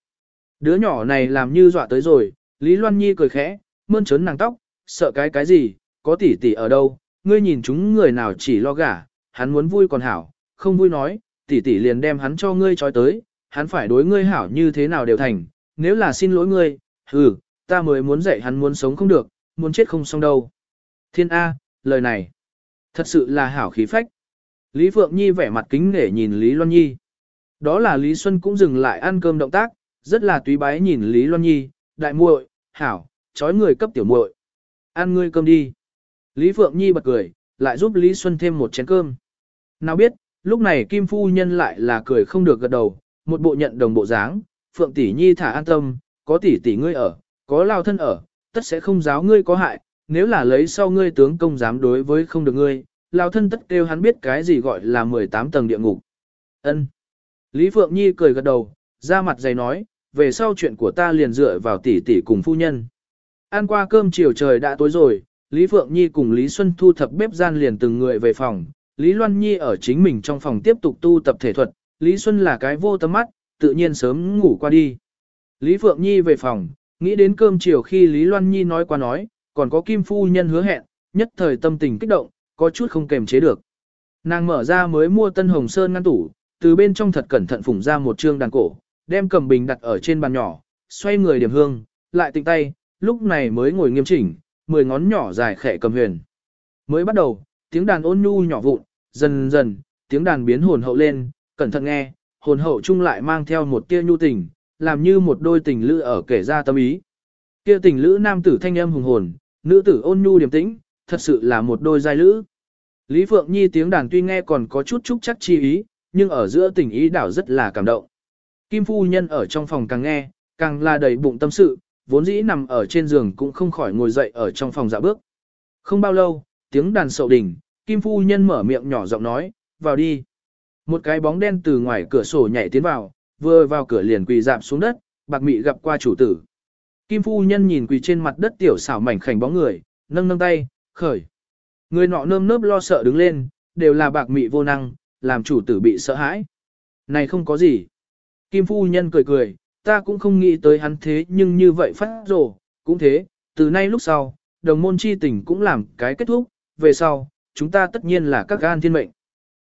Đứa nhỏ này làm như dọa tới rồi, Lý Loan Nhi cười khẽ, mơn trớn nàng tóc, sợ cái cái gì, có tỷ tỷ ở đâu, ngươi nhìn chúng người nào chỉ lo gả, hắn muốn vui còn hảo, không vui nói, tỷ tỷ liền đem hắn cho ngươi trói tới, hắn phải đối ngươi hảo như thế nào đều thành, nếu là xin lỗi ngươi, ừ, ta mới muốn dạy hắn muốn sống không được, muốn chết không xong đâu. Thiên A, lời này, thật sự là hảo khí phách. Lý Phượng Nhi vẻ mặt kính nể nhìn Lý Loan Nhi. Đó là Lý Xuân cũng dừng lại ăn cơm động tác, rất là túy bái nhìn Lý Loan Nhi, đại muội, hảo, chói người cấp tiểu muội. Ăn ngươi cơm đi. Lý Phượng Nhi bật cười, lại giúp Lý Xuân thêm một chén cơm. Nào biết, lúc này Kim Phu Nhân lại là cười không được gật đầu, một bộ nhận đồng bộ dáng, Phượng Tỷ Nhi thả an tâm, có tỷ tỷ ngươi ở, có lao thân ở, tất sẽ không giáo ngươi có hại, nếu là lấy sau ngươi tướng công dám đối với không được ngươi, lao thân tất kêu hắn biết cái gì gọi là 18 tầng địa ngục. Ân. Lý Phượng Nhi cười gật đầu, ra mặt dày nói, về sau chuyện của ta liền dựa vào tỷ tỷ cùng phu nhân. Ăn qua cơm chiều trời đã tối rồi, Lý Phượng Nhi cùng Lý Xuân thu thập bếp gian liền từng người về phòng, Lý Loan Nhi ở chính mình trong phòng tiếp tục tu tập thể thuật, Lý Xuân là cái vô tâm mắt, tự nhiên sớm ngủ qua đi. Lý Phượng Nhi về phòng, nghĩ đến cơm chiều khi Lý Loan Nhi nói qua nói, còn có Kim Phu Nhân hứa hẹn, nhất thời tâm tình kích động, có chút không kềm chế được. Nàng mở ra mới mua tân hồng sơn ngăn tủ, từ bên trong thật cẩn thận phủng ra một trương đàn cổ, đem cầm bình đặt ở trên bàn nhỏ, xoay người điểm hương, lại tịnh tay, lúc này mới ngồi nghiêm chỉnh, mười ngón nhỏ dài khẽ cầm huyền. Mới bắt đầu, tiếng đàn ôn nhu nhỏ vụn, dần dần, tiếng đàn biến hồn hậu lên, cẩn thận nghe, hồn hậu chung lại mang theo một tia nhu tình, làm như một đôi tình lữ ở kể ra tâm ý. Kia tình lữ nam tử thanh âm hùng hồn, nữ tử ôn nhu điềm tĩnh, thật sự là một đôi giai lữ. Lý Phượng Nhi tiếng đàn tuy nghe còn có chút chút chắc chi ý, nhưng ở giữa tình ý đảo rất là cảm động. Kim phu nhân ở trong phòng càng nghe, càng là đầy bụng tâm sự, vốn dĩ nằm ở trên giường cũng không khỏi ngồi dậy ở trong phòng dạ bước. Không bao lâu, tiếng đàn sậu đỉnh, Kim phu nhân mở miệng nhỏ giọng nói, vào đi. Một cái bóng đen từ ngoài cửa sổ nhảy tiến vào, vừa vào cửa liền quỳ dạp xuống đất, bạc mị gặp qua chủ tử. Kim phu nhân nhìn quỳ trên mặt đất tiểu xảo mảnh khảnh bóng người, nâng nâng tay, khởi. Người nọ nơm nớp lo sợ đứng lên, đều là bạc mị vô năng, làm chủ tử bị sợ hãi. Này không có gì. Kim phu nhân cười cười, ta cũng không nghĩ tới hắn thế nhưng như vậy phát rồ, cũng thế, từ nay lúc sau, đồng môn chi tình cũng làm cái kết thúc, về sau, chúng ta tất nhiên là các gan thiên mệnh.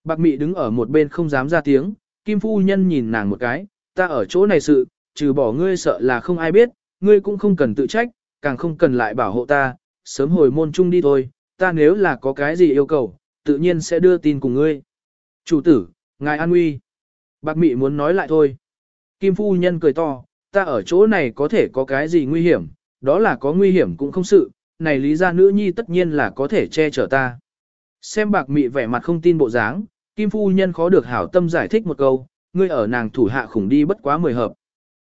Bạc mị đứng ở một bên không dám ra tiếng, Kim phu nhân nhìn nàng một cái, ta ở chỗ này sự, trừ bỏ ngươi sợ là không ai biết, ngươi cũng không cần tự trách, càng không cần lại bảo hộ ta, sớm hồi môn chung đi thôi, ta nếu là có cái gì yêu cầu, tự nhiên sẽ đưa tin cùng ngươi. Chủ tử, ngài an nguy. Bạc mị muốn nói lại thôi. Kim phu nhân cười to, ta ở chỗ này có thể có cái gì nguy hiểm, đó là có nguy hiểm cũng không sự, này lý gia nữ nhi tất nhiên là có thể che chở ta. Xem bạc mị vẻ mặt không tin bộ dáng, Kim phu nhân khó được hảo tâm giải thích một câu, ngươi ở nàng thủ hạ khủng đi bất quá mười hợp.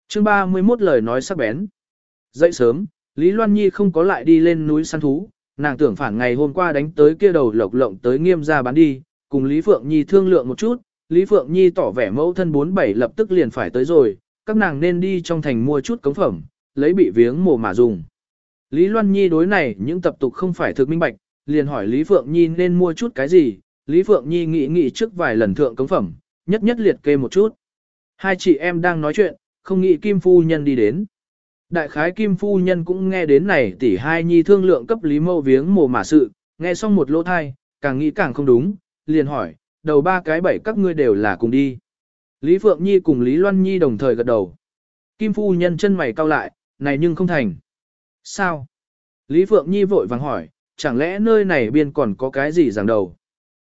Chương 31 lời nói sắc bén. Dậy sớm, Lý Loan Nhi không có lại đi lên núi săn thú, nàng tưởng phản ngày hôm qua đánh tới kia đầu lộc lộng tới nghiêm ra bán đi, cùng Lý Phượng Nhi thương lượng một chút, Lý Phượng Nhi tỏ vẻ mẫu thân 47 lập tức liền phải tới rồi, các nàng nên đi trong thành mua chút cống phẩm, lấy bị viếng mồ mà dùng. Lý Loan Nhi đối này những tập tục không phải thực minh bạch, liền hỏi Lý Phượng Nhi nên mua chút cái gì, Lý Phượng Nhi nghĩ nghĩ trước vài lần thượng cống phẩm, nhất nhất liệt kê một chút. Hai chị em đang nói chuyện, không nghĩ Kim Phu Nhân đi đến. Đại khái Kim Phu Nhân cũng nghe đến này tỷ hai nhi thương lượng cấp Lý Mâu viếng mồ mả sự, nghe xong một lỗ thai, càng nghĩ càng không đúng, liền hỏi, đầu ba cái bảy các ngươi đều là cùng đi. Lý Phượng Nhi cùng Lý Loan Nhi đồng thời gật đầu. Kim Phu Nhân chân mày cau lại, này nhưng không thành. Sao? Lý Phượng Nhi vội vàng hỏi, chẳng lẽ nơi này biên còn có cái gì giảng đầu?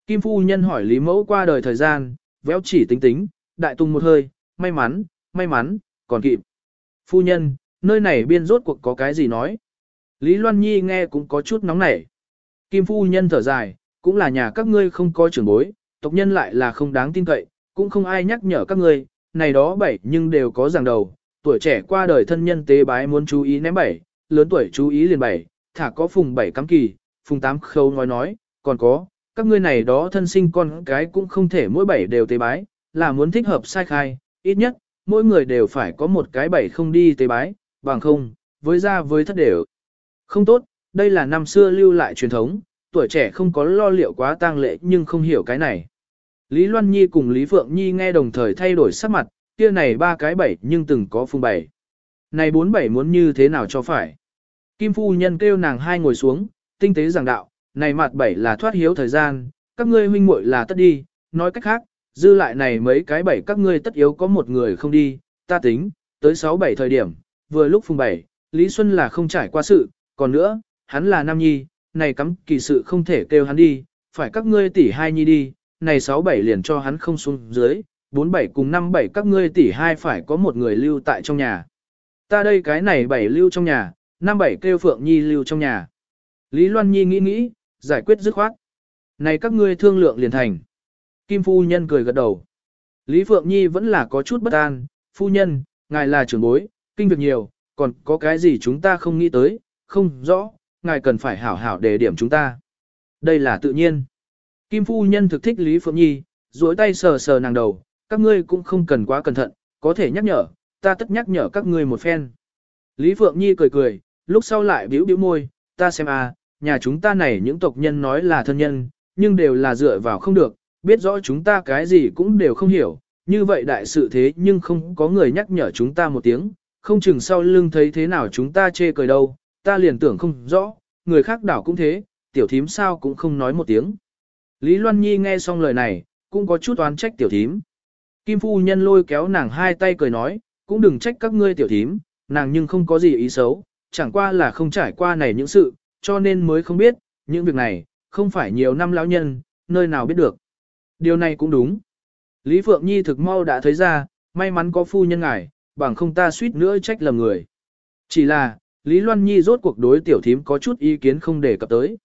Kim Phu Nhân hỏi Lý Mẫu qua đời thời gian, véo chỉ tính tính, đại tung một hơi, may mắn, may mắn, còn kịp. Phu Nhân, nơi này biên rốt cuộc có cái gì nói? Lý Loan Nhi nghe cũng có chút nóng nảy. Kim Phu Nhân thở dài, cũng là nhà các ngươi không có trưởng bối, tộc nhân lại là không đáng tin cậy, cũng không ai nhắc nhở các ngươi, này đó bảy nhưng đều có ràng đầu, tuổi trẻ qua đời thân nhân tế bái muốn chú ý ném bảy, lớn tuổi chú ý liền bảy, thả có phùng bảy cắm kỳ, phùng tám khâu nói nói, còn có, các ngươi này đó thân sinh con cái cũng không thể mỗi bảy đều tế bái, là muốn thích hợp sai khai, ít nhất, mỗi người đều phải có một cái bảy không đi tế bái, bằng không, với ra với thất đều. Không tốt, đây là năm xưa lưu lại truyền thống, tuổi trẻ không có lo liệu quá tang lệ nhưng không hiểu cái này. Lý Loan Nhi cùng Lý Phượng Nhi nghe đồng thời thay đổi sắc mặt, kia này ba cái bảy nhưng từng có phung bảy. Này bốn bảy muốn như thế nào cho phải. Kim Phu Nhân kêu nàng hai ngồi xuống, tinh tế giảng đạo, này mặt bảy là thoát hiếu thời gian, các ngươi huynh muội là tất đi, nói cách khác, dư lại này mấy cái bảy các ngươi tất yếu có một người không đi, ta tính, tới sáu bảy thời điểm, vừa lúc phùng bảy, Lý Xuân là không trải qua sự, còn nữa, hắn là nam nhi, này cắm kỳ sự không thể kêu hắn đi, phải các ngươi tỷ hai nhi đi, này sáu bảy liền cho hắn không xuống dưới, bốn bảy cùng năm bảy các ngươi tỷ hai phải có một người lưu tại trong nhà. Ta đây cái này bảy lưu trong nhà, năm bảy kêu Phượng Nhi lưu trong nhà. Lý Loan Nhi nghĩ nghĩ, giải quyết dứt khoát. Này các ngươi thương lượng liền thành. Kim Phu Nhân cười gật đầu. Lý Phượng Nhi vẫn là có chút bất an, Phu Nhân, ngài là trưởng bối, kinh việc nhiều, còn có cái gì chúng ta không nghĩ tới, không rõ, ngài cần phải hảo hảo đề điểm chúng ta. Đây là tự nhiên. Kim Phu Nhân thực thích Lý Phượng Nhi, duỗi tay sờ sờ nàng đầu, các ngươi cũng không cần quá cẩn thận, có thể nhắc nhở, ta tất nhắc nhở các ngươi một phen. Lý Phượng Nhi cười cười, lúc sau lại biểu biểu môi, ta xem à, nhà chúng ta này những tộc nhân nói là thân nhân, nhưng đều là dựa vào không được, biết rõ chúng ta cái gì cũng đều không hiểu, như vậy đại sự thế nhưng không có người nhắc nhở chúng ta một tiếng, không chừng sau lưng thấy thế nào chúng ta chê cười đâu, ta liền tưởng không rõ, người khác đảo cũng thế, tiểu thím sao cũng không nói một tiếng. Lý Loan Nhi nghe xong lời này, cũng có chút oán trách tiểu thím. Kim phu nhân lôi kéo nàng hai tay cười nói, cũng đừng trách các ngươi tiểu thím, nàng nhưng không có gì ý xấu, chẳng qua là không trải qua này những sự, cho nên mới không biết, những việc này, không phải nhiều năm lão nhân, nơi nào biết được. Điều này cũng đúng. Lý Phượng Nhi thực mau đã thấy ra, may mắn có phu nhân ngài, bằng không ta suýt nữa trách lầm người. Chỉ là, Lý Loan Nhi rốt cuộc đối tiểu thím có chút ý kiến không để cập tới.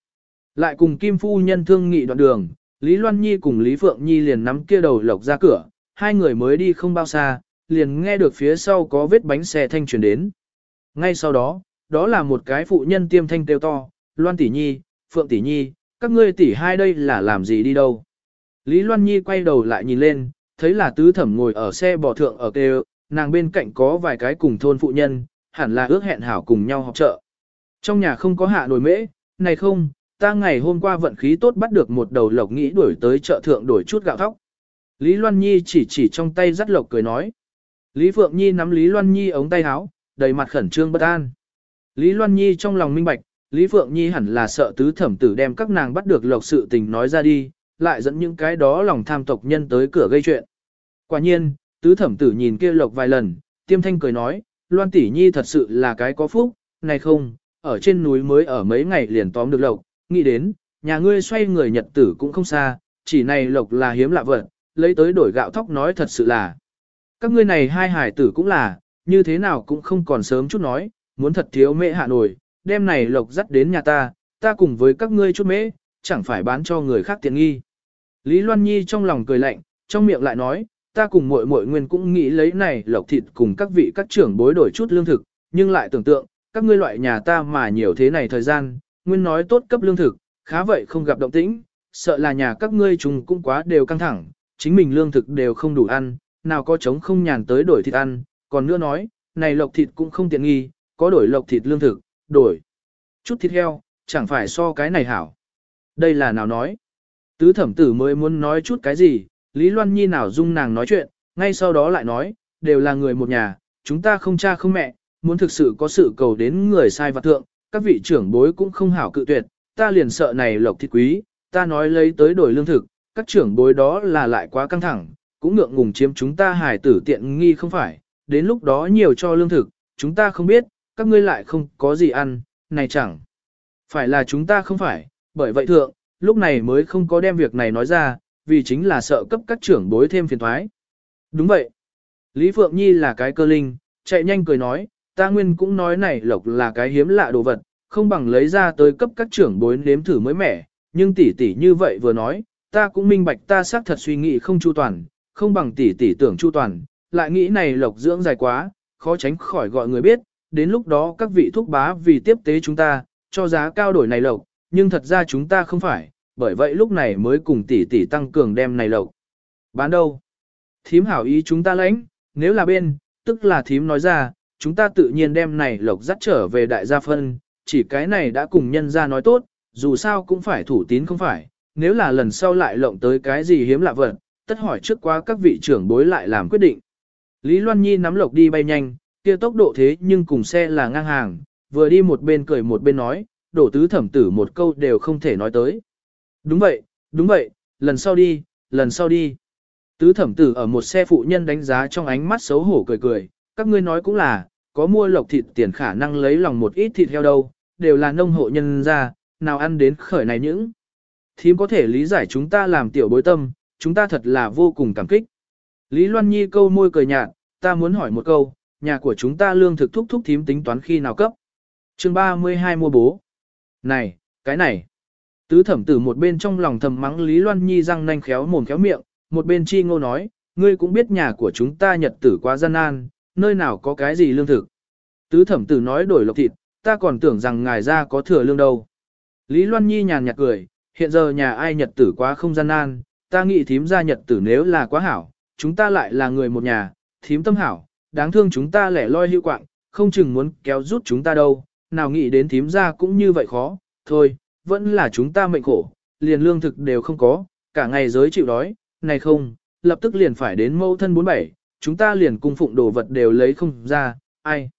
Lại cùng Kim Phu Nhân thương nghị đoạn đường, Lý Loan Nhi cùng Lý Phượng Nhi liền nắm kia đầu lộc ra cửa, hai người mới đi không bao xa, liền nghe được phía sau có vết bánh xe thanh truyền đến. Ngay sau đó, đó là một cái phụ nhân tiêm thanh tiêu to, Loan Tỷ Nhi, Phượng Tỷ Nhi, các ngươi tỷ hai đây là làm gì đi đâu. Lý Loan Nhi quay đầu lại nhìn lên, thấy là tứ thẩm ngồi ở xe bò thượng ở kêu, nàng bên cạnh có vài cái cùng thôn phụ nhân, hẳn là ước hẹn hảo cùng nhau học chợ. Trong nhà không có hạ nồi mễ, này không, ta ngày hôm qua vận khí tốt bắt được một đầu lộc nghĩ đuổi tới chợ thượng đổi chút gạo thóc. Lý Loan Nhi chỉ chỉ trong tay dắt lộc cười nói. Lý Phượng Nhi nắm Lý Loan Nhi ống tay áo, đầy mặt khẩn trương bất an. Lý Loan Nhi trong lòng minh bạch, Lý Phượng Nhi hẳn là sợ tứ thẩm tử đem các nàng bắt được lộc sự tình nói ra đi, lại dẫn những cái đó lòng tham tộc nhân tới cửa gây chuyện. Quả nhiên, tứ thẩm tử nhìn kia lộc vài lần, tiêm thanh cười nói, Loan tỷ nhi thật sự là cái có phúc, này không, ở trên núi mới ở mấy ngày liền tóm được lộc, nghĩ đến, nhà ngươi xoay người nhật tử cũng không xa, chỉ này lộc là hiếm lạ vật, lấy tới đổi gạo thóc nói thật sự là. Các ngươi này hai hải tử cũng là, như thế nào cũng không còn sớm chút nói, muốn thật thiếu mẹ hạ nổi, đem này lộc dắt đến nhà ta, ta cùng với các ngươi chút mễ, chẳng phải bán cho người khác tiện nghi. Lý Loan Nhi trong lòng cười lạnh, trong miệng lại nói, ta cùng muội muội nguyên cũng nghĩ lấy này lộc thịt cùng các vị các trưởng bối đổi chút lương thực, nhưng lại tưởng tượng, các ngươi loại nhà ta mà nhiều thế này thời gian, nguyên nói tốt cấp lương thực, khá vậy không gặp động tĩnh, sợ là nhà các ngươi chúng cũng quá đều căng thẳng, chính mình lương thực đều không đủ ăn, nào có chống không nhàn tới đổi thịt ăn, còn nữa nói, này lộc thịt cũng không tiện nghi, có đổi lộc thịt lương thực, đổi chút thịt heo, chẳng phải so cái này hảo. Đây là nào nói? Tứ thẩm tử mới muốn nói chút cái gì, Lý Loan Nhi nào dung nàng nói chuyện, ngay sau đó lại nói, đều là người một nhà, chúng ta không cha không mẹ, muốn thực sự có sự cầu đến người sai và thượng, các vị trưởng bối cũng không hảo cự tuyệt, ta liền sợ này lộc thịt quý, ta nói lấy tới đổi lương thực, các trưởng bối đó là lại quá căng thẳng, cũng ngượng ngùng chiếm chúng ta hài tử tiện nghi không phải, đến lúc đó nhiều cho lương thực, chúng ta không biết, các ngươi lại không có gì ăn, này chẳng phải là chúng ta không phải, bởi vậy thượng, lúc này mới không có đem việc này nói ra, vì chính là sợ cấp các trưởng bối thêm phiền thoái. Đúng vậy. Lý Phượng Nhi là cái cơ linh, chạy nhanh cười nói, ta nguyên cũng nói này lộc là cái hiếm lạ đồ vật, không bằng lấy ra tới cấp các trưởng bối nếm thử mới mẻ, nhưng tỷ tỷ như vậy vừa nói, ta cũng minh bạch ta xác thật suy nghĩ không chu toàn, không bằng tỷ tỷ tưởng chu toàn, lại nghĩ này lộc dưỡng dài quá, khó tránh khỏi gọi người biết, đến lúc đó các vị thúc bá vì tiếp tế chúng ta, cho giá cao đổi này lộc, nhưng thật ra chúng ta không phải, bởi vậy lúc này mới cùng tỷ tỷ tăng cường đem này lộc. Bán đâu? Thím hảo ý chúng ta lãnh, nếu là bên, tức là thím nói ra, chúng ta tự nhiên đem này lộc dắt trở về đại gia phân, chỉ cái này đã cùng nhân ra nói tốt, dù sao cũng phải thủ tín không phải, nếu là lần sau lại lộng tới cái gì hiếm lạ vật, tất hỏi trước qua các vị trưởng bối lại làm quyết định. Lý Loan Nhi nắm lộc đi bay nhanh, kia tốc độ thế nhưng cùng xe là ngang hàng, vừa đi một bên cười một bên nói, đổ tứ thẩm tử một câu đều không thể nói tới. Đúng vậy, đúng vậy, lần sau đi, lần sau đi. Tứ thẩm tử ở một xe phụ nhân đánh giá trong ánh mắt xấu hổ cười cười, các ngươi nói cũng là, có mua lộc thịt tiền khả năng lấy lòng một ít thịt heo đâu, đều là nông hộ nhân ra, nào ăn đến khởi này những. Thím có thể lý giải chúng ta làm tiểu bối tâm, chúng ta thật là vô cùng cảm kích. Lý Loan Nhi câu môi cười nhạt, ta muốn hỏi một câu, nhà của chúng ta lương thực thúc thúc thím tính toán khi nào cấp. chương 32 mua bố. Này, cái này. Tứ thẩm tử một bên trong lòng thầm mắng Lý Loan Nhi răng nanh khéo mồm khéo miệng, một bên chi ngô nói, ngươi cũng biết nhà của chúng ta nhật tử quá gian nan, nơi nào có cái gì lương thực. Tứ thẩm tử nói đổi lộc thịt, ta còn tưởng rằng ngài ra có thừa lương đâu. Lý Loan Nhi nhàn nhạt cười, hiện giờ nhà ai nhật tử quá không gian nan, ta nghĩ thím ra nhật tử nếu là quá hảo, chúng ta lại là người một nhà, thím tâm hảo, đáng thương chúng ta lẻ loi hưu quạng, không chừng muốn kéo rút chúng ta đâu, nào nghĩ đến thím ra cũng như vậy khó, thôi, vẫn là chúng ta mệnh khổ, liền lương thực đều không có, cả ngày giới chịu đói, này không, lập tức liền phải đến mâu thân 47, chúng ta liền cung phụng đồ vật đều lấy không ra, ai.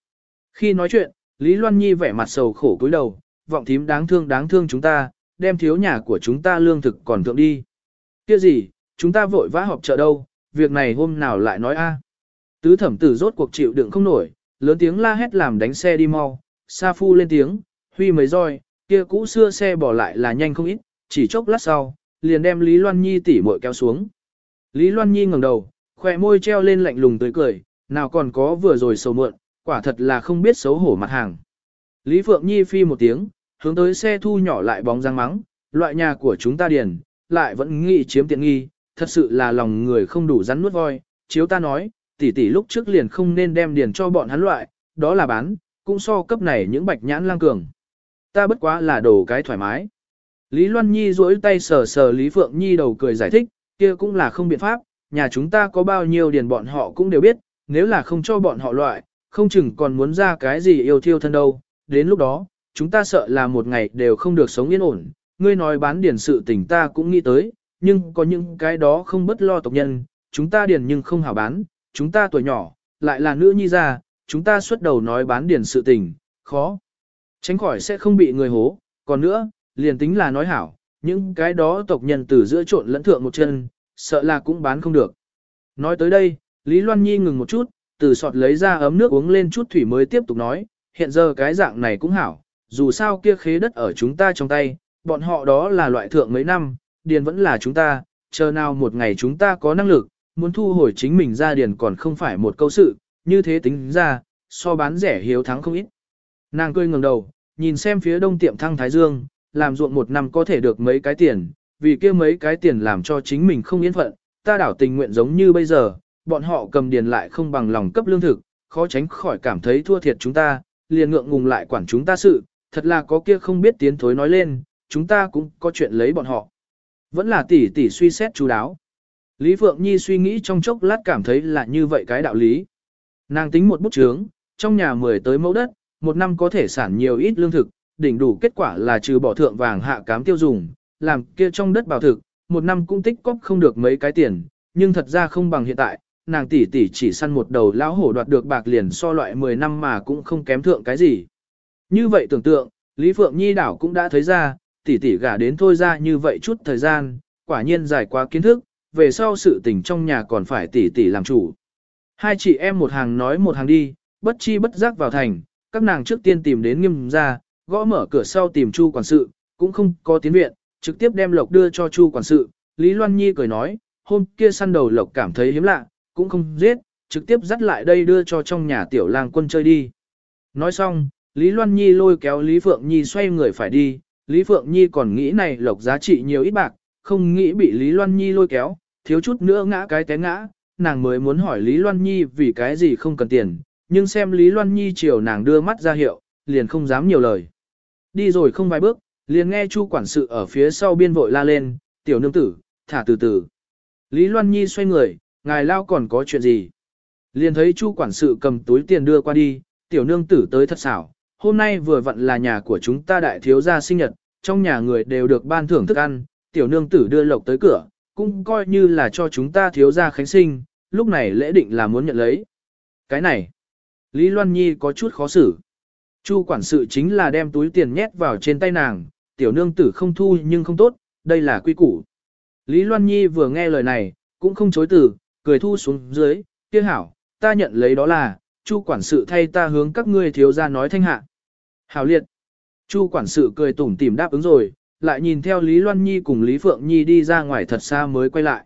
Khi nói chuyện, Lý Loan Nhi vẻ mặt sầu khổ cúi đầu, vọng thím đáng thương đáng thương chúng ta, đem thiếu nhà của chúng ta lương thực còn thượng đi. Kia gì, chúng ta vội vã họp chợ đâu, việc này hôm nào lại nói a. Tứ thẩm tử rốt cuộc chịu đựng không nổi, lớn tiếng la hét làm đánh xe đi mau, Sa Phu lên tiếng, huy mấy roi, kia cũ xưa xe bỏ lại là nhanh không ít, chỉ chốc lát sau, liền đem Lý Loan Nhi tỉ muội kéo xuống. Lý Loan Nhi ngẩng đầu, khỏe môi treo lên lạnh lùng tươi cười, nào còn có vừa rồi sầu mượn, quả thật là không biết xấu hổ mặt hàng. Lý Phượng Nhi phi một tiếng, hướng tới xe thu nhỏ lại bóng răng mắng, loại nhà của chúng ta điền, lại vẫn nghĩ chiếm tiện nghi, thật sự là lòng người không đủ rắn nuốt voi, chiếu ta nói, tỷ tỷ lúc trước liền không nên đem điền cho bọn hắn loại, đó là bán, cũng so cấp này những bạch nhãn lang cường. Ta bất quá là đồ cái thoải mái. Lý Loan Nhi duỗi tay sờ sờ Lý Phượng Nhi đầu cười giải thích, kia cũng là không biện pháp, nhà chúng ta có bao nhiêu điền bọn họ cũng đều biết, nếu là không cho bọn họ loại, không chừng còn muốn ra cái gì yêu thiêu thân đâu, đến lúc đó, chúng ta sợ là một ngày đều không được sống yên ổn, ngươi nói bán điền sự tình ta cũng nghĩ tới, nhưng có những cái đó không bất lo tộc nhân, chúng ta điền nhưng không hảo bán, chúng ta tuổi nhỏ, lại là nữ nhi ra, chúng ta xuất đầu nói bán điển sự tình, khó. Tránh khỏi sẽ không bị người hố, còn nữa, liền tính là nói hảo, những cái đó tộc nhân từ giữa trộn lẫn thượng một chân, sợ là cũng bán không được. Nói tới đây, Lý Loan Nhi ngừng một chút, từ sọt lấy ra ấm nước uống lên chút thủy mới tiếp tục nói, hiện giờ cái dạng này cũng hảo, dù sao kia khế đất ở chúng ta trong tay, bọn họ đó là loại thượng mấy năm, điền vẫn là chúng ta, chờ nào một ngày chúng ta có năng lực, muốn thu hồi chính mình ra điền còn không phải một câu sự, như thế tính ra, so bán rẻ hiếu thắng không ít. Nàng cười ngẩng đầu, nhìn xem phía đông tiệm thăng Thái Dương, làm ruộng một năm có thể được mấy cái tiền, vì kia mấy cái tiền làm cho chính mình không yên phận, ta đảo tình nguyện giống như bây giờ, bọn họ cầm điền lại không bằng lòng cấp lương thực, khó tránh khỏi cảm thấy thua thiệt chúng ta, liền ngượng ngùng lại quản chúng ta sự, thật là có kia không biết tiến thối nói lên, chúng ta cũng có chuyện lấy bọn họ. Vẫn là tỷ tỷ suy xét chú đáo. Lý Phượng Nhi suy nghĩ trong chốc lát cảm thấy là như vậy cái đạo lý. Nàng tính một bút chướng, trong nhà 10 tới mẫu đất, một năm có thể sản nhiều ít lương thực, đỉnh đủ kết quả là trừ bỏ thượng vàng hạ cám tiêu dùng, làm kia trong đất bảo thực, một năm cũng tích cóp không được mấy cái tiền, nhưng thật ra không bằng hiện tại, nàng tỷ tỷ chỉ săn một đầu lão hổ đoạt được bạc liền so loại 10 năm mà cũng không kém thượng cái gì. Như vậy tưởng tượng, Lý Phượng Nhi đảo cũng đã thấy ra, tỷ tỷ gả đến thôi ra như vậy chút thời gian, quả nhiên dài quá kiến thức, về sau sự tình trong nhà còn phải tỷ tỷ làm chủ. Hai chị em một hàng nói một hàng đi, bất chi bất giác vào thành, các nàng trước tiên tìm đến nghiêm ra, gõ mở cửa sau tìm Chu quản sự, cũng không có tiến viện, trực tiếp đem lộc đưa cho Chu quản sự. Lý Loan Nhi cười nói, hôm kia săn đầu lộc cảm thấy hiếm lạ, cũng không giết, trực tiếp dắt lại đây đưa cho trong nhà tiểu lang quân chơi đi. Nói xong, Lý Loan Nhi lôi kéo Lý Phượng Nhi xoay người phải đi, Lý Phượng Nhi còn nghĩ này lộc giá trị nhiều ít bạc, không nghĩ bị Lý Loan Nhi lôi kéo, thiếu chút nữa ngã cái té ngã, nàng mới muốn hỏi Lý Loan Nhi vì cái gì không cần tiền, nhưng xem Lý Loan Nhi chiều nàng đưa mắt ra hiệu, liền không dám nhiều lời. Đi rồi không vài bước, liền nghe Chu quản sự ở phía sau biên vội la lên, tiểu nương tử, thả từ từ. Lý Loan Nhi xoay người, ngài lao còn có chuyện gì? Liền thấy Chu quản sự cầm túi tiền đưa qua đi, tiểu nương tử tới thật xảo, hôm nay vừa vặn là nhà của chúng ta đại thiếu gia sinh nhật, trong nhà người đều được ban thưởng thức ăn, tiểu nương tử đưa lộc tới cửa, cũng coi như là cho chúng ta thiếu gia khánh sinh, lúc này lễ định là muốn nhận lấy. Cái này, Lý Loan Nhi có chút khó xử. Chu quản sự chính là đem túi tiền nhét vào trên tay nàng, tiểu nương tử không thu nhưng không tốt, đây là quy củ. Lý Loan Nhi vừa nghe lời này, cũng không chối từ, cười thu xuống dưới, kia hảo, ta nhận lấy đó là, Chu quản sự thay ta hướng các ngươi thiếu gia nói thanh hạ. Hảo liệt. Chu quản sự cười tủm tỉm đáp ứng rồi, lại nhìn theo Lý Loan Nhi cùng Lý Phượng Nhi đi ra ngoài thật xa mới quay lại.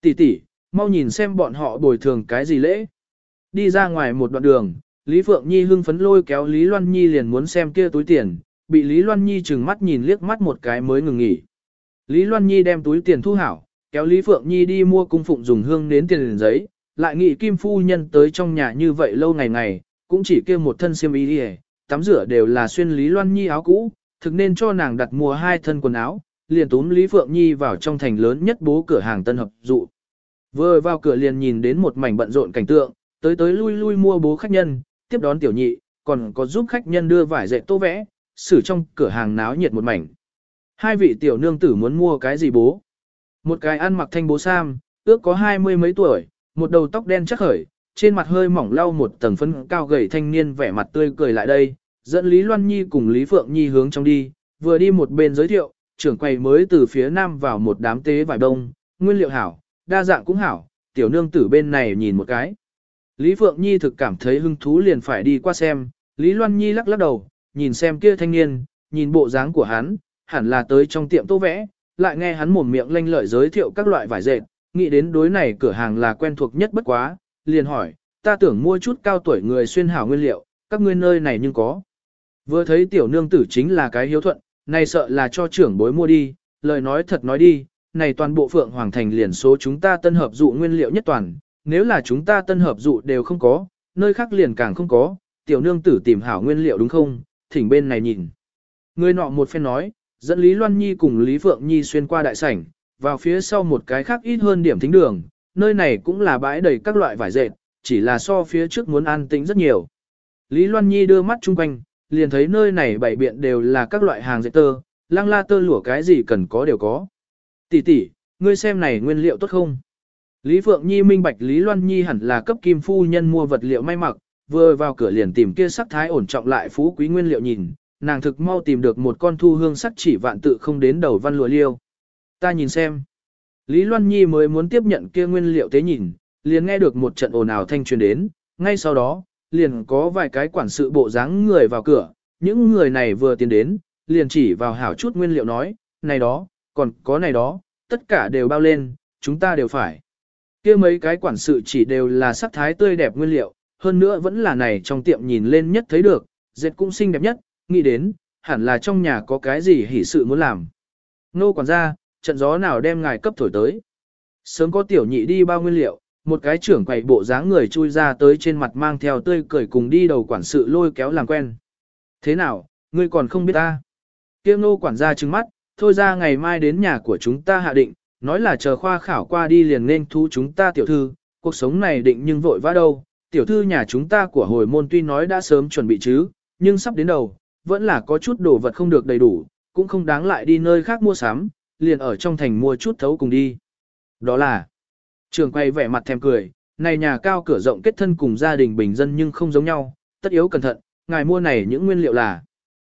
Tỷ tỷ, mau nhìn xem bọn họ bồi thường cái gì lễ. Đi ra ngoài một đoạn đường, Lý Phượng Nhi hưng phấn lôi kéo Lý Loan Nhi liền muốn xem kia túi tiền, bị Lý Loan Nhi chừng mắt nhìn liếc mắt một cái mới ngừng nghỉ. Lý Loan Nhi đem túi tiền thu hảo, kéo Lý Phượng Nhi đi mua cung phụng dùng hương đến tiền liền giấy, lại nghĩ Kim Phu Nhân tới trong nhà như vậy lâu ngày ngày, cũng chỉ kia một thân xiêm y đi tắm rửa đều là xuyên Lý Loan Nhi áo cũ, thực nên cho nàng đặt mua hai thân quần áo, liền túm Lý Phượng Nhi vào trong thành lớn nhất bố cửa hàng tân hợp dụ. Vừa vào cửa liền nhìn đến một mảnh bận rộn cảnh tượng, tới tới lui lui mua bố khách nhân, tiếp đón tiểu nhị, còn có giúp khách nhân đưa vải dệt tô vẽ, xử trong cửa hàng náo nhiệt một mảnh. Hai vị tiểu nương tử muốn mua cái gì bố? Một cái ăn mặc thanh bố sam, ước có hai mươi mấy tuổi, một đầu tóc đen chắc khởi, trên mặt hơi mỏng lau một tầng phấn cao gầy thanh niên vẻ mặt tươi cười lại đây, dẫn Lý Loan Nhi cùng Lý Phượng Nhi hướng trong đi, vừa đi một bên giới thiệu, trưởng quầy mới từ phía nam vào một đám tế vải đông, nguyên liệu hảo, đa dạng cũng hảo, tiểu nương tử bên này nhìn một cái. Lý Phượng Nhi thực cảm thấy hứng thú liền phải đi qua xem, Lý Loan Nhi lắc lắc đầu, nhìn xem kia thanh niên, nhìn bộ dáng của hắn, hẳn là tới trong tiệm tô vẽ, lại nghe hắn mồm miệng lanh lợi giới thiệu các loại vải dệt, nghĩ đến đối này cửa hàng là quen thuộc nhất bất quá, liền hỏi, ta tưởng mua chút cao tuổi người xuyên hảo nguyên liệu, các ngươi nơi này nhưng có. Vừa thấy tiểu nương tử chính là cái hiếu thuận, này sợ là cho trưởng bối mua đi, lời nói thật nói đi, này toàn bộ Phượng Hoàng Thành liền số chúng ta tân hợp dụ nguyên liệu nhất toàn, nếu là chúng ta tân hợp dụ đều không có, nơi khác liền càng không có, tiểu nương tử tìm hảo nguyên liệu đúng không, thỉnh bên này nhìn. Người nọ một phen nói, dẫn Lý Loan Nhi cùng Lý Phượng Nhi xuyên qua đại sảnh, vào phía sau một cái khác ít hơn điểm thính đường, nơi này cũng là bãi đầy các loại vải dệt, chỉ là so phía trước muốn an tĩnh rất nhiều. Lý Loan Nhi đưa mắt chung quanh, liền thấy nơi này bảy biện đều là các loại hàng dệt tơ, lăng la tơ lụa cái gì cần có đều có. Tỷ tỷ, ngươi xem này nguyên liệu tốt không? Lý Phượng Nhi minh bạch Lý Loan Nhi hẳn là cấp kim phu nhân mua vật liệu may mặc, vừa vào cửa liền tìm kia sắc thái ổn trọng lại phú quý nguyên liệu nhìn, nàng thực mau tìm được một con thu hương sắc chỉ vạn tự không đến đầu văn lụa liêu. Ta nhìn xem. Lý Loan Nhi mới muốn tiếp nhận kia nguyên liệu tế nhìn, liền nghe được một trận ồn ào thanh truyền đến, ngay sau đó, liền có vài cái quản sự bộ dáng người vào cửa, những người này vừa tiến đến, liền chỉ vào hảo chút nguyên liệu nói, này đó, còn có này đó, tất cả đều bao lên, chúng ta đều phải. kia mấy cái quản sự chỉ đều là sắc thái tươi đẹp nguyên liệu, hơn nữa vẫn là này trong tiệm nhìn lên nhất thấy được, dệt cũng xinh đẹp nhất, nghĩ đến, hẳn là trong nhà có cái gì hỉ sự muốn làm. Nô quản gia, trận gió nào đem ngài cấp thổi tới. Sớm có tiểu nhị đi bao nguyên liệu, một cái trưởng quầy bộ dáng người chui ra tới trên mặt mang theo tươi cười cùng đi đầu quản sự lôi kéo làm quen. Thế nào, ngươi còn không biết ta? Kiêm nô quản gia trừng mắt, thôi ra ngày mai đến nhà của chúng ta hạ định, nói là chờ khoa khảo qua đi liền nên thu chúng ta tiểu thư, cuộc sống này định nhưng vội vã đâu, tiểu thư nhà chúng ta của hồi môn tuy nói đã sớm chuẩn bị chứ, nhưng sắp đến đầu, vẫn là có chút đồ vật không được đầy đủ, cũng không đáng lại đi nơi khác mua sắm, liền ở trong thành mua chút thấu cùng đi. Đó là, trường quay vẻ mặt thèm cười, này nhà cao cửa rộng kết thân cùng gia đình bình dân nhưng không giống nhau, tất yếu cẩn thận, ngài mua này những nguyên liệu là.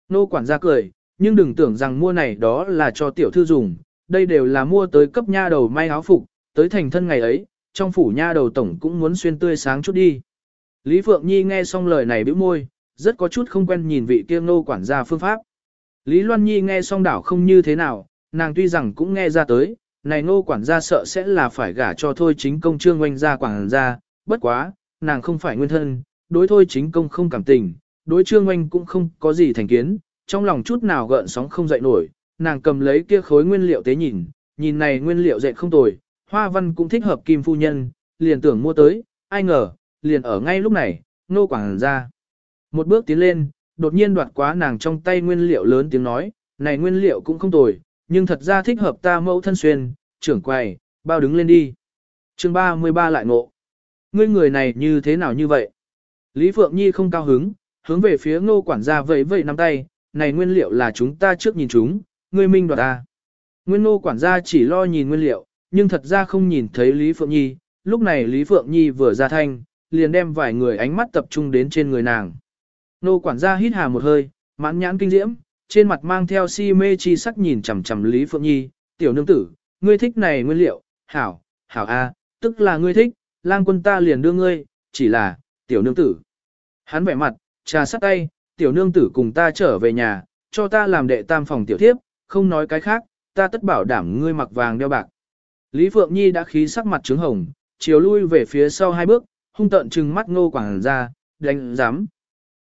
Nô quản gia cười, nhưng đừng tưởng rằng mua này đó là cho tiểu thư dùng, đây đều là mua tới cấp nha đầu may áo phục, tới thành thân ngày ấy, trong phủ nha đầu tổng cũng muốn xuyên tươi sáng chút đi. Lý Phượng Nhi nghe xong lời này bĩu môi, rất có chút không quen nhìn vị kia nô quản gia phương pháp. Lý Loan Nhi nghe xong đảo không như thế nào, nàng tuy rằng cũng nghe ra tới, này nô quản gia sợ sẽ là phải gả cho thôi chính công trương oanh gia quản gia, bất quá, nàng không phải nguyên thân, đối thôi chính công không cảm tình, đối trương oanh cũng không có gì thành kiến, trong lòng chút nào gợn sóng không dậy nổi, nàng cầm lấy kia khối nguyên liệu tế nhìn, nhìn này nguyên liệu dệt không tồi, hoa văn cũng thích hợp kim phu nhân, liền tưởng mua tới, ai ngờ, liền ở ngay lúc này, nô quản gia. Một bước tiến lên, đột nhiên đoạt quá nàng trong tay nguyên liệu lớn tiếng nói, này nguyên liệu cũng không tồi, nhưng thật ra thích hợp ta mẫu thân xuyên, trưởng quầy, bao đứng lên đi. chương 33 lại ngộ. Ngươi người này như thế nào như vậy? Lý Phượng Nhi không cao hứng, hướng về phía ngô quản gia vẫy vẫy nắm tay, này nguyên liệu là chúng ta trước nhìn chúng, ngươi minh đoạt ta. Nguyên ngô quản gia chỉ lo nhìn nguyên liệu, nhưng thật ra không nhìn thấy Lý Phượng Nhi, lúc này Lý Phượng Nhi vừa ra thanh, liền đem vài người ánh mắt tập trung đến trên người nàng. Nô quản gia hít hà một hơi, mãn nhãn kinh diễm, trên mặt mang theo si mê chi sắc nhìn chằm chằm Lý Phượng Nhi, tiểu nương tử, ngươi thích này nguyên liệu, hảo, hảo a, tức là ngươi thích, lang quân ta liền đưa ngươi, chỉ là, tiểu nương tử. Hắn vẻ mặt, trà sắt tay, tiểu nương tử cùng ta trở về nhà, cho ta làm đệ tam phòng tiểu thiếp, không nói cái khác, ta tất bảo đảm ngươi mặc vàng đeo bạc. Lý Phượng Nhi đã khí sắc mặt trướng hồng, chiều lui về phía sau hai bước, hung tợn trừng mắt ngô quảng ra, đánh dám.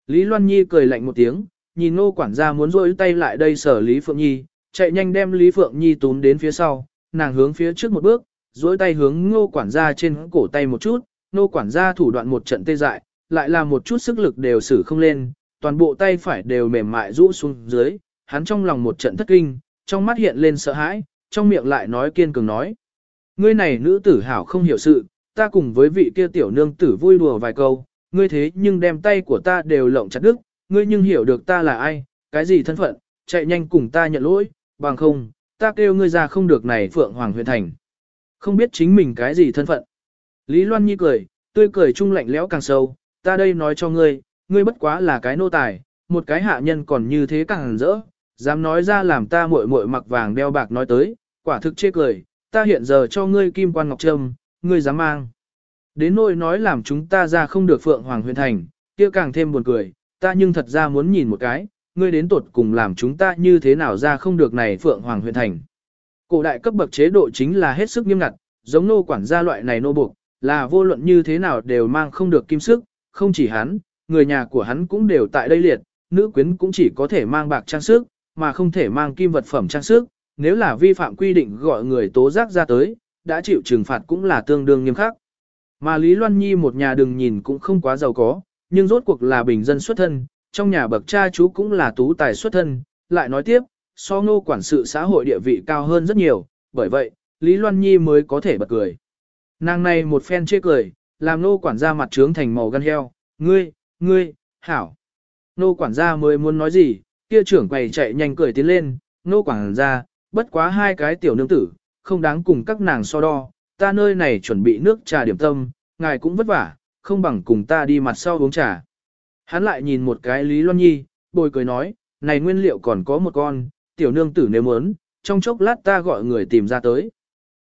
Lý Loan Nhi cười lạnh một tiếng, nhìn ngô quản gia muốn rôi tay lại đây sở Lý Phượng Nhi, chạy nhanh đem Lý Phượng Nhi túm đến phía sau, nàng hướng phía trước một bước, duỗi tay hướng ngô quản gia trên cổ tay một chút, ngô quản gia thủ đoạn một trận tê dại, lại là một chút sức lực đều xử không lên, toàn bộ tay phải đều mềm mại rũ xuống dưới, hắn trong lòng một trận thất kinh, trong mắt hiện lên sợ hãi, trong miệng lại nói kiên cường nói. Ngươi này nữ tử hảo không hiểu sự, ta cùng với vị kia tiểu nương tử vui đùa vài câu, ngươi thế nhưng đem tay của ta đều lộng chặt đứt, ngươi nhưng hiểu được ta là ai, cái gì thân phận, chạy nhanh cùng ta nhận lỗi, bằng không, ta kêu ngươi ra không được này Phượng Hoàng huyện thành. Không biết chính mình cái gì thân phận. Lý Loan Nhi cười, tươi cười trung lạnh lẽo càng sâu, ta đây nói cho ngươi, ngươi bất quá là cái nô tài, một cái hạ nhân còn như thế càng rỡ, dám nói ra làm ta muội muội mặc vàng đeo bạc nói tới, quả thực chê cười, ta hiện giờ cho ngươi kim quan ngọc trâm, ngươi dám mang. Đến nỗi nói làm chúng ta ra không được Phượng Hoàng huyện thành, kia càng thêm buồn cười, ta nhưng thật ra muốn nhìn một cái, ngươi đến tột cùng làm chúng ta như thế nào ra không được này Phượng Hoàng huyện thành. Cổ đại cấp bậc chế độ chính là hết sức nghiêm ngặt, giống nô quản gia loại này nô buộc, là vô luận như thế nào đều mang không được kim sức, không chỉ hắn, người nhà của hắn cũng đều tại đây liệt, nữ quyến cũng chỉ có thể mang bạc trang sức, mà không thể mang kim vật phẩm trang sức, nếu là vi phạm quy định gọi người tố giác ra tới, đã chịu trừng phạt cũng là tương đương nghiêm khắc. Mà Lý Loan Nhi một nhà đừng nhìn cũng không quá giàu có, nhưng rốt cuộc là bình dân xuất thân, trong nhà bậc cha chú cũng là tú tài xuất thân, lại nói tiếp, so ngô quản sự xã hội địa vị cao hơn rất nhiều, bởi vậy, Lý Loan Nhi mới có thể bật cười. Nàng này một phen chê cười, làm nô quản gia mặt trướng thành màu gan heo, ngươi, ngươi, hảo. Nô quản gia mới muốn nói gì, kia trưởng quầy chạy nhanh cười tiến lên, nô quản gia, bất quá hai cái tiểu nương tử, không đáng cùng các nàng so đo, ta nơi này chuẩn bị nước trà điểm tâm, ngài cũng vất vả, không bằng cùng ta đi mặt sau uống trà. Hắn lại nhìn một cái Lý Loan Nhi, bồi cười nói, này nguyên liệu còn có một con, tiểu nương tử nếu muốn, trong chốc lát ta gọi người tìm ra tới.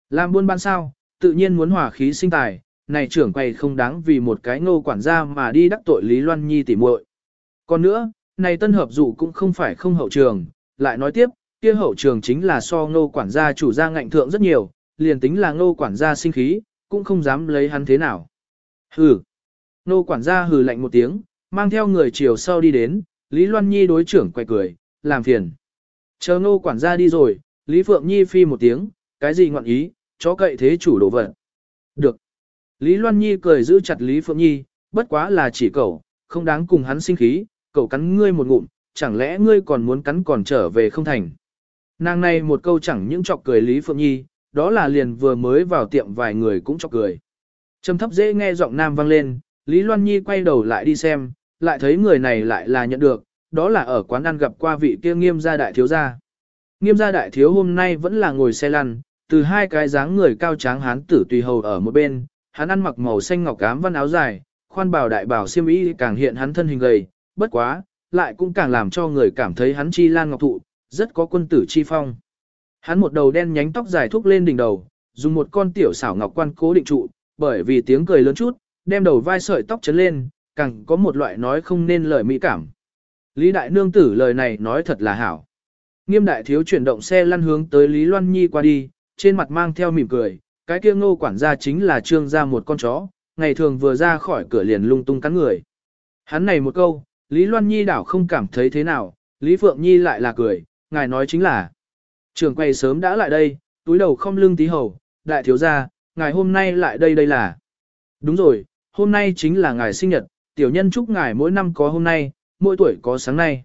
Làm buôn bán sao, tự nhiên muốn hòa khí sinh tài, này trưởng quầy không đáng vì một cái ngô quản gia mà đi đắc tội Lý Loan Nhi tỉ muội. Còn nữa, này tân hợp dụ cũng không phải không hậu trường, lại nói tiếp, kia hậu trường chính là so ngô quản gia chủ gia ngạnh thượng rất nhiều, liền tính là ngô quản gia sinh khí, cũng không dám lấy hắn thế nào. Hừ. Ngô quản gia hừ lạnh một tiếng, mang theo người chiều sau đi đến, Lý Loan Nhi đối trưởng quay cười, làm phiền. Chờ ngô quản gia đi rồi, Lý Phượng Nhi phi một tiếng, cái gì ngọn ý, chó cậy thế chủ đồ vật. Được. Lý Loan Nhi cười giữ chặt Lý Phượng Nhi, bất quá là chỉ cậu, không đáng cùng hắn sinh khí, cậu cắn ngươi một ngụm, chẳng lẽ ngươi còn muốn cắn còn trở về không thành. Nàng này một câu chẳng những chọc cười Lý Phượng Nhi, đó là liền vừa mới vào tiệm vài người cũng chọc cười. Trầm thấp dễ nghe giọng nam vang lên, Lý Loan Nhi quay đầu lại đi xem, lại thấy người này lại là nhận được, đó là ở quán ăn gặp qua vị kia nghiêm gia đại thiếu gia. Nghiêm gia đại thiếu hôm nay vẫn là ngồi xe lăn, từ hai cái dáng người cao tráng hán tử tùy hầu ở một bên, hắn ăn mặc màu xanh ngọc cám văn áo dài, khoan bảo đại bảo xiêm y càng hiện hắn thân hình gầy, bất quá, lại cũng càng làm cho người cảm thấy hắn chi lan ngọc thụ, rất có quân tử chi phong. Hắn một đầu đen nhánh tóc dài thúc lên đỉnh đầu, dùng một con tiểu xảo ngọc quan cố định trụ, bởi vì tiếng cười lớn chút, đem đầu vai sợi tóc chấn lên, càng có một loại nói không nên lời mỹ cảm. Lý đại nương tử lời này nói thật là hảo. Nghiêm đại thiếu chuyển động xe lăn hướng tới Lý Loan Nhi qua đi, trên mặt mang theo mỉm cười, cái kia ngô quản gia chính là trương gia một con chó, ngày thường vừa ra khỏi cửa liền lung tung cắn người. Hắn này một câu, Lý Loan Nhi đảo không cảm thấy thế nào, Lý Phượng Nhi lại là cười, ngài nói chính là. Trường quay sớm đã lại đây, túi đầu không lưng tí hầu, đại thiếu gia, ngài hôm nay lại đây đây là. Đúng rồi, hôm nay chính là ngài sinh nhật, tiểu nhân chúc ngài mỗi năm có hôm nay, mỗi tuổi có sáng nay.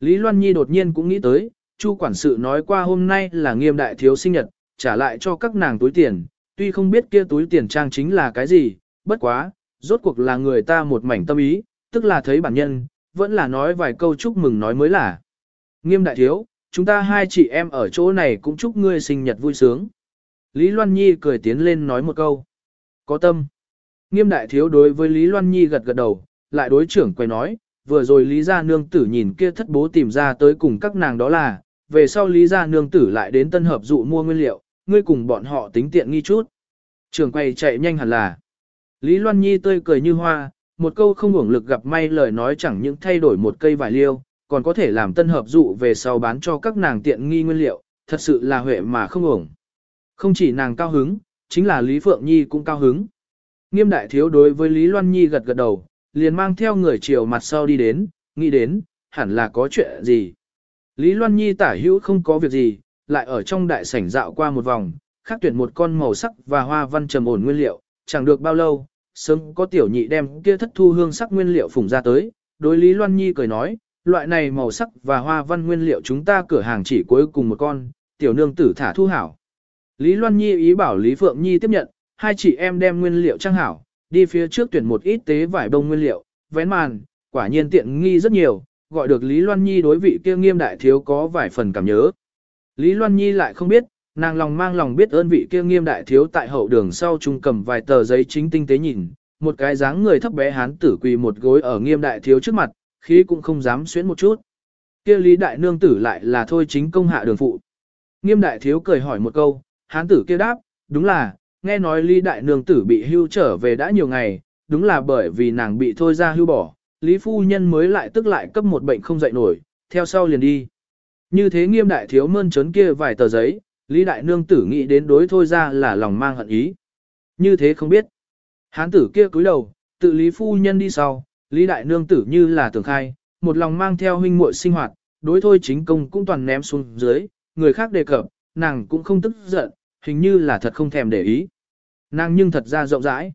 Lý Loan Nhi đột nhiên cũng nghĩ tới, Chu quản sự nói qua hôm nay là nghiêm đại thiếu sinh nhật, trả lại cho các nàng túi tiền, tuy không biết kia túi tiền trang chính là cái gì, bất quá, rốt cuộc là người ta một mảnh tâm ý, tức là thấy bản nhân, vẫn là nói vài câu chúc mừng nói mới là. Nghiêm đại thiếu, chúng ta hai chị em ở chỗ này cũng chúc ngươi sinh nhật vui sướng. Lý Loan Nhi cười tiến lên nói một câu. Có tâm. Nghiêm đại thiếu đối với Lý Loan Nhi gật gật đầu, lại đối trưởng quay nói, vừa rồi Lý gia nương tử nhìn kia thất bố tìm ra tới cùng các nàng đó là, về sau Lý gia nương tử lại đến tân hợp dụ mua nguyên liệu, ngươi cùng bọn họ tính tiện nghi chút. Trưởng quay chạy nhanh hẳn là. Lý Loan Nhi tươi cười như hoa, một câu không hưởng lực gặp may lời nói chẳng những thay đổi một cây vải liêu, còn có thể làm tân hợp dụ về sau bán cho các nàng tiện nghi nguyên liệu, thật sự là huệ mà không hưởng. Không chỉ nàng cao hứng, chính là Lý Phượng Nhi cũng cao hứng. Nghiêm đại thiếu đối với Lý Loan Nhi gật gật đầu, liền mang theo người chiều mặt sau đi đến, nghĩ đến, hẳn là có chuyện gì. Lý Loan Nhi tả hữu không có việc gì, lại ở trong đại sảnh dạo qua một vòng, khắc tuyển một con màu sắc và hoa văn trầm ổn nguyên liệu, chẳng được bao lâu, sớm có tiểu nhị đem kia thất thu hương sắc nguyên liệu phủng ra tới, đối Lý Loan Nhi cười nói, loại này màu sắc và hoa văn nguyên liệu chúng ta cửa hàng chỉ cuối cùng một con, tiểu nương tử thả thu hảo. Lý Loan Nhi ý bảo Lý Phượng Nhi tiếp nhận, hai chị em đem nguyên liệu trang hảo, đi phía trước tuyển một ít tế vải bông nguyên liệu, vén màn, quả nhiên tiện nghi rất nhiều, gọi được Lý Loan Nhi đối vị kia nghiêm đại thiếu có vài phần cảm nhớ. Lý Loan Nhi lại không biết, nàng lòng mang lòng biết ơn vị kia nghiêm đại thiếu tại hậu đường sau trung cầm vài tờ giấy chính tinh tế nhìn, một cái dáng người thấp bé hán tử quỳ một gối ở nghiêm đại thiếu trước mặt, khí cũng không dám xuyến một chút. Kia Lý đại nương tử lại là thôi chính công hạ đường phụ. Nghiêm đại thiếu cười hỏi một câu, hán tử kia đáp, đúng là, nghe nói Lý đại nương tử bị hưu trở về đã nhiều ngày, đúng là bởi vì nàng bị thôi ra hưu bỏ, Lý phu nhân mới lại tức lại cấp một bệnh không dậy nổi, theo sau liền đi. Như thế nghiêm đại thiếu mơn trớn kia vài tờ giấy, Lý đại nương tử nghĩ đến đối thôi ra là lòng mang hận ý. Như thế không biết. Hán tử kia cúi đầu, tự Lý phu nhân đi sau, Lý đại nương tử như là tưởng khai, một lòng mang theo huynh muội sinh hoạt, đối thôi chính công cũng toàn ném xuống dưới, người khác đề cập, nàng cũng không tức giận, hình như là thật không thèm để ý. Nàng nhưng thật ra rộng rãi.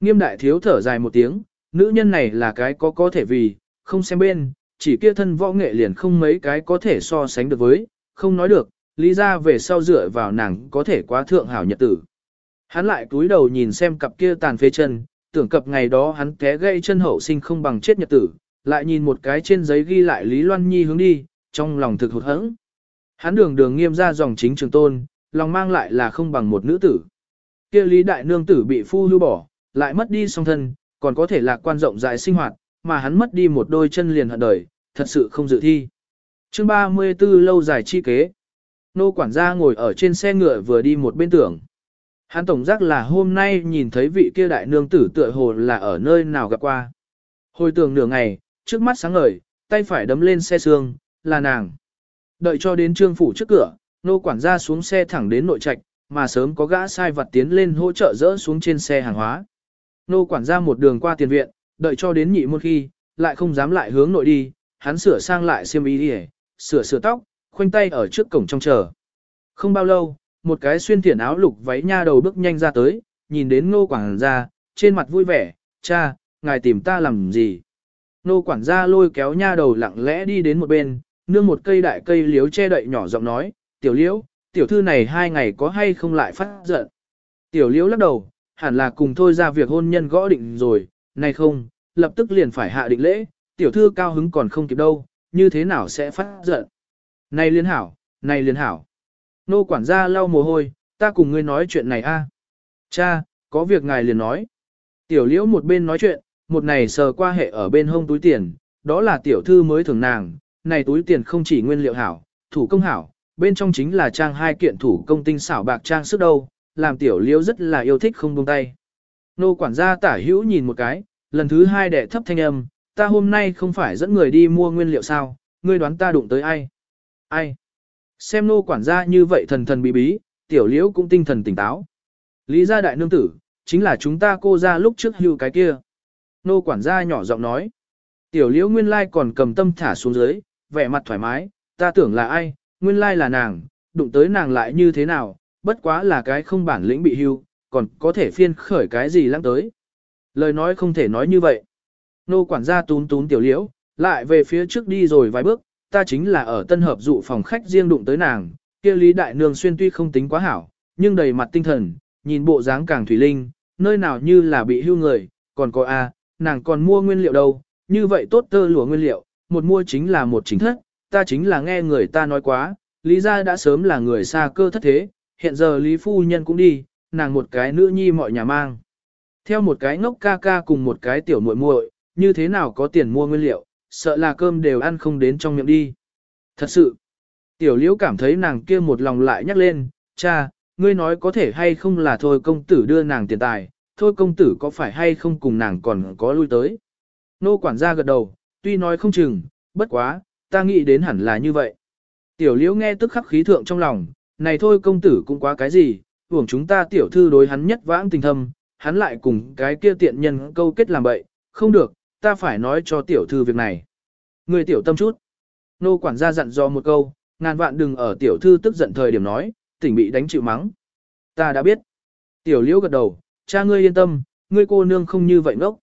Nghiêm đại thiếu thở dài một tiếng, nữ nhân này là cái có có thể vì, không xem bên, chỉ kia thân võ nghệ liền không mấy cái có thể so sánh được với, không nói được, lý ra về sau dựa vào nàng có thể quá thượng hảo nhật tử. Hắn lại túi đầu nhìn xem cặp kia tàn phế chân, tưởng cập ngày đó hắn té gây chân hậu sinh không bằng chết nhật tử, lại nhìn một cái trên giấy ghi lại Lý Loan Nhi hướng đi, trong lòng thực hụt hẫng. Hắn đường đường nghiêm ra dòng chính trường tôn, lòng mang lại là không bằng một nữ tử kia Lý Đại Nương tử bị phu hưu bỏ, lại mất đi song thân, còn có thể lạc quan rộng rãi sinh hoạt, mà hắn mất đi một đôi chân liền hận đời, thật sự không dự thi. chương 34 lâu dài chi kế. Nô quản gia ngồi ở trên xe ngựa vừa đi một bên tưởng. Hắn tổng giác là hôm nay nhìn thấy vị kia đại nương tử tựa hồ là ở nơi nào gặp qua. Hồi tưởng nửa ngày, trước mắt sáng ngời, tay phải đấm lên xe xương, là nàng. Đợi cho đến trương phủ trước cửa, nô quản gia xuống xe thẳng đến nội trạch, mà sớm có gã sai vật tiến lên hỗ trợ dỡ xuống trên xe hàng hóa. Nô quản gia một đường qua tiền viện, đợi cho đến nhị môn khi, lại không dám lại hướng nội đi, hắn sửa sang lại xiêm y đi sửa sửa tóc, khoanh tay ở trước cổng trong chờ. Không bao lâu, một cái xuyên thiển áo lục váy nha đầu bước nhanh ra tới, nhìn đến nô quản gia, trên mặt vui vẻ, cha, ngài tìm ta làm gì? Nô quản gia lôi kéo nha đầu lặng lẽ đi đến một bên, nương một cây đại cây liếu che đậy nhỏ giọng nói, tiểu liễu, tiểu thư này hai ngày có hay không lại phát giận. Tiểu liễu lắc đầu, hẳn là cùng thôi ra việc hôn nhân gõ định rồi, này không, lập tức liền phải hạ định lễ, tiểu thư cao hứng còn không kịp đâu, như thế nào sẽ phát giận. Này liên hảo, này liên hảo. Nô quản gia lau mồ hôi, ta cùng ngươi nói chuyện này a. Cha, có việc ngài liền nói. Tiểu liễu một bên nói chuyện, một này sờ qua hệ ở bên hông túi tiền, đó là tiểu thư mới thường nàng, này túi tiền không chỉ nguyên liệu hảo, thủ công hảo, bên trong chính là trang hai kiện thủ công tinh xảo bạc trang sức đâu, làm tiểu liễu rất là yêu thích không buông tay. Nô quản gia tả hữu nhìn một cái, lần thứ hai đệ thấp thanh âm, ta hôm nay không phải dẫn người đi mua nguyên liệu sao, ngươi đoán ta đụng tới ai? Ai? Xem nô quản gia như vậy thần thần bí bí, tiểu liễu cũng tinh thần tỉnh táo. Lý gia đại nương tử, chính là chúng ta cô ra lúc trước hưu cái kia. Nô quản gia nhỏ giọng nói. Tiểu liễu nguyên lai còn cầm tâm thả xuống dưới, vẻ mặt thoải mái, ta tưởng là ai, nguyên lai là nàng, đụng tới nàng lại như thế nào, bất quá là cái không bản lĩnh bị hưu, còn có thể phiên khởi cái gì lăng tới. Lời nói không thể nói như vậy. Nô quản gia tún tún tiểu liễu, lại về phía trước đi rồi vài bước, ta chính là ở tân hợp dụ phòng khách riêng đụng tới nàng, kia Lý Đại Nương xuyên tuy không tính quá hảo, nhưng đầy mặt tinh thần, nhìn bộ dáng càng thủy linh, nơi nào như là bị hưu người, còn có a, nàng còn mua nguyên liệu đâu, như vậy tốt tơ lụa nguyên liệu, một mua chính là một chính thất, ta chính là nghe người ta nói quá, Lý gia đã sớm là người xa cơ thất thế, hiện giờ Lý phu nhân cũng đi, nàng một cái nữ nhi mọi nhà mang. Theo một cái ngốc ca ca cùng một cái tiểu muội muội, như thế nào có tiền mua nguyên liệu, sợ là cơm đều ăn không đến trong miệng đi. Thật sự, tiểu liễu cảm thấy nàng kia một lòng lại nhắc lên, cha, ngươi nói có thể hay không là thôi công tử đưa nàng tiền tài, thôi công tử có phải hay không cùng nàng còn có lui tới. Nô quản gia gật đầu, tuy nói không chừng, bất quá, ta nghĩ đến hẳn là như vậy. Tiểu liễu nghe tức khắc khí thượng trong lòng, này thôi công tử cũng quá cái gì, hưởng chúng ta tiểu thư đối hắn nhất vãng tình thâm, hắn lại cùng cái kia tiện nhân câu kết làm bậy, không được, ta phải nói cho tiểu thư việc này. Người tiểu tâm chút. Nô quản gia dặn dò một câu, ngàn vạn đừng ở tiểu thư tức giận thời điểm nói, tỉnh bị đánh chịu mắng. Ta đã biết. Tiểu liễu gật đầu, cha ngươi yên tâm, ngươi cô nương không như vậy ngốc.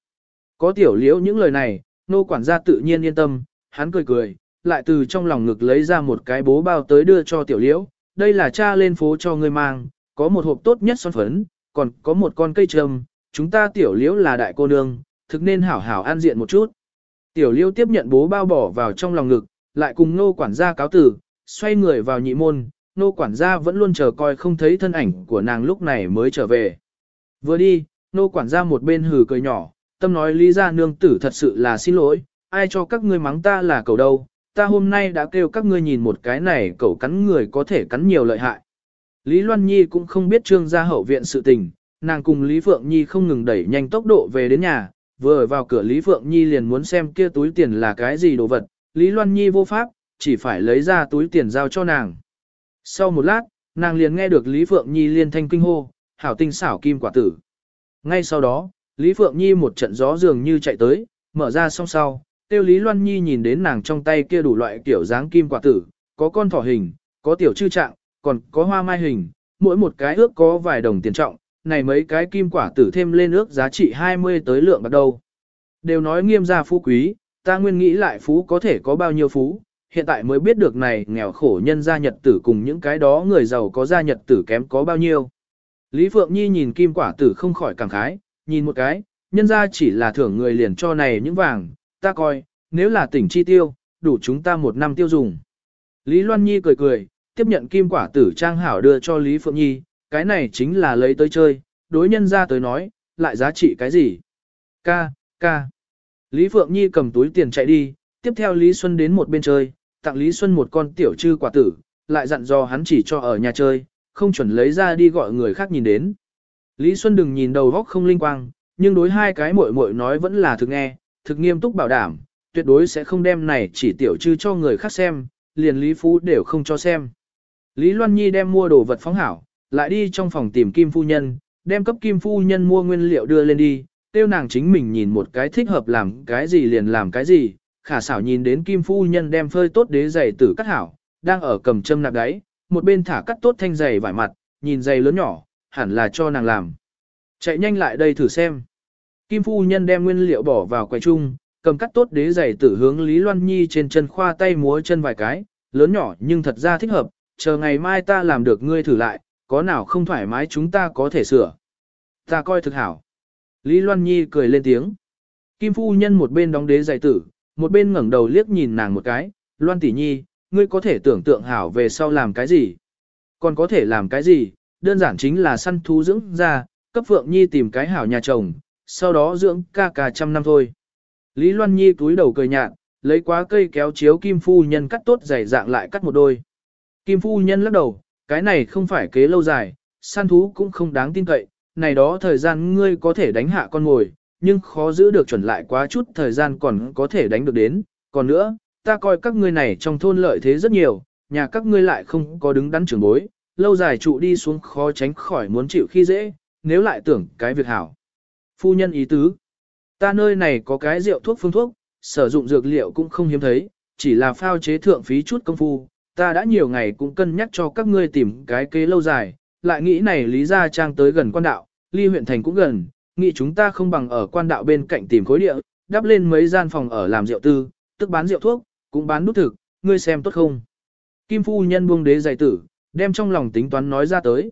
Có tiểu liễu những lời này, nô quản gia tự nhiên yên tâm, hắn cười cười, lại từ trong lòng ngực lấy ra một cái bố bao tới đưa cho tiểu liễu. Đây là cha lên phố cho ngươi mang, có một hộp tốt nhất son phấn, còn có một con cây trầm chúng ta tiểu liễu là đại cô nương, thực nên hảo hảo an diện một chút. Tiểu liễu tiếp nhận bố bao bỏ vào trong lòng ngực, lại cùng nô quản gia cáo tử, xoay người vào nhị môn, nô quản gia vẫn luôn chờ coi không thấy thân ảnh của nàng lúc này mới trở về. Vừa đi, nô quản gia một bên hừ cười nhỏ, tâm nói lý ra nương tử thật sự là xin lỗi, ai cho các ngươi mắng ta là cầu đâu, ta hôm nay đã kêu các ngươi nhìn một cái này cậu cắn người có thể cắn nhiều lợi hại. Lý Loan Nhi cũng không biết trương gia hậu viện sự tình, nàng cùng Lý Phượng Nhi không ngừng đẩy nhanh tốc độ về đến nhà, vừa ở vào cửa Lý Phượng Nhi liền muốn xem kia túi tiền là cái gì đồ vật, Lý Loan Nhi vô pháp, chỉ phải lấy ra túi tiền giao cho nàng. Sau một lát, nàng liền nghe được Lý Phượng Nhi liên thanh kinh hô, hảo tinh xảo kim quả tử. Ngay sau đó, Lý Phượng Nhi một trận gió dường như chạy tới, mở ra song sau, tiêu Lý Loan Nhi nhìn đến nàng trong tay kia đủ loại kiểu dáng kim quả tử, có con thỏ hình, có tiểu chư trạng, còn có hoa mai hình, mỗi một cái ước có vài đồng tiền trọng, này mấy cái kim quả tử thêm lên ước giá trị 20 tới lượng bắt đầu. Đều nói nghiêm gia phú quý, ta nguyên nghĩ lại phú có thể có bao nhiêu phú, hiện tại mới biết được này nghèo khổ nhân gia nhật tử cùng những cái đó người giàu có gia nhật tử kém có bao nhiêu. Lý Phượng Nhi nhìn kim quả tử không khỏi cảm khái, nhìn một cái, nhân gia chỉ là thưởng người liền cho này những vàng, ta coi, nếu là tỉnh chi tiêu, đủ chúng ta một năm tiêu dùng. Lý Loan Nhi cười cười, tiếp nhận kim quả tử trang hảo đưa cho Lý Phượng Nhi, cái này chính là lấy tới chơi, đối nhân ra tới nói, lại giá trị cái gì? Ca, ca. Lý Phượng Nhi cầm túi tiền chạy đi, tiếp theo Lý Xuân đến một bên chơi, tặng Lý Xuân một con tiểu trư quả tử, lại dặn dò hắn chỉ cho ở nhà chơi, không chuẩn lấy ra đi gọi người khác nhìn đến. Lý Xuân đừng nhìn đầu góc không linh quang, nhưng đối hai cái muội muội nói vẫn là thực nghe, thực nghiêm túc bảo đảm, tuyệt đối sẽ không đem này chỉ tiểu trư cho người khác xem, liền Lý Phú đều không cho xem. Lý Loan Nhi đem mua đồ vật phóng hảo, lại đi trong phòng tìm Kim Phu Nhân, đem cấp Kim Phu Nhân mua nguyên liệu đưa lên đi, tiêu nàng chính mình nhìn một cái thích hợp làm cái gì liền làm cái gì, khả xảo nhìn đến Kim Phu Nhân đem phơi tốt đế giày tử cắt hảo, đang ở cầm châm nạp đáy, một bên thả cắt tốt thanh giày vải mặt, nhìn giày lớn nhỏ, hẳn là cho nàng làm. Chạy nhanh lại đây thử xem. Kim Phu Nhân đem nguyên liệu bỏ vào quầy chung, cầm cắt tốt đế giày tử hướng Lý Loan Nhi trên chân khoa tay múa chân vài cái, lớn nhỏ nhưng thật ra thích hợp, chờ ngày mai ta làm được ngươi thử lại, có nào không thoải mái chúng ta có thể sửa. Ta coi thực hảo. Lý Loan Nhi cười lên tiếng. Kim phu nhân một bên đóng đế giày tử, một bên ngẩng đầu liếc nhìn nàng một cái, Loan tỷ nhi, ngươi có thể tưởng tượng hảo về sau làm cái gì? Còn có thể làm cái gì? Đơn giản chính là săn thú dưỡng ra, cấp Phượng Nhi tìm cái hảo nhà chồng, sau đó dưỡng ca ca trăm năm thôi. Lý Loan Nhi túi đầu cười nhạt, lấy quá cây kéo chiếu Kim phu nhân cắt tốt dày dạng lại cắt một đôi. Kim phu nhân lắc đầu, cái này không phải kế lâu dài, săn thú cũng không đáng tin cậy, này đó thời gian ngươi có thể đánh hạ con ngồi, nhưng khó giữ được chuẩn lại quá chút thời gian còn có thể đánh được đến. Còn nữa, ta coi các ngươi này trong thôn lợi thế rất nhiều, nhà các ngươi lại không có đứng đắn trưởng bối, lâu dài trụ đi xuống khó tránh khỏi muốn chịu khi dễ, nếu lại tưởng cái việc hảo. Phu nhân ý tứ, ta nơi này có cái rượu thuốc phương thuốc, sử dụng dược liệu cũng không hiếm thấy, chỉ là phao chế thượng phí chút công phu, ta đã nhiều ngày cũng cân nhắc cho các ngươi tìm cái kế lâu dài, lại nghĩ này lý ra trang tới gần quan đạo, ly huyện thành cũng gần, nghĩ chúng ta không bằng ở quan đạo bên cạnh tìm khối địa, đắp lên mấy gian phòng ở làm rượu tư, tức bán rượu thuốc, cũng bán nút thực, ngươi xem tốt không. Kim phu nhân buông đế giải tử, đem trong lòng tính toán nói ra tới.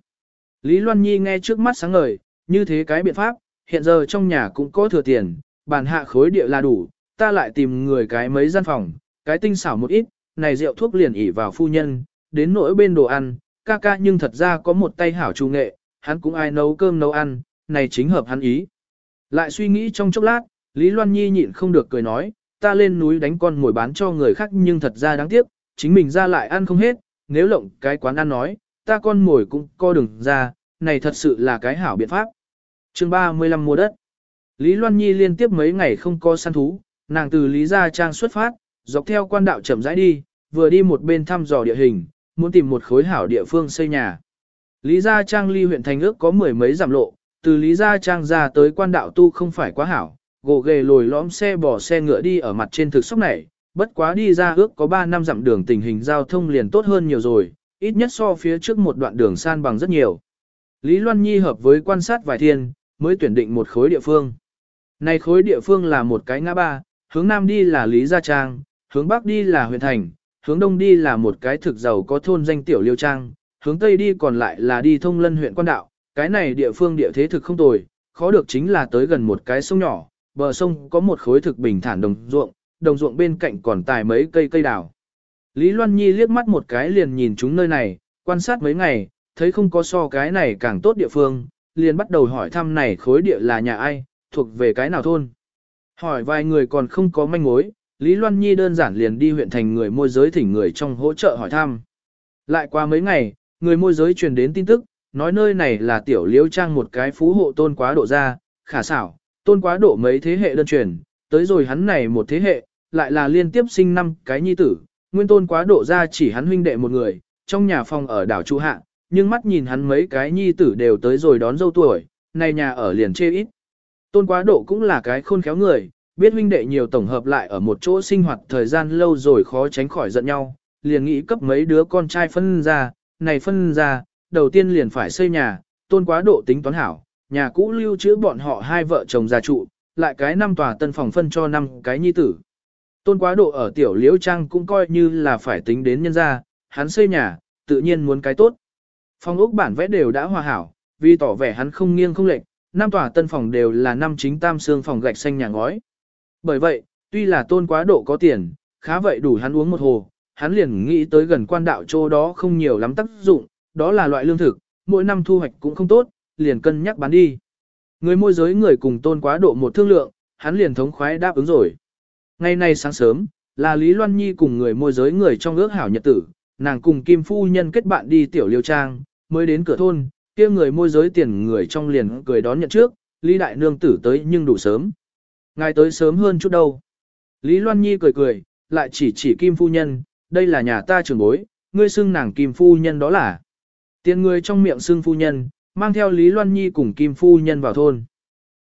Lý Loan Nhi nghe trước mắt sáng ngời, như thế cái biện pháp, hiện giờ trong nhà cũng có thừa tiền, bàn hạ khối địa là đủ, ta lại tìm người cái mấy gian phòng, cái tinh xảo một ít, này rượu thuốc liền ỉ vào phu nhân, đến nỗi bên đồ ăn, ca ca nhưng thật ra có một tay hảo trung nghệ, hắn cũng ai nấu cơm nấu ăn, này chính hợp hắn ý. Lại suy nghĩ trong chốc lát, Lý Loan Nhi nhịn không được cười nói, ta lên núi đánh con ngồi bán cho người khác nhưng thật ra đáng tiếc, chính mình ra lại ăn không hết, nếu lộng cái quán ăn nói, ta con mồi cũng co đừng ra, này thật sự là cái hảo biện pháp chương 35 mua đất. Lý Loan Nhi liên tiếp mấy ngày không có săn thú, nàng từ Lý Gia Trang xuất phát, dọc theo quan đạo chậm rãi đi, vừa đi một bên thăm dò địa hình, muốn tìm một khối hảo địa phương xây nhà. Lý Gia Trang ly huyện thành ước có mười mấy giảm lộ, từ Lý Gia Trang ra tới quan đạo tu không phải quá hảo, gồ ghề lồi lõm xe bỏ xe ngựa đi ở mặt trên thực sốc này, bất quá đi ra ước có 3 năm dặm đường tình hình giao thông liền tốt hơn nhiều rồi, ít nhất so phía trước một đoạn đường san bằng rất nhiều. Lý Loan Nhi hợp với quan sát vài thiên, mới tuyển định một khối địa phương. Này khối địa phương là một cái ngã ba, hướng nam đi là Lý Gia Trang, hướng bắc đi là huyện thành, hướng đông đi là một cái thực giàu có thôn danh tiểu liêu trang, hướng tây đi còn lại là đi thông lân huyện quan đạo, cái này địa phương địa thế thực không tồi, khó được chính là tới gần một cái sông nhỏ, bờ sông có một khối thực bình thản đồng ruộng, đồng ruộng bên cạnh còn tài mấy cây cây đào. Lý Loan Nhi liếc mắt một cái liền nhìn chúng nơi này, quan sát mấy ngày, thấy không có so cái này càng tốt địa phương, liền bắt đầu hỏi thăm này khối địa là nhà ai, thuộc về cái nào thôn. Hỏi vài người còn không có manh mối, Lý Loan Nhi đơn giản liền đi huyện thành người môi giới thỉnh người trong hỗ trợ hỏi thăm. Lại qua mấy ngày, người môi giới truyền đến tin tức, nói nơi này là tiểu liễu trang một cái phú hộ tôn quá độ ra, khả xảo, tôn quá độ mấy thế hệ đơn truyền, tới rồi hắn này một thế hệ, lại là liên tiếp sinh năm cái nhi tử, nguyên tôn quá độ ra chỉ hắn huynh đệ một người, trong nhà phòng ở đảo Chu hạ, nhưng mắt nhìn hắn mấy cái nhi tử đều tới rồi đón dâu tuổi, này nhà ở liền chê ít. Tôn quá độ cũng là cái khôn khéo người, biết huynh đệ nhiều tổng hợp lại ở một chỗ sinh hoạt thời gian lâu rồi khó tránh khỏi giận nhau, liền nghĩ cấp mấy đứa con trai phân ra, này phân ra, đầu tiên liền phải xây nhà, tôn quá độ tính toán hảo, nhà cũ lưu trữ bọn họ hai vợ chồng già trụ, lại cái năm tòa tân phòng phân cho năm cái nhi tử. Tôn quá độ ở tiểu liễu trang cũng coi như là phải tính đến nhân gia, hắn xây nhà, tự nhiên muốn cái tốt. Phòng ốc bản vẽ đều đã hòa hảo, vì tỏ vẻ hắn không nghiêng không lệch, năm tòa tân phòng đều là năm chính tam xương phòng gạch xanh nhà ngói. Bởi vậy, tuy là tôn quá độ có tiền, khá vậy đủ hắn uống một hồ, hắn liền nghĩ tới gần quan đạo chỗ đó không nhiều lắm tác dụng, đó là loại lương thực, mỗi năm thu hoạch cũng không tốt, liền cân nhắc bán đi. Người môi giới người cùng tôn quá độ một thương lượng, hắn liền thống khoái đáp ứng rồi. Ngày nay sáng sớm, là Lý Loan Nhi cùng người môi giới người trong ước hảo nhật tử, nàng cùng Kim Phu Nhân kết bạn đi tiểu liêu trang, mới đến cửa thôn, kia người môi giới tiền người trong liền cười đón nhận trước, Lý Đại Nương tử tới nhưng đủ sớm. Ngài tới sớm hơn chút đâu. Lý Loan Nhi cười cười, lại chỉ chỉ Kim Phu Nhân, đây là nhà ta trưởng bối, ngươi xưng nàng Kim Phu Nhân đó là. Tiền người trong miệng xưng Phu Nhân, mang theo Lý Loan Nhi cùng Kim Phu Nhân vào thôn.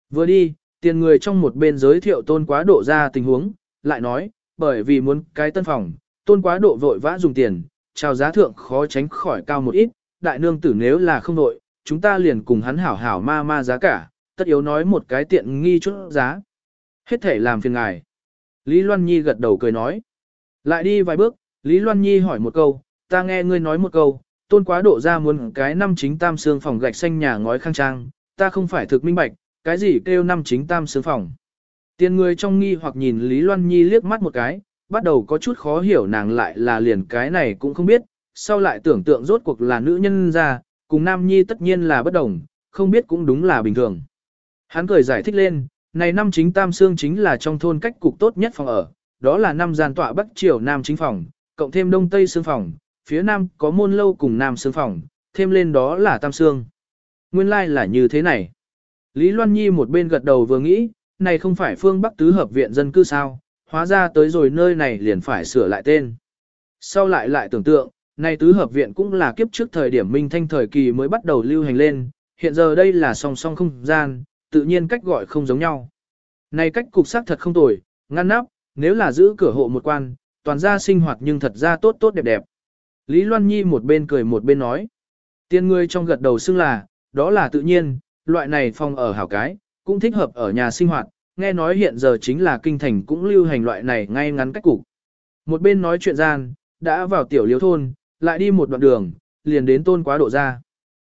Vừa đi, tiền người trong một bên giới thiệu tôn quá độ ra tình huống, lại nói, bởi vì muốn cái tân phòng, tôn quá độ vội vã dùng tiền, chào giá thượng khó tránh khỏi cao một ít, đại nương tử nếu là không nội, chúng ta liền cùng hắn hảo hảo ma ma giá cả, tất yếu nói một cái tiện nghi chút giá. Hết thể làm phiền ngài. Lý Loan Nhi gật đầu cười nói. Lại đi vài bước, Lý Loan Nhi hỏi một câu, ta nghe ngươi nói một câu, tôn quá độ ra muốn cái năm chính tam xương phòng gạch xanh nhà ngói khang trang, ta không phải thực minh bạch, cái gì kêu năm chính tam xương phòng. Tiền người trong nghi hoặc nhìn Lý Loan Nhi liếc mắt một cái, bắt đầu có chút khó hiểu nàng lại là liền cái này cũng không biết, sau lại tưởng tượng rốt cuộc là nữ nhân ra, cùng nam nhi tất nhiên là bất đồng, không biết cũng đúng là bình thường. Hắn cười giải thích lên, này năm chính tam xương chính là trong thôn cách cục tốt nhất phòng ở, đó là năm gian tọa bắc triều nam chính phòng, cộng thêm đông tây sương phòng, phía nam có môn lâu cùng nam sương phòng, thêm lên đó là tam xương. Nguyên lai like là như thế này. Lý Loan Nhi một bên gật đầu vừa nghĩ, này không phải phương Bắc tứ hợp viện dân cư sao, hóa ra tới rồi nơi này liền phải sửa lại tên. Sau lại lại tưởng tượng, này tứ hợp viện cũng là kiếp trước thời điểm minh thanh thời kỳ mới bắt đầu lưu hành lên, hiện giờ đây là song song không gian, tự nhiên cách gọi không giống nhau. Này cách cục sắc thật không tồi, ngăn nắp, nếu là giữ cửa hộ một quan, toàn ra sinh hoạt nhưng thật ra tốt tốt đẹp đẹp. Lý Loan Nhi một bên cười một bên nói. Tiên ngươi trong gật đầu xưng là, đó là tự nhiên, loại này phòng ở hảo cái, cũng thích hợp ở nhà sinh hoạt, nghe nói hiện giờ chính là kinh thành cũng lưu hành loại này ngay ngắn cách cục. Một bên nói chuyện gian, đã vào tiểu liếu thôn, lại đi một đoạn đường, liền đến tôn quá độ ra.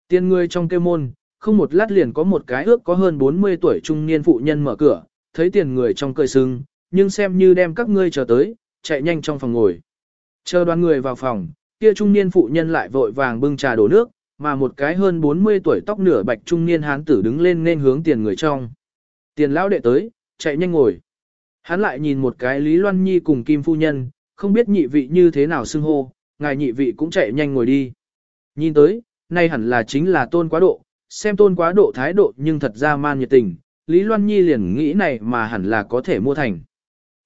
Tiên người trong kêu môn, không một lát liền có một cái ước có hơn 40 tuổi trung niên phụ nhân mở cửa, thấy tiền người trong cười sưng, nhưng xem như đem các ngươi chờ tới, chạy nhanh trong phòng ngồi. Chờ đoàn người vào phòng, kia trung niên phụ nhân lại vội vàng bưng trà đổ nước, mà một cái hơn 40 tuổi tóc nửa bạch trung niên hán tử đứng lên nên hướng tiền người trong. Tiền lão đệ tới, chạy nhanh ngồi. Hắn lại nhìn một cái Lý Loan Nhi cùng Kim Phu Nhân, không biết nhị vị như thế nào xưng hô, ngài nhị vị cũng chạy nhanh ngồi đi. Nhìn tới, nay hẳn là chính là tôn quá độ, xem tôn quá độ thái độ nhưng thật ra man nhiệt tình, Lý Loan Nhi liền nghĩ này mà hẳn là có thể mua thành.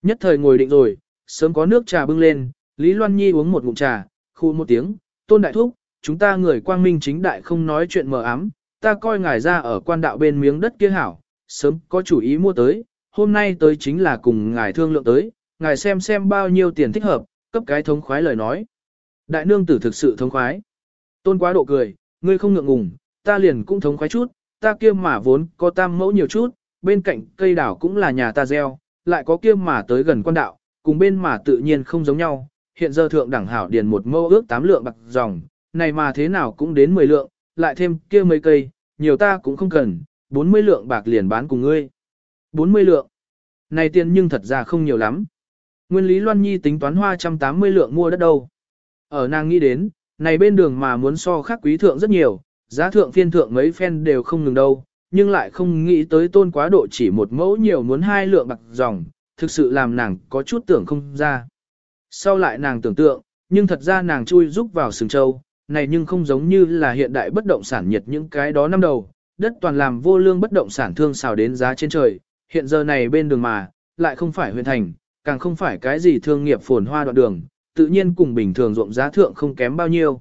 Nhất thời ngồi định rồi, sớm có nước trà bưng lên, Lý Loan Nhi uống một ngụm trà, khu một tiếng, tôn đại thúc, chúng ta người quang minh chính đại không nói chuyện mờ ám, ta coi ngài ra ở quan đạo bên miếng đất kia hảo, sớm có chủ ý mua tới, hôm nay tới chính là cùng ngài thương lượng tới, ngài xem xem bao nhiêu tiền thích hợp, cấp cái thống khoái lời nói. Đại nương tử thực sự thống khoái. Tôn quá độ cười, ngươi không ngượng ngùng, ta liền cũng thống khoái chút, ta kia mà vốn có tam mẫu nhiều chút, bên cạnh cây đảo cũng là nhà ta gieo, lại có kia mà tới gần quan đạo, cùng bên mà tự nhiên không giống nhau. Hiện giờ thượng đẳng hảo điền một mẫu ước tám lượng bạc dòng, này mà thế nào cũng đến 10 lượng, lại thêm kia mấy cây, nhiều ta cũng không cần, 40 lượng bạc liền bán cùng ngươi. 40 lượng. Này tiền nhưng thật ra không nhiều lắm. Nguyên lý Loan Nhi tính toán hoa 180 lượng mua đất đâu. Ở nàng nghĩ đến, này bên đường mà muốn so khác quý thượng rất nhiều, giá thượng phiên thượng mấy phen đều không ngừng đâu, nhưng lại không nghĩ tới tôn quá độ chỉ một mẫu nhiều muốn hai lượng bạc dòng, thực sự làm nàng có chút tưởng không ra. Sau lại nàng tưởng tượng, nhưng thật ra nàng chui rúc vào sừng châu, này nhưng không giống như là hiện đại bất động sản nhiệt những cái đó năm đầu, đất toàn làm vô lương bất động sản thương xào đến giá trên trời, hiện giờ này bên đường mà, lại không phải huyện thành, càng không phải cái gì thương nghiệp phồn hoa đoạn đường, tự nhiên cùng bình thường ruộng giá thượng không kém bao nhiêu.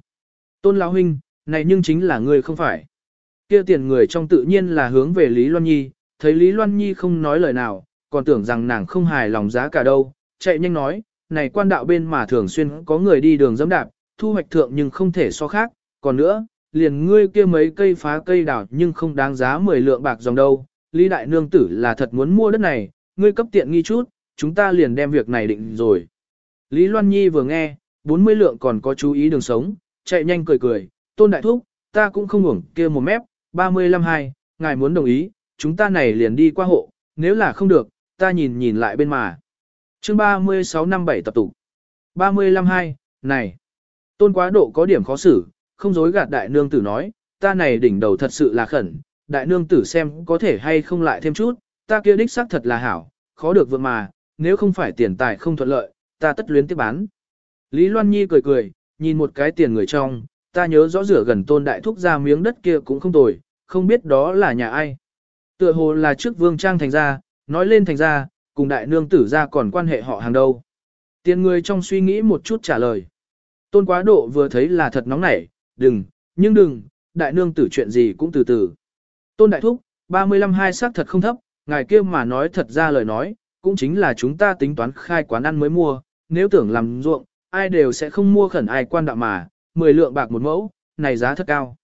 Tôn lão huynh, này nhưng chính là người không phải. kia tiền người trong tự nhiên là hướng về Lý Loan Nhi, thấy Lý Loan Nhi không nói lời nào, còn tưởng rằng nàng không hài lòng giá cả đâu, chạy nhanh nói, này quan đạo bên mà thường xuyên có người đi đường dẫm đạp, thu hoạch thượng nhưng không thể so khác, còn nữa, liền ngươi kia mấy cây phá cây đào nhưng không đáng giá 10 lượng bạc dòng đâu, Lý Đại Nương Tử là thật muốn mua đất này, ngươi cấp tiện nghi chút, chúng ta liền đem việc này định rồi. Lý Loan Nhi vừa nghe, 40 lượng còn có chú ý đường sống, chạy nhanh cười cười, tôn đại thúc, ta cũng không ngủng kia một mép, 35 hai, ngài muốn đồng ý, chúng ta này liền đi qua hộ, nếu là không được, ta nhìn nhìn lại bên mà. chương 36 năm 7 tập tụ. 35 hai, này, tôn quá độ có điểm khó xử, không dối gạt đại nương tử nói, ta này đỉnh đầu thật sự là khẩn, đại nương tử xem có thể hay không lại thêm chút, ta kia đích xác thật là hảo, khó được vượng mà, nếu không phải tiền tài không thuận lợi, ta tất luyến tiếp bán. Lý Loan Nhi cười cười, nhìn một cái tiền người trong, ta nhớ rõ rửa gần tôn đại thúc ra miếng đất kia cũng không tồi, không biết đó là nhà ai. Tựa hồ là trước vương trang thành ra, nói lên thành ra, cùng đại nương tử ra còn quan hệ họ hàng đâu. Tiền người trong suy nghĩ một chút trả lời. Tôn quá độ vừa thấy là thật nóng nảy, đừng, nhưng đừng, đại nương tử chuyện gì cũng từ từ. Tôn đại thúc, 35 hai xác thật không thấp, ngài kia mà nói thật ra lời nói, cũng chính là chúng ta tính toán khai quán ăn mới mua, nếu tưởng làm ruộng, ai đều sẽ không mua khẩn ai quan đạo mà, 10 lượng bạc một mẫu, này giá thật cao.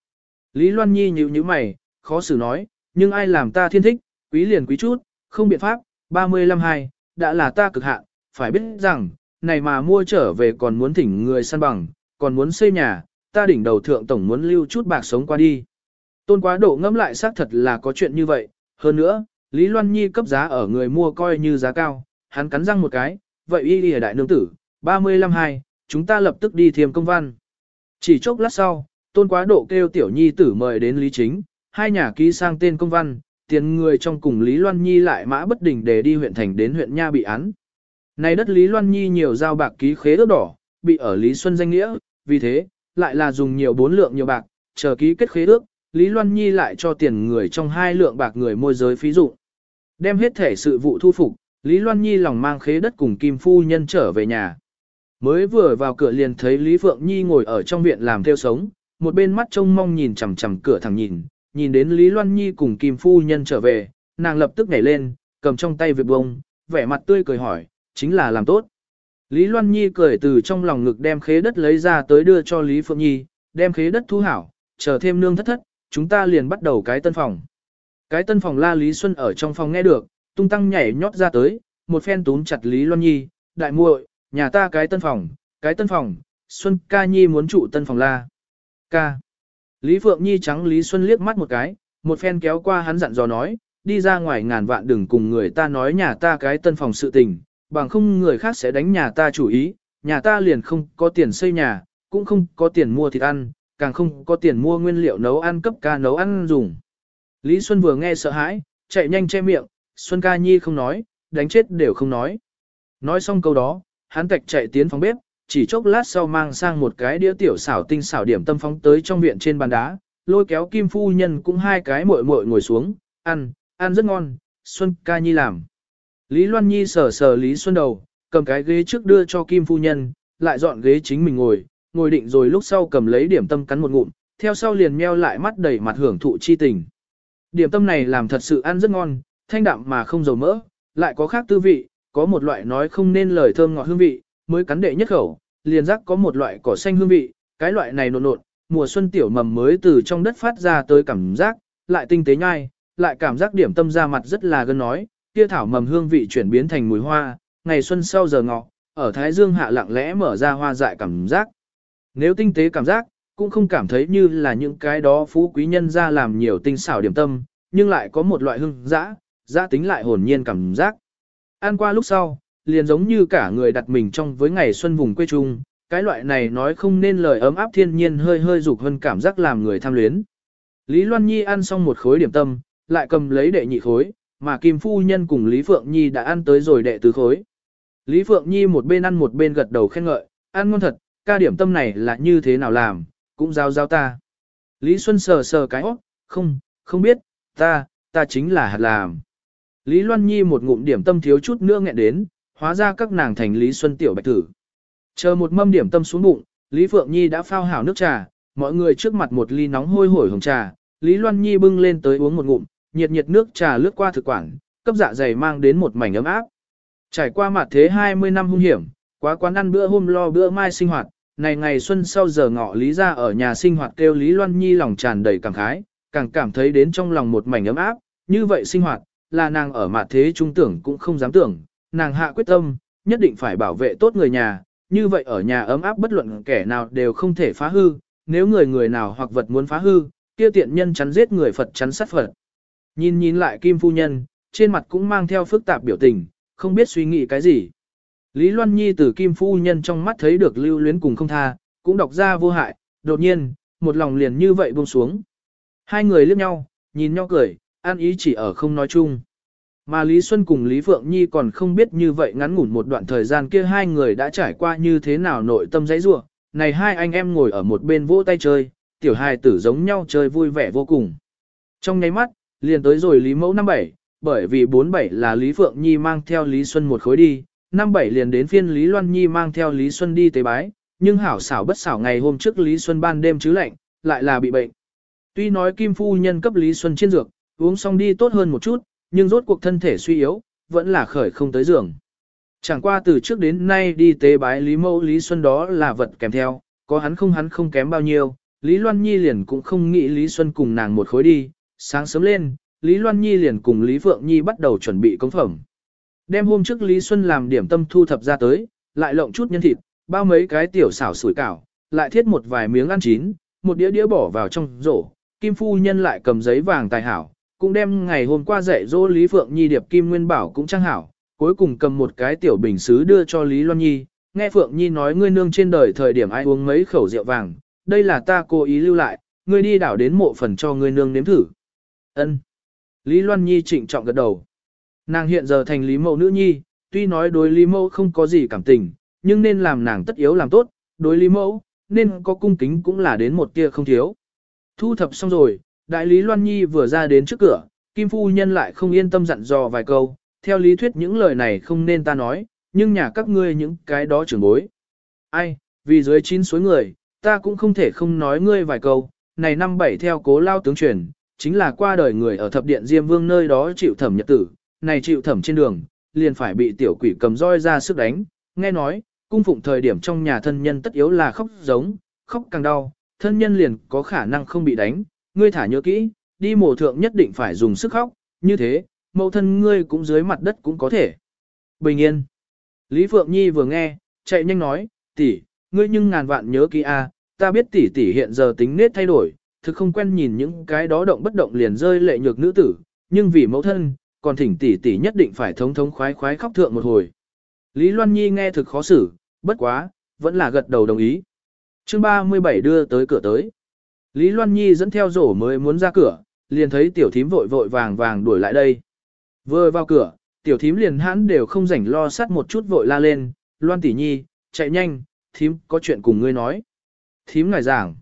Lý Loan Nhi nhíu nhíu mày, khó xử nói, nhưng ai làm ta thiên thích, quý liền quý chút, không biện pháp, 35 hai, đã là ta cực hạn, phải biết rằng, này mà mua trở về còn muốn thỉnh người săn bằng, còn muốn xây nhà, ta đỉnh đầu thượng tổng muốn lưu chút bạc sống qua đi. Tôn quá độ ngẫm lại xác thật là có chuyện như vậy, hơn nữa, Lý Loan Nhi cấp giá ở người mua coi như giá cao, hắn cắn răng một cái, vậy y lìa đại nương tử, 35 hai, chúng ta lập tức đi thiêm công văn. Chỉ chốc lát sau, tôn quá độ kêu tiểu nhi tử mời đến Lý Chính, hai nhà ký sang tên công văn, tiền người trong cùng Lý Loan Nhi lại mã bất đình để đi huyện thành đến huyện Nha bị án. Này đất Lý Loan Nhi nhiều giao bạc ký khế ước đỏ, bị ở Lý Xuân danh nghĩa, vì thế, lại là dùng nhiều bốn lượng nhiều bạc, chờ ký kết khế ước, Lý Loan Nhi lại cho tiền người trong hai lượng bạc người môi giới phí dụ. Đem hết thể sự vụ thu phục, Lý Loan Nhi lòng mang khế đất cùng Kim Phu Nhân trở về nhà. Mới vừa vào cửa liền thấy Lý Phượng Nhi ngồi ở trong viện làm theo sống, một bên mắt trông mong nhìn chằm chằm cửa thẳng nhìn, nhìn đến Lý Loan Nhi cùng Kim Phu Nhân trở về, nàng lập tức nhảy lên, cầm trong tay việc bông, vẻ mặt tươi cười hỏi, chính là làm tốt. Lý Loan Nhi cười từ trong lòng ngực đem khế đất lấy ra tới đưa cho Lý Phượng Nhi, đem khế đất thu hảo, chờ thêm nương thất thất, chúng ta liền bắt đầu cái tân phòng. Cái tân phòng la Lý Xuân ở trong phòng nghe được, tung tăng nhảy nhót ra tới, một phen túm chặt Lý Loan Nhi, đại muội, nhà ta cái tân phòng, cái tân phòng, Xuân ca nhi muốn trụ tân phòng la. Ca. Lý Phượng Nhi trắng Lý Xuân liếc mắt một cái, một phen kéo qua hắn dặn dò nói, đi ra ngoài ngàn vạn đừng cùng người ta nói nhà ta cái tân phòng sự tình, bằng không người khác sẽ đánh nhà ta chủ ý, nhà ta liền không có tiền xây nhà, cũng không có tiền mua thịt ăn, càng không có tiền mua nguyên liệu nấu ăn cấp ca nấu ăn dùng. Lý Xuân vừa nghe sợ hãi, chạy nhanh che miệng, Xuân ca nhi không nói, đánh chết đều không nói. Nói xong câu đó, hắn tạch chạy tiến phòng bếp, chỉ chốc lát sau mang sang một cái đĩa tiểu xảo tinh xảo điểm tâm phóng tới trong viện trên bàn đá, lôi kéo Kim Phu Nhân cũng hai cái muội muội ngồi xuống, ăn, ăn rất ngon, Xuân ca nhi làm. Lý Loan Nhi sờ sờ Lý Xuân đầu, cầm cái ghế trước đưa cho Kim Phu Nhân, lại dọn ghế chính mình ngồi, ngồi định rồi lúc sau cầm lấy điểm tâm cắn một ngụm, theo sau liền meo lại mắt đầy mặt hưởng thụ chi tình. Điểm tâm này làm thật sự ăn rất ngon, thanh đạm mà không dầu mỡ, lại có khác tư vị, có một loại nói không nên lời thơm ngọt hương vị, mới cắn đệ nhất khẩu, liền giác có một loại cỏ xanh hương vị, cái loại này nộn nộn, mùa xuân tiểu mầm mới từ trong đất phát ra tới cảm giác, lại tinh tế nhai, lại cảm giác điểm tâm ra mặt rất là gần nói, kia thảo mầm hương vị chuyển biến thành mùi hoa, ngày xuân sau giờ ngọ, ở Thái Dương hạ lặng lẽ mở ra hoa dại cảm giác. Nếu tinh tế cảm giác, cũng không cảm thấy như là những cái đó phú quý nhân ra làm nhiều tinh xảo điểm tâm, nhưng lại có một loại hương dã, giã tính lại hồn nhiên cảm giác. Ăn qua lúc sau, liền giống như cả người đặt mình trong với ngày xuân vùng quê trung, cái loại này nói không nên lời ấm áp thiên nhiên hơi hơi dục hơn cảm giác làm người tham luyến. Lý Loan Nhi ăn xong một khối điểm tâm, lại cầm lấy đệ nhị khối, mà Kim Phu Nhân cùng Lý Phượng Nhi đã ăn tới rồi đệ tứ khối. Lý Phượng Nhi một bên ăn một bên gật đầu khen ngợi, ăn ngon thật, ca điểm tâm này là như thế nào làm, cũng giao giao ta. Lý Xuân sờ sờ cái óc, không, không biết, ta, ta chính là hạt làm. Lý Loan Nhi một ngụm điểm tâm thiếu chút nữa nghẹn đến, hóa ra các nàng thành Lý Xuân tiểu bạch tử. Chờ một mâm điểm tâm xuống bụng, Lý Phượng Nhi đã phao hảo nước trà, mọi người trước mặt một ly nóng hôi hổi hồng trà, Lý Loan Nhi bưng lên tới uống một ngụm, nhiệt nhiệt nước trà lướt qua thực quản, cấp dạ dày mang đến một mảnh ấm áp. Trải qua mặt thế 20 năm hung hiểm, quá quán ăn bữa hôm lo bữa mai sinh hoạt, này ngày xuân sau giờ ngọ Lý ra ở nhà sinh hoạt kêu Lý Loan Nhi lòng tràn đầy cảm khái, càng cảm thấy đến trong lòng một mảnh ấm áp, như vậy sinh hoạt, là nàng ở mặt thế trung tưởng cũng không dám tưởng, nàng hạ quyết tâm, nhất định phải bảo vệ tốt người nhà, như vậy ở nhà ấm áp bất luận kẻ nào đều không thể phá hư, nếu người người nào hoặc vật muốn phá hư, kia tiện nhân chắn giết người Phật chắn sát Phật. Nhìn nhìn lại Kim Phu Nhân, trên mặt cũng mang theo phức tạp biểu tình, không biết suy nghĩ cái gì. Lý Loan Nhi từ Kim Phu Nhân trong mắt thấy được lưu luyến cùng không tha, cũng đọc ra vô hại, đột nhiên, một lòng liền như vậy buông xuống. Hai người liếc nhau, nhìn nhau cười, an ý chỉ ở không nói chung. Mà Lý Xuân cùng Lý Phượng Nhi còn không biết như vậy ngắn ngủn một đoạn thời gian kia hai người đã trải qua như thế nào nội tâm dãy rua. Này hai anh em ngồi ở một bên vỗ tay chơi, tiểu hài tử giống nhau chơi vui vẻ vô cùng. Trong nháy mắt, liền tới rồi Lý Mẫu năm bảy, bởi vì bốn bảy là Lý Phượng Nhi mang theo Lý Xuân một khối đi, năm bảy liền đến phiên Lý Loan Nhi mang theo Lý Xuân đi tế bái, nhưng hảo xảo bất xảo ngày hôm trước Lý Xuân ban đêm chứ lạnh, lại là bị bệnh. Tuy nói Kim Phu Nhân cấp Lý Xuân chiên dược, uống xong đi tốt hơn một chút, nhưng rốt cuộc thân thể suy yếu, vẫn là khởi không tới giường. Chẳng qua từ trước đến nay đi tế bái Lý Mẫu Lý Xuân đó là vật kèm theo, có hắn không hắn không kém bao nhiêu, Lý Loan Nhi liền cũng không nghĩ Lý Xuân cùng nàng một khối đi, sáng sớm lên, Lý Loan Nhi liền cùng Lý Phượng Nhi bắt đầu chuẩn bị công phẩm. Đêm hôm trước Lý Xuân làm điểm tâm thu thập ra tới, lại lộng chút nhân thịt, bao mấy cái tiểu xảo sủi cảo, lại thiết một vài miếng ăn chín, một đĩa đĩa bỏ vào trong rổ, Kim Phu Nhân lại cầm giấy vàng tài hảo, cũng đem ngày hôm qua dạy dỗ Lý Phượng Nhi điệp Kim Nguyên Bảo cũng trang hảo, cuối cùng cầm một cái tiểu bình xứ đưa cho Lý Loan Nhi, nghe Phượng Nhi nói ngươi nương trên đời thời điểm ai uống mấy khẩu rượu vàng, đây là ta cố ý lưu lại, ngươi đi đảo đến mộ phần cho ngươi nương nếm thử. Ân. Lý Loan Nhi trịnh trọng gật đầu. Nàng hiện giờ thành Lý Mẫu nữ nhi, tuy nói đối Lý Mẫu không có gì cảm tình, nhưng nên làm nàng tất yếu làm tốt, đối Lý Mẫu nên có cung kính cũng là đến một tia không thiếu. Thu thập xong rồi, đại lý Loan Nhi vừa ra đến trước cửa, Kim Phu Nhân lại không yên tâm dặn dò vài câu, theo lý thuyết những lời này không nên ta nói, nhưng nhà các ngươi những cái đó trưởng bối. Ai, vì dưới chín suối người, ta cũng không thể không nói ngươi vài câu, này năm bảy theo cố lao tướng truyền, chính là qua đời người ở thập điện Diêm Vương nơi đó chịu thẩm nhật tử, này chịu thẩm trên đường, liền phải bị tiểu quỷ cầm roi ra sức đánh, nghe nói, cung phụng thời điểm trong nhà thân nhân tất yếu là khóc giống, khóc càng đau, thân nhân liền có khả năng không bị đánh, ngươi thả nhớ kỹ, đi mổ thượng nhất định phải dùng sức khóc, như thế, mẫu thân ngươi cũng dưới mặt đất cũng có thể. Bình yên. Lý Phượng Nhi vừa nghe, chạy nhanh nói, tỷ, ngươi nhưng ngàn vạn nhớ kỹ a, ta biết tỷ tỷ hiện giờ tính nết thay đổi, thực không quen nhìn những cái đó động bất động liền rơi lệ nhược nữ tử, nhưng vì mẫu thân, còn thỉnh tỷ tỷ nhất định phải thống thống khoái khoái khóc thượng một hồi. Lý Loan Nhi nghe thực khó xử, bất quá, vẫn là gật đầu đồng ý. Chương 37 đưa tới cửa tới. Lý Loan Nhi dẫn theo rổ mới muốn ra cửa, liền thấy tiểu thím vội vội vàng vàng đuổi lại đây. Vừa vào cửa, tiểu thím liền hãn đều không rảnh lo sát một chút vội la lên, Loan tỷ nhi, chạy nhanh, thím có chuyện cùng ngươi nói. Thím ngài giảng.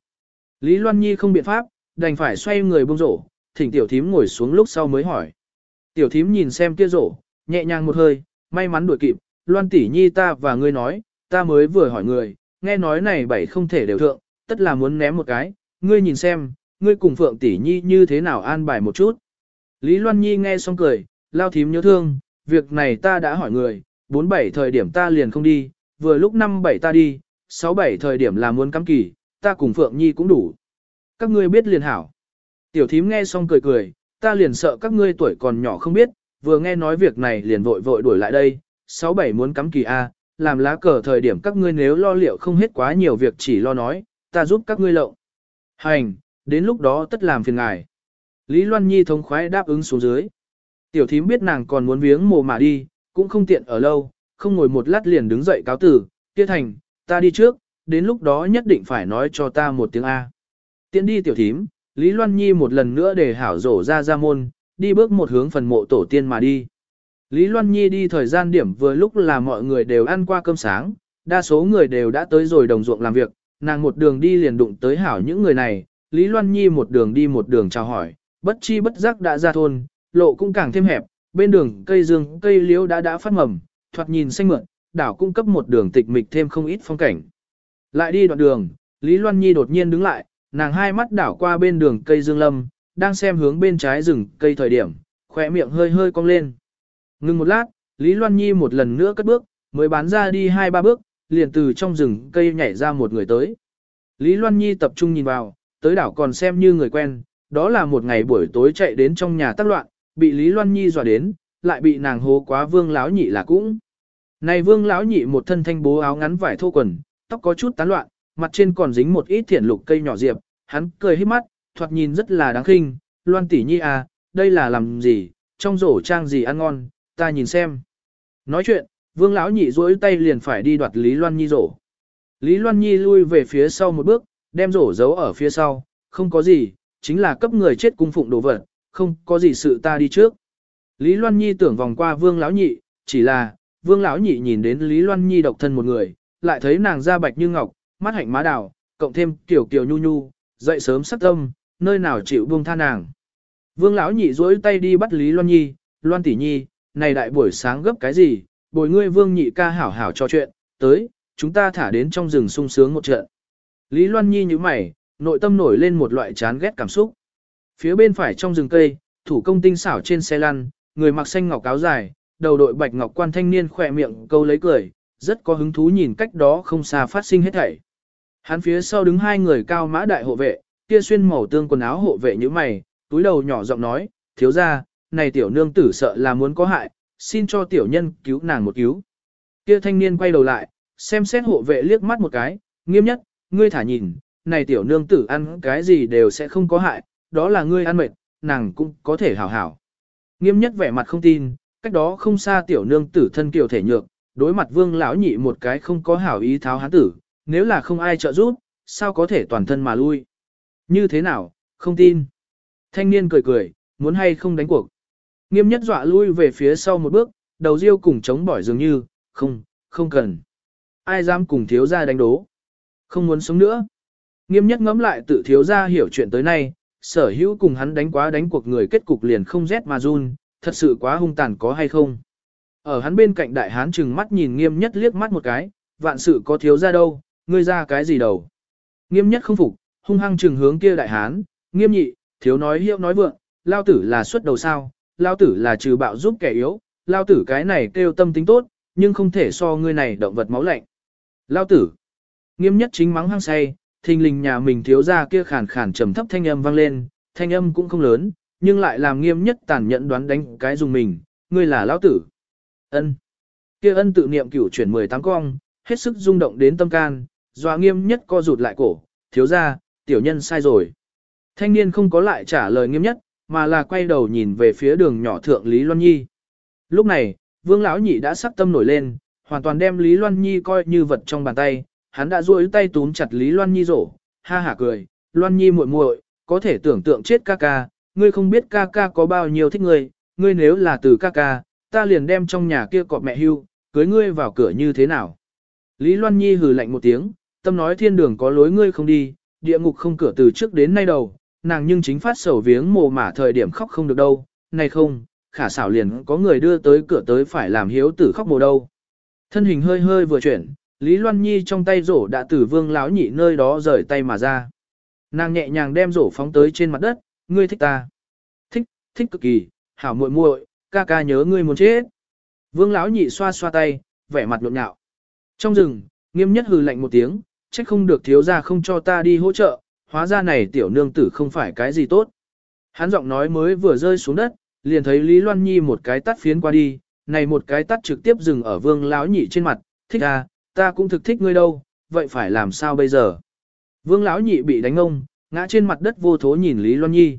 Lý Loan Nhi không biện pháp, đành phải xoay người buông rổ, thỉnh tiểu thím ngồi xuống lúc sau mới hỏi. Tiểu thím nhìn xem kia rổ, nhẹ nhàng một hơi, may mắn đuổi kịp, Loan tỷ nhi ta và ngươi nói, ta mới vừa hỏi người, nghe nói này bảy không thể đều thượng, tất là muốn ném một cái, ngươi nhìn xem, ngươi cùng Phượng tỷ nhi như thế nào an bài một chút. Lý Loan Nhi nghe xong cười, lao thím nhớ thương, việc này ta đã hỏi người, bốn bảy thời điểm ta liền không đi, vừa lúc năm bảy ta đi, sáu bảy thời điểm là muốn cắm kỳ, ta cùng Phượng Nhi cũng đủ. Các ngươi biết liền hảo. Tiểu thím nghe xong cười cười, ta liền sợ các ngươi tuổi còn nhỏ không biết, vừa nghe nói việc này liền vội vội đuổi lại đây, sáu bảy muốn cắm kỳ A, làm lá cờ thời điểm các ngươi nếu lo liệu không hết quá nhiều việc chỉ lo nói, ta giúp các ngươi lộng. Hành, đến lúc đó tất làm phiền ngài. Lý Loan Nhi thống khoái đáp ứng xuống dưới. Tiểu thím biết nàng còn muốn viếng mồ mà đi, cũng không tiện ở lâu, không ngồi một lát liền đứng dậy cáo tử, kia thành, ta đi trước, đến lúc đó nhất định phải nói cho ta một tiếng A. Tiến đi tiểu thím, Lý Loan Nhi một lần nữa để hảo rổ ra ra môn, đi bước một hướng phần mộ tổ tiên mà đi. Lý Loan Nhi đi thời gian điểm vừa lúc là mọi người đều ăn qua cơm sáng, đa số người đều đã tới rồi đồng ruộng làm việc, nàng một đường đi liền đụng tới hảo những người này, Lý Loan Nhi một đường đi một đường chào hỏi, bất chi bất giác đã ra thôn, lộ cũng càng thêm hẹp, bên đường cây dương, cây liễu đã đã phát mầm, thoạt nhìn xanh mượn, đảo cung cấp một đường tịch mịch thêm không ít phong cảnh. Lại đi đoạn đường, Lý Loan Nhi đột nhiên đứng lại, nàng hai mắt đảo qua bên đường cây dương lâm, đang xem hướng bên trái rừng cây thời điểm, khỏe miệng hơi hơi cong lên. Ngừng một lát, Lý Loan Nhi một lần nữa cất bước, mới bán ra đi hai ba bước, liền từ trong rừng cây nhảy ra một người tới. Lý Loan Nhi tập trung nhìn vào, tới đảo còn xem như người quen, đó là một ngày buổi tối chạy đến trong nhà tác loạn, bị Lý Loan Nhi dọa đến, lại bị nàng hố quá vương láo nhị là cũng. Này vương lão nhị một thân thanh bố áo ngắn vải thô quần, tóc có chút tán loạn, mặt trên còn dính một ít thiển lục cây nhỏ diệp, hắn cười hết mắt, thoạt nhìn rất là đáng khinh, Loan tỷ nhi à, đây là làm gì, trong rổ trang gì ăn ngon, ta nhìn xem. Nói chuyện, vương lão nhị duỗi tay liền phải đi đoạt Lý Loan Nhi rổ. Lý Loan Nhi lui về phía sau một bước, đem rổ giấu ở phía sau, không có gì, chính là cấp người chết cung phụng đồ vật, không có gì sự ta đi trước. Lý Loan Nhi tưởng vòng qua vương lão nhị, chỉ là, vương lão nhị nhìn đến Lý Loan Nhi độc thân một người, lại thấy nàng da bạch như ngọc, mắt hạnh má đào, cộng thêm kiểu kiểu nhu nhu, dậy sớm sắc tâm, nơi nào chịu buông tha nàng. Vương lão nhị duỗi tay đi bắt Lý Loan Nhi, Loan tỷ nhi, này đại buổi sáng gấp cái gì, bồi ngươi vương nhị ca hảo hảo cho chuyện, tới, chúng ta thả đến trong rừng sung sướng một trận. Lý Loan Nhi như mày, nội tâm nổi lên một loại chán ghét cảm xúc. Phía bên phải trong rừng cây, thủ công tinh xảo trên xe lăn, người mặc xanh ngọc áo dài, đầu đội bạch ngọc quan thanh niên khỏe miệng câu lấy cười, rất có hứng thú nhìn cách đó không xa phát sinh hết thảy. Hắn phía sau đứng hai người cao mã đại hộ vệ, kia xuyên màu tương quần áo hộ vệ như mày, túi đầu nhỏ giọng nói, thiếu ra, này tiểu nương tử sợ là muốn có hại, xin cho tiểu nhân cứu nàng một cứu. Kia thanh niên quay đầu lại, xem xét hộ vệ liếc mắt một cái, nghiêm nhất, ngươi thả nhìn, này tiểu nương tử ăn cái gì đều sẽ không có hại, đó là ngươi ăn mệt, nàng cũng có thể hảo hảo. Nghiêm nhất vẻ mặt không tin, cách đó không xa tiểu nương tử thân kiều thể nhược, đối mặt vương lão nhị một cái không có hảo ý tháo hán tử, nếu là không ai trợ giúp, sao có thể toàn thân mà lui. Như thế nào, không tin. Thanh niên cười cười, muốn hay không đánh cuộc. Nghiêm nhất dọa lui về phía sau một bước, đầu riêu cùng chống bỏi dường như, không, không cần. Ai dám cùng thiếu gia đánh đố. Không muốn sống nữa. Nghiêm nhất ngẫm lại tự thiếu gia hiểu chuyện tới nay, sở hữu cùng hắn đánh quá đánh cuộc người kết cục liền không rét mà run, thật sự quá hung tàn có hay không. Ở hắn bên cạnh đại hán chừng mắt nhìn nghiêm nhất liếc mắt một cái, vạn sự có thiếu gia đâu, ngươi ra cái gì đầu. Nghiêm nhất không phục, hung hăng chừng hướng kia đại hán, nghiêm nhị, thiếu nói hiệu nói vượng, lao tử là xuất đầu sao, lao tử là trừ bạo giúp kẻ yếu, lao tử cái này kêu tâm tính tốt, nhưng không thể so ngươi này động vật máu lạnh. Lao tử, nghiêm nhất chính mắng hăng say, thình lình nhà mình thiếu ra kia khàn khàn trầm thấp thanh âm vang lên, thanh âm cũng không lớn, nhưng lại làm nghiêm nhất tàn nhẫn đoán đánh cái dùng mình, ngươi là lao tử. ân Kia ân tự niệm cửu chuyển 18 cong, hết sức rung động đến tâm can, dọa nghiêm nhất co rụt lại cổ, thiếu ra, tiểu nhân sai rồi. Thanh niên không có lại trả lời nghiêm nhất, mà là quay đầu nhìn về phía đường nhỏ thượng Lý Loan Nhi. Lúc này, Vương lão nhị đã sắc tâm nổi lên, hoàn toàn đem Lý Loan Nhi coi như vật trong bàn tay, hắn đã duỗi tay túm chặt Lý Loan Nhi rổ, ha hả cười, Loan Nhi muội muội, có thể tưởng tượng chết ca ca, ngươi không biết ca ca có bao nhiêu thích ngươi, ngươi nếu là từ ca ca, ta liền đem trong nhà kia cọp mẹ hưu, cưới ngươi vào cửa như thế nào. Lý Loan Nhi hừ lạnh một tiếng, tâm nói thiên đường có lối ngươi không đi, địa ngục không cửa từ trước đến nay đầu, nàng nhưng chính phát sầu viếng mồ mả thời điểm khóc không được đâu, này không, khả xảo liền có người đưa tới cửa tới phải làm hiếu tử khóc mồ đâu. Thân hình hơi hơi vừa chuyển, Lý Loan Nhi trong tay rổ đã từ vương láo nhị nơi đó rời tay mà ra. Nàng nhẹ nhàng đem rổ phóng tới trên mặt đất, ngươi thích ta. Thích, thích cực kỳ, hảo muội muội, ca ca nhớ ngươi muốn chết. Vương láo nhị xoa xoa tay, vẻ mặt nhộn nhạo. Trong rừng, nghiêm nhất hừ lạnh một tiếng, trách không được thiếu gia không cho ta đi hỗ trợ, hóa ra này tiểu nương tử không phải cái gì tốt. Hắn giọng nói mới vừa rơi xuống đất, liền thấy Lý Loan Nhi một cái tắt phiến qua đi, này một cái tắt trực tiếp dừng ở vương lão nhị trên mặt, thích à, ta cũng thực thích ngươi đâu, vậy phải làm sao bây giờ? Vương lão nhị bị đánh ông, ngã trên mặt đất vô thố nhìn Lý Loan Nhi.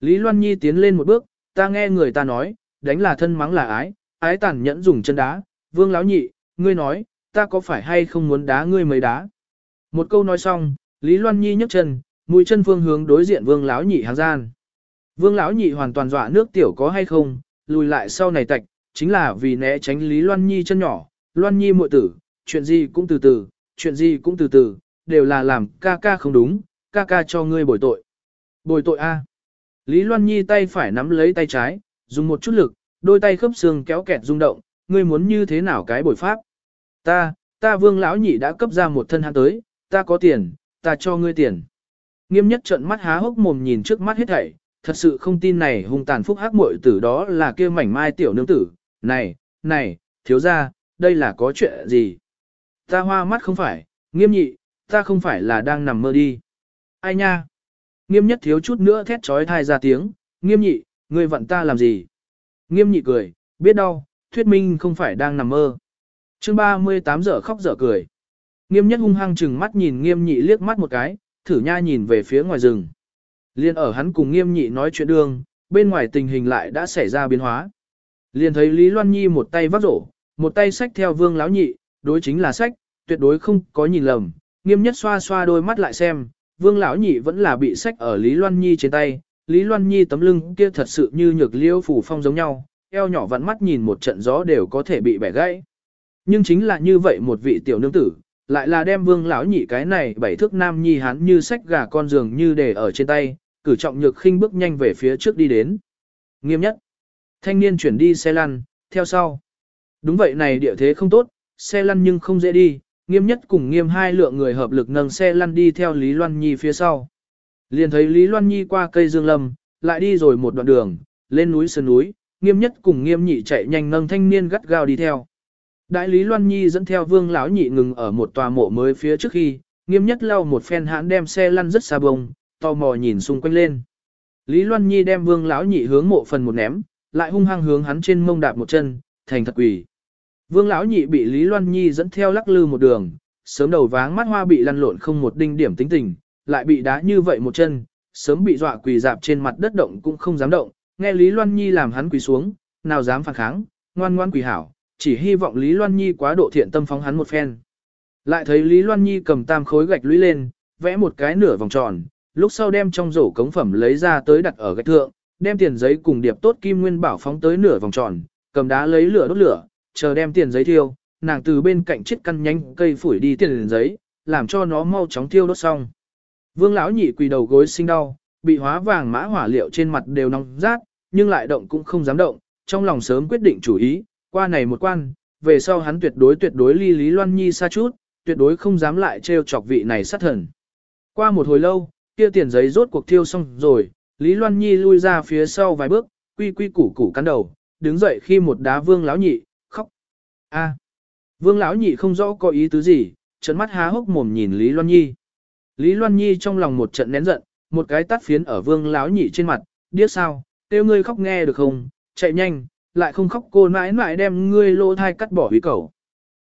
Lý Loan Nhi tiến lên một bước, ta nghe người ta nói, đánh là thân mắng là ái, ái tàn nhẫn dùng chân đá, vương lão nhị, ngươi nói, ta có phải hay không muốn đá ngươi mấy đá? Một câu nói xong, Lý Loan Nhi nhấc chân, mũi chân phương hướng đối diện Vương lão nhị hàng gian. Vương lão nhị hoàn toàn dọa nước tiểu có hay không, lùi lại sau này tạch, chính là vì né tránh Lý Loan Nhi chân nhỏ. Loan Nhi muội tử, chuyện gì cũng từ từ, chuyện gì cũng từ từ, đều là làm ca ca không đúng, ca ca cho ngươi bồi tội. Bồi tội a. Lý Loan Nhi tay phải nắm lấy tay trái, dùng một chút lực, đôi tay khớp xương kéo kẹt rung động, ngươi muốn như thế nào cái bồi pháp? Ta, ta Vương lão nhị đã cấp ra một thân hắn tới, ta có tiền, ta cho ngươi tiền. Nghiêm nhất trận mắt há hốc mồm nhìn trước mắt hết thảy, thật sự không tin này hung tàn phúc hắc muội tử đó là kia mảnh mai tiểu nương tử, Này, này, thiếu ra, đây là có chuyện gì? Ta hoa mắt không phải, nghiêm nhị, ta không phải là đang nằm mơ đi. Ai nha? Nghiêm nhất thiếu chút nữa thét trói thai ra tiếng, nghiêm nhị, ngươi vận ta làm gì? Nghiêm nhị cười, biết đâu, thuyết minh không phải đang nằm mơ. chương 38 giờ khóc giờ cười. Nghiêm nhất hung hăng chừng mắt nhìn nghiêm nhị liếc mắt một cái, thử nha nhìn về phía ngoài rừng. Liên ở hắn cùng nghiêm nhị nói chuyện đường, bên ngoài tình hình lại đã xảy ra biến hóa. Liên thấy Lý Loan Nhi một tay vác rổ, một tay sách theo vương láo nhị, đối chính là sách, tuyệt đối không có nhìn lầm, nghiêm nhất xoa xoa đôi mắt lại xem, vương lão nhị vẫn là bị sách ở Lý Loan Nhi trên tay, Lý Loan Nhi tấm lưng kia thật sự như nhược liêu phủ phong giống nhau, eo nhỏ vặn mắt nhìn một trận gió đều có thể bị bẻ gãy. Nhưng chính là như vậy một vị tiểu nương tử, lại là đem vương lão nhị cái này bảy thước nam nhi hắn như sách gà con giường như để ở trên tay, cử trọng nhược khinh bước nhanh về phía trước đi đến. Nghiêm nhất. Thanh niên chuyển đi xe lăn, theo sau. Đúng vậy này địa thế không tốt, xe lăn nhưng không dễ đi, nghiêm nhất cùng nghiêm hai lượng người hợp lực nâng xe lăn đi theo Lý Loan Nhi phía sau. Liền thấy Lý Loan Nhi qua cây dương lâm, lại đi rồi một đoạn đường, lên núi sơn núi, nghiêm nhất cùng nghiêm nhị chạy nhanh nâng thanh niên gắt gao đi theo. Đại Lý Loan Nhi dẫn theo vương lão nhị ngừng ở một tòa mộ mới phía trước khi, nghiêm nhất lau một phen hãn đem xe lăn rất xa bông, tò mò nhìn xung quanh lên. Lý Loan Nhi đem vương lão nhị hướng mộ phần một ném, lại hung hăng hướng hắn trên mông đạp một chân, thành thật quỷ. Vương lão nhị bị Lý Loan Nhi dẫn theo lắc lư một đường, sớm đầu váng mắt hoa bị lăn lộn không một đinh điểm tính tình, lại bị đá như vậy một chân, sớm bị dọa quỳ dạp trên mặt đất động cũng không dám động, nghe Lý Loan Nhi làm hắn quỳ xuống, nào dám phản kháng, ngoan ngoan quỳ hảo, chỉ hy vọng Lý Loan Nhi quá độ thiện tâm phóng hắn một phen. Lại thấy Lý Loan Nhi cầm tam khối gạch lũy lên, vẽ một cái nửa vòng tròn, lúc sau đem trong rổ cống phẩm lấy ra tới đặt ở gạch thượng, đem tiền giấy cùng điệp tốt kim nguyên bảo phóng tới nửa vòng tròn, cầm đá lấy lửa đốt lửa, chờ đem tiền giấy thiêu, nàng từ bên cạnh chiếc căn nhanh cây phủi đi tiền giấy, làm cho nó mau chóng thiêu đốt xong. Vương lão nhị quỳ đầu gối sinh đau, bị hóa vàng mã hỏa liệu trên mặt đều nóng rát, nhưng lại động cũng không dám động, trong lòng sớm quyết định chủ ý, qua này một quan, về sau hắn tuyệt đối tuyệt đối ly Lý Loan Nhi xa chút, tuyệt đối không dám lại trêu chọc vị này sát thần. Qua một hồi lâu, kia tiền giấy rốt cuộc thiêu xong rồi, Lý Loan Nhi lui ra phía sau vài bước, quy quy củ củ cắn đầu, đứng dậy khi một đá vương lão nhị, khóc. A. Vương lão nhị không rõ có ý tứ gì, trợn mắt há hốc mồm nhìn Lý Loan Nhi. Lý Loan Nhi trong lòng một trận nén giận, một cái tắt phiến ở vương lão nhị trên mặt, điếc sao, kêu ngươi khóc nghe được không, chạy nhanh, lại không khóc cô mãi mãi đem ngươi lỗ thai cắt bỏ hủy cầu.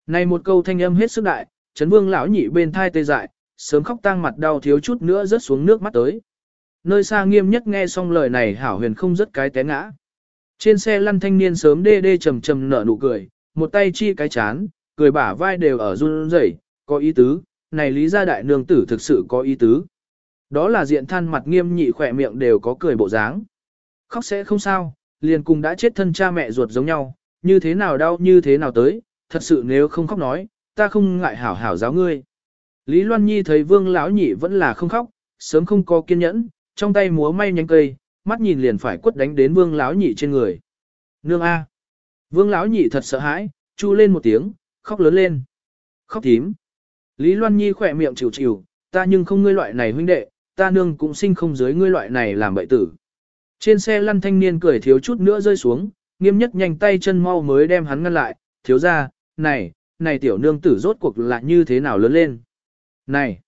Này một câu thanh âm hết sức đại, chấn vương lão nhị bên thai tê dại, sớm khóc tang mặt đau thiếu chút nữa rớt xuống nước mắt tới. Nơi xa nghiêm nhất nghe xong lời này hảo huyền không rất cái té ngã. Trên xe lăn thanh niên sớm đê đê trầm trầm nở nụ cười, một tay chi cái chán, cười bả vai đều ở run rẩy, có ý tứ, này lý gia đại nương tử thực sự có ý tứ. Đó là diện than mặt nghiêm nhị khỏe miệng đều có cười bộ dáng. Khóc sẽ không sao, liền cùng đã chết thân cha mẹ ruột giống nhau, như thế nào đau như thế nào tới, thật sự nếu không khóc nói, ta không ngại hảo hảo giáo ngươi. Lý Loan Nhi thấy vương lão nhị vẫn là không khóc, sớm không có kiên nhẫn, trong tay múa may nhánh cây, mắt nhìn liền phải quất đánh đến vương lão nhị trên người. Nương A. Vương lão nhị thật sợ hãi, chu lên một tiếng, khóc lớn lên. Khóc thím. Lý Loan Nhi khỏe miệng chịu chịu, ta nhưng không ngươi loại này huynh đệ, ta nương cũng sinh không dưới ngươi loại này làm bậy tử. Trên xe lăn thanh niên cười thiếu chút nữa rơi xuống, nghiêm nhất nhanh tay chân mau mới đem hắn ngăn lại, thiếu ra, này, này tiểu nương tử rốt cuộc là như thế nào lớn lên. Này,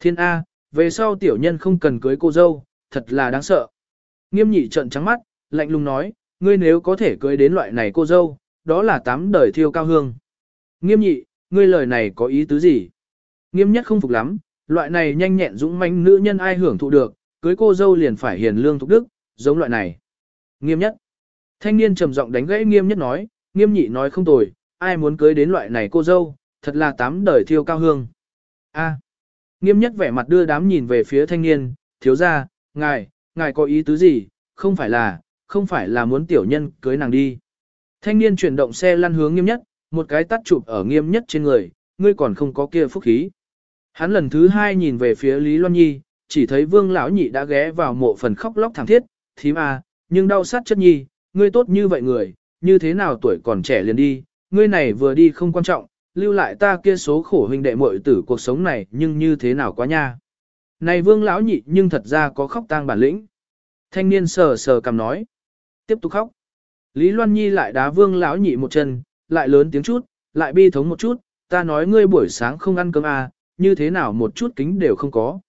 thiên A, về sau tiểu nhân không cần cưới cô dâu, thật là đáng sợ. Nghiêm nhị trận trắng mắt, lạnh lùng nói, ngươi nếu có thể cưới đến loại này cô dâu, đó là tám đời thiêu cao hương. Nghiêm nhị, ngươi lời này có ý tứ gì? Nghiêm nhất không phục lắm, loại này nhanh nhẹn dũng mãnh nữ nhân ai hưởng thụ được, cưới cô dâu liền phải hiền lương thục đức, giống loại này. Nghiêm nhất. Thanh niên trầm giọng đánh gãy nghiêm nhất nói, nghiêm nhị nói không tồi, ai muốn cưới đến loại này cô dâu, thật là tám đời thiêu cao hương. A. Nghiêm nhất vẻ mặt đưa đám nhìn về phía thanh niên, thiếu ra, ngài, ngài có ý tứ gì, không phải là, không phải là muốn tiểu nhân cưới nàng đi. Thanh niên chuyển động xe lăn hướng nghiêm nhất, một cái tắt chụp ở nghiêm nhất trên người, ngươi còn không có kia phúc khí. Hắn lần thứ hai nhìn về phía Lý Loan Nhi, chỉ thấy vương lão nhị đã ghé vào mộ phần khóc lóc thảm thiết, thím à, nhưng đau sát chất nhi, ngươi tốt như vậy người, như thế nào tuổi còn trẻ liền đi, ngươi này vừa đi không quan trọng, lưu lại ta kia số khổ huynh đệ muội tử cuộc sống này nhưng như thế nào quá nha. Này vương lão nhị nhưng thật ra có khóc tang bản lĩnh. Thanh niên sờ sờ cầm nói. Tiếp tục khóc. Lý Loan Nhi lại đá vương lão nhị một chân, lại lớn tiếng chút, lại bi thống một chút, ta nói ngươi buổi sáng không ăn cơm à, như thế nào một chút kính đều không có.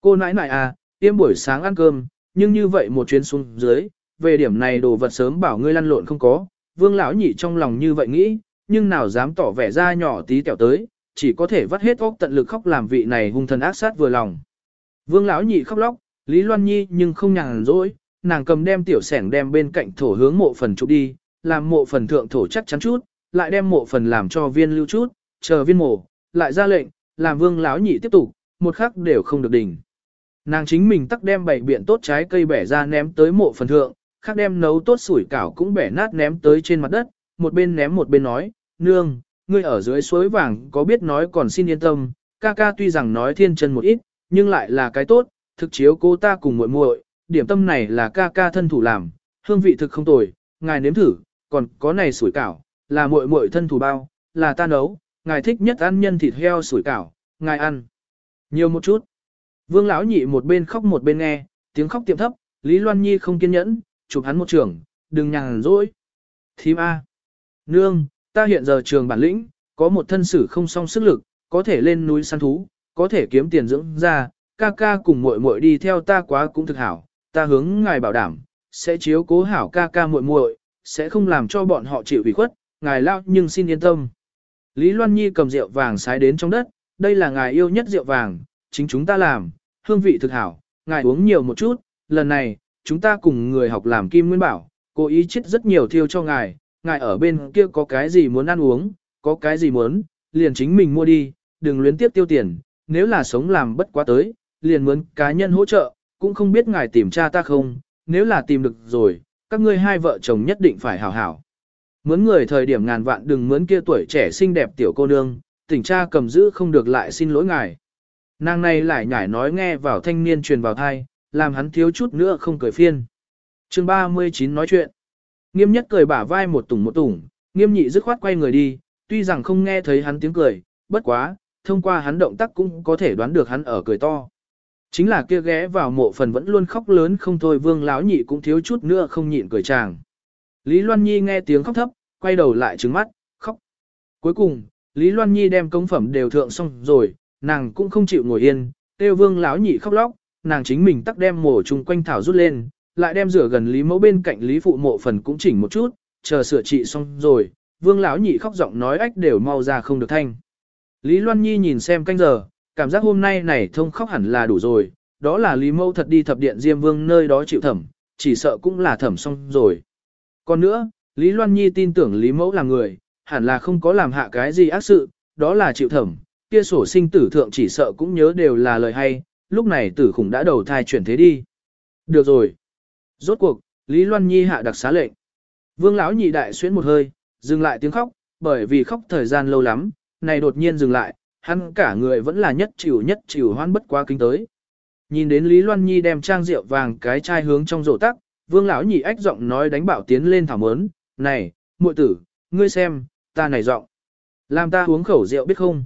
Cô nãi nãi à, tiêm buổi sáng ăn cơm, nhưng như vậy một chuyến xuống dưới, về điểm này đồ vật sớm bảo ngươi lăn lộn không có, vương lão nhị trong lòng như vậy nghĩ, nhưng nào dám tỏ vẻ ra nhỏ tí tẹo tới, chỉ có thể vắt hết óc tận lực khóc làm vị này hung thần ác sát vừa lòng. Vương lão nhị khóc lóc, Lý Loan Nhi nhưng không nhàn rỗi, nàng cầm đem tiểu sẻng đem bên cạnh thổ hướng mộ phần chụp đi, làm mộ phần thượng thổ chắc chắn chút, lại đem mộ phần làm cho viên lưu chút, chờ viên mổ, lại ra lệnh, làm vương lão nhị tiếp tục, một khắc đều không được đỉnh. Nàng chính mình tắc đem bảy biện tốt trái cây bẻ ra ném tới mộ phần thượng, khác đem nấu tốt sủi cảo cũng bẻ nát ném tới trên mặt đất, một bên ném một bên nói, nương, ngươi ở dưới suối vàng có biết nói còn xin yên tâm, ca ca tuy rằng nói thiên chân một ít, nhưng lại là cái tốt, thực chiếu cô ta cùng muội muội, điểm tâm này là ca ca thân thủ làm, hương vị thực không tồi, ngài nếm thử, còn có này sủi cảo, là muội muội thân thủ bao, là ta nấu, ngài thích nhất ăn nhân thịt heo sủi cảo, ngài ăn nhiều một chút. Vương lão nhị một bên khóc một bên nghe, tiếng khóc tiệm thấp, Lý Loan Nhi không kiên nhẫn, chụp hắn một trường, đừng nhàn rỗi. Thím A. Nương, ta hiện giờ trường bản lĩnh, có một thân sử không song sức lực, có thể lên núi săn thú, có thể kiếm tiền dưỡng ra, ca ca cùng muội muội đi theo ta quá cũng thực hảo, ta hướng ngài bảo đảm, sẽ chiếu cố hảo ca ca muội muội, sẽ không làm cho bọn họ chịu ủy khuất, ngài lao nhưng xin yên tâm. Lý Loan Nhi cầm rượu vàng sái đến trong đất, đây là ngài yêu nhất rượu vàng, chính chúng ta làm, hương vị thực hảo, ngài uống nhiều một chút, lần này, chúng ta cùng người học làm kim nguyên bảo, cố ý chết rất nhiều thiêu cho ngài, ngài ở bên kia có cái gì muốn ăn uống, có cái gì muốn, liền chính mình mua đi, đừng luyến tiếp tiêu tiền, nếu là sống làm bất quá tới, liền muốn cá nhân hỗ trợ, cũng không biết ngài tìm cha ta không, nếu là tìm được rồi, các ngươi hai vợ chồng nhất định phải hảo hảo. Muốn người thời điểm ngàn vạn đừng muốn kia tuổi trẻ xinh đẹp tiểu cô nương, tỉnh cha cầm giữ không được lại xin lỗi ngài. Nàng này lại nhảy nói nghe vào thanh niên truyền vào thai, làm hắn thiếu chút nữa không cười phiên. chương 39 nói chuyện. Nghiêm nhất cười bả vai một tủng một tủng, nghiêm nhị dứt khoát quay người đi, tuy rằng không nghe thấy hắn tiếng cười, bất quá, thông qua hắn động tác cũng có thể đoán được hắn ở cười to. Chính là kia ghé vào mộ phần vẫn luôn khóc lớn không thôi vương lão nhị cũng thiếu chút nữa không nhịn cười chàng. Lý Loan Nhi nghe tiếng khóc thấp, quay đầu lại trứng mắt, khóc. Cuối cùng, Lý Loan Nhi đem công phẩm đều thượng xong rồi, nàng cũng không chịu ngồi yên, tiêu vương lão nhị khóc lóc, nàng chính mình tắc đem mổ chung quanh thảo rút lên, lại đem rửa gần Lý mẫu bên cạnh Lý phụ mộ phần cũng chỉnh một chút, chờ sửa trị xong rồi, vương lão nhị khóc giọng nói ách đều mau ra không được thanh. Lý Loan Nhi nhìn xem canh giờ, cảm giác hôm nay này thông khóc hẳn là đủ rồi, đó là Lý mẫu thật đi thập điện Diêm Vương nơi đó chịu thẩm, chỉ sợ cũng là thẩm xong rồi. Còn nữa, Lý Loan Nhi tin tưởng Lý mẫu là người, hẳn là không có làm hạ cái gì ác sự, đó là chịu thẩm, kia sổ sinh tử thượng chỉ sợ cũng nhớ đều là lời hay, lúc này tử khủng đã đầu thai chuyển thế đi. Được rồi. Rốt cuộc, Lý Loan Nhi hạ đặc xá lệnh. Vương lão nhị đại xuyến một hơi, dừng lại tiếng khóc, bởi vì khóc thời gian lâu lắm, này đột nhiên dừng lại, hắn cả người vẫn là nhất chịu nhất chịu hoan bất quá kính tới. Nhìn đến Lý Loan Nhi đem trang rượu vàng cái chai hướng trong rổ tắc, Vương lão nhị ách giọng nói đánh bảo tiến lên thảo mớn, "Này, muội tử, ngươi xem, ta này giọng, làm ta uống khẩu rượu biết không?"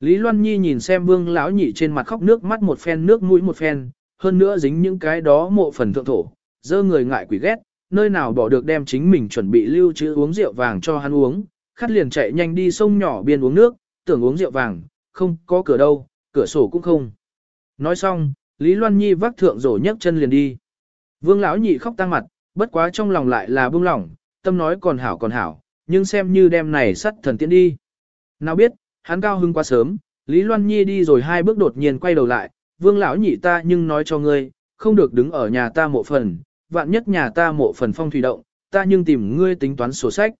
Lý Loan Nhi nhìn xem Vương lão nhị trên mặt khóc nước mắt một phen nước mũi một phen, hơn nữa dính những cái đó mộ phần thượng thổ, dơ người ngại quỷ ghét, nơi nào bỏ được đem chính mình chuẩn bị lưu trữ uống rượu vàng cho hắn uống, khát liền chạy nhanh đi sông nhỏ biên uống nước, tưởng uống rượu vàng, không có cửa đâu, cửa sổ cũng không. Nói xong, Lý Loan Nhi vác thượng rổ nhấc chân liền đi. Vương lão nhị khóc tăng mặt, bất quá trong lòng lại là bưng lỏng, tâm nói còn hảo còn hảo, nhưng xem như đem này sắt thần tiễn đi. Nào biết, hắn cao hưng quá sớm, Lý Loan Nhi đi rồi hai bước đột nhiên quay đầu lại, vương lão nhị ta nhưng nói cho ngươi, không được đứng ở nhà ta mộ phần, vạn nhất nhà ta mộ phần phong thủy động, ta nhưng tìm ngươi tính toán sổ sách.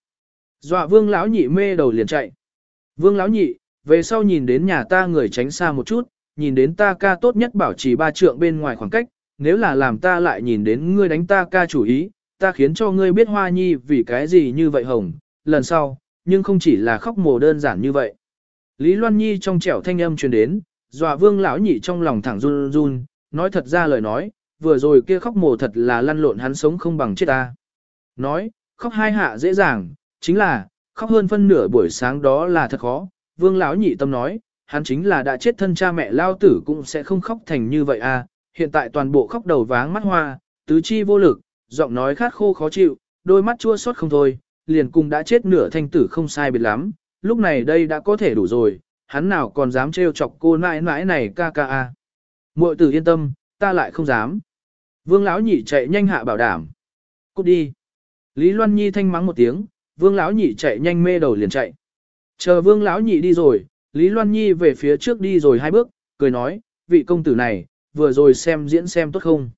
Dọa vương lão nhị mê đầu liền chạy. Vương lão nhị, về sau nhìn đến nhà ta người tránh xa một chút, nhìn đến ta ca tốt nhất bảo trì ba trượng bên ngoài khoảng cách, nếu là làm ta lại nhìn đến ngươi đánh ta ca chủ ý, ta khiến cho ngươi biết hoa nhi vì cái gì như vậy hồng, lần sau, nhưng không chỉ là khóc mồ đơn giản như vậy. Lý Loan Nhi trong trẻo thanh âm truyền đến, dọa vương lão nhị trong lòng thẳng run run, nói thật ra lời nói, vừa rồi kia khóc mồ thật là lăn lộn hắn sống không bằng chết ta. Nói, khóc hai hạ dễ dàng, chính là, khóc hơn phân nửa buổi sáng đó là thật khó, vương lão nhị tâm nói, hắn chính là đã chết thân cha mẹ lao tử cũng sẽ không khóc thành như vậy à, hiện tại toàn bộ khóc đầu váng mắt hoa, tứ chi vô lực, giọng nói khát khô khó chịu, đôi mắt chua xót không thôi, liền cùng đã chết nửa thanh tử không sai biệt lắm, lúc này đây đã có thể đủ rồi, hắn nào còn dám trêu chọc cô nãi nãi này ca ca a. Muội tử yên tâm, ta lại không dám. Vương lão nhị chạy nhanh hạ bảo đảm. Cút đi. Lý Loan Nhi thanh mắng một tiếng, Vương lão nhị chạy nhanh mê đầu liền chạy. Chờ Vương lão nhị đi rồi, Lý Loan Nhi về phía trước đi rồi hai bước, cười nói, vị công tử này, vừa rồi xem diễn xem tốt không.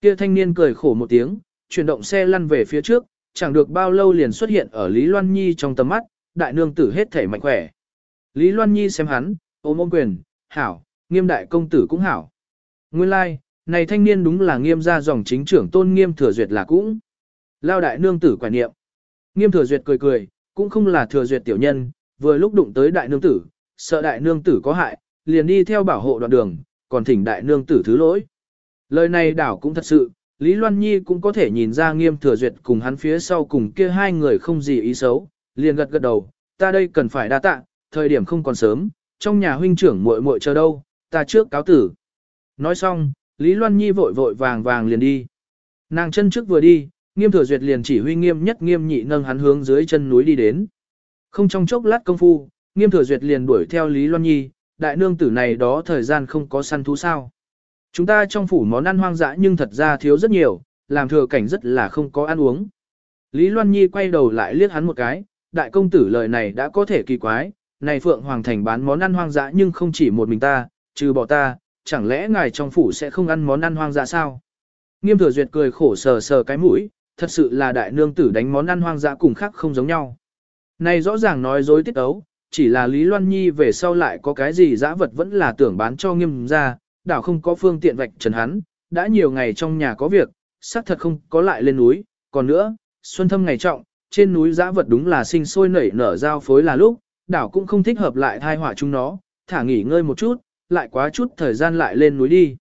Kia thanh niên cười khổ một tiếng, chuyển động xe lăn về phía trước, chẳng được bao lâu liền xuất hiện ở Lý Loan Nhi trong tầm mắt, đại nương tử hết thể mạnh khỏe. Lý Loan Nhi xem hắn, ôm ôm quyền, hảo, nghiêm đại công tử cũng hảo. Nguyên lai, like, này thanh niên đúng là nghiêm gia dòng chính trưởng tôn nghiêm thừa duyệt là cũng. Lao đại nương tử quả niệm. Nghiêm thừa duyệt cười cười, cũng không là thừa duyệt tiểu nhân, vừa lúc đụng tới đại nương tử, sợ đại nương tử có hại, liền đi theo bảo hộ đoạn đường, còn thỉnh đại nương tử thứ lỗi. Lời này đảo cũng thật sự, Lý Loan Nhi cũng có thể nhìn ra nghiêm thừa duyệt cùng hắn phía sau cùng kia hai người không gì ý xấu, liền gật gật đầu, ta đây cần phải đa tạ, thời điểm không còn sớm, trong nhà huynh trưởng muội muội chờ đâu, ta trước cáo tử. Nói xong, Lý Loan Nhi vội vội vàng vàng liền đi. Nàng chân trước vừa đi, nghiêm thừa duyệt liền chỉ huy nghiêm nhất nghiêm nhị nâng hắn hướng dưới chân núi đi đến. Không trong chốc lát công phu, nghiêm thừa duyệt liền đuổi theo Lý Loan Nhi, đại nương tử này đó thời gian không có săn thú sao. Chúng ta trong phủ món ăn hoang dã nhưng thật ra thiếu rất nhiều, làm thừa cảnh rất là không có ăn uống. Lý Loan Nhi quay đầu lại liếc hắn một cái, đại công tử lời này đã có thể kỳ quái, này Phượng Hoàng Thành bán món ăn hoang dã nhưng không chỉ một mình ta, trừ bỏ ta, chẳng lẽ ngài trong phủ sẽ không ăn món ăn hoang dã sao? Nghiêm thừa duyệt cười khổ sờ sờ cái mũi, thật sự là đại nương tử đánh món ăn hoang dã cùng khác không giống nhau. Này rõ ràng nói dối tiết ấu, chỉ là Lý Loan Nhi về sau lại có cái gì dã vật vẫn là tưởng bán cho nghiêm ra, đảo không có phương tiện vạch trần hắn, đã nhiều ngày trong nhà có việc, xác thật không có lại lên núi, còn nữa, xuân thâm ngày trọng, trên núi giã vật đúng là sinh sôi nảy nở giao phối là lúc, đảo cũng không thích hợp lại thai họa chúng nó, thả nghỉ ngơi một chút, lại quá chút thời gian lại lên núi đi.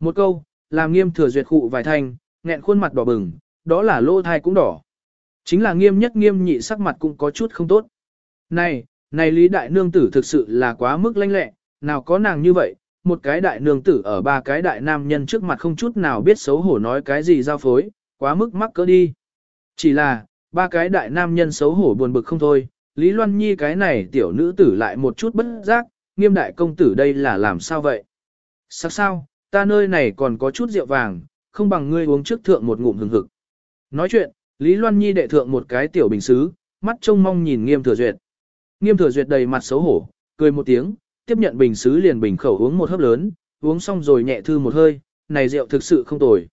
Một câu, làm nghiêm thừa duyệt khụ vài thanh, nghẹn khuôn mặt đỏ bừng, đó là lô thai cũng đỏ. Chính là nghiêm nhất nghiêm nhị sắc mặt cũng có chút không tốt. Này, này Lý Đại Nương Tử thực sự là quá mức lanh lẹ, nào có nàng như vậy, một cái đại nương tử ở ba cái đại nam nhân trước mặt không chút nào biết xấu hổ nói cái gì giao phối, quá mức mắc cỡ đi. Chỉ là, ba cái đại nam nhân xấu hổ buồn bực không thôi, Lý Loan Nhi cái này tiểu nữ tử lại một chút bất giác, nghiêm đại công tử đây là làm sao vậy? Sao sao, ta nơi này còn có chút rượu vàng, không bằng ngươi uống trước thượng một ngụm hừng hực. Nói chuyện, Lý Loan Nhi đệ thượng một cái tiểu bình xứ, mắt trông mong nhìn nghiêm thừa duyệt. Nghiêm thừa duyệt đầy mặt xấu hổ, cười một tiếng, tiếp nhận bình xứ liền bình khẩu uống một hớp lớn, uống xong rồi nhẹ thư một hơi, này rượu thực sự không tồi.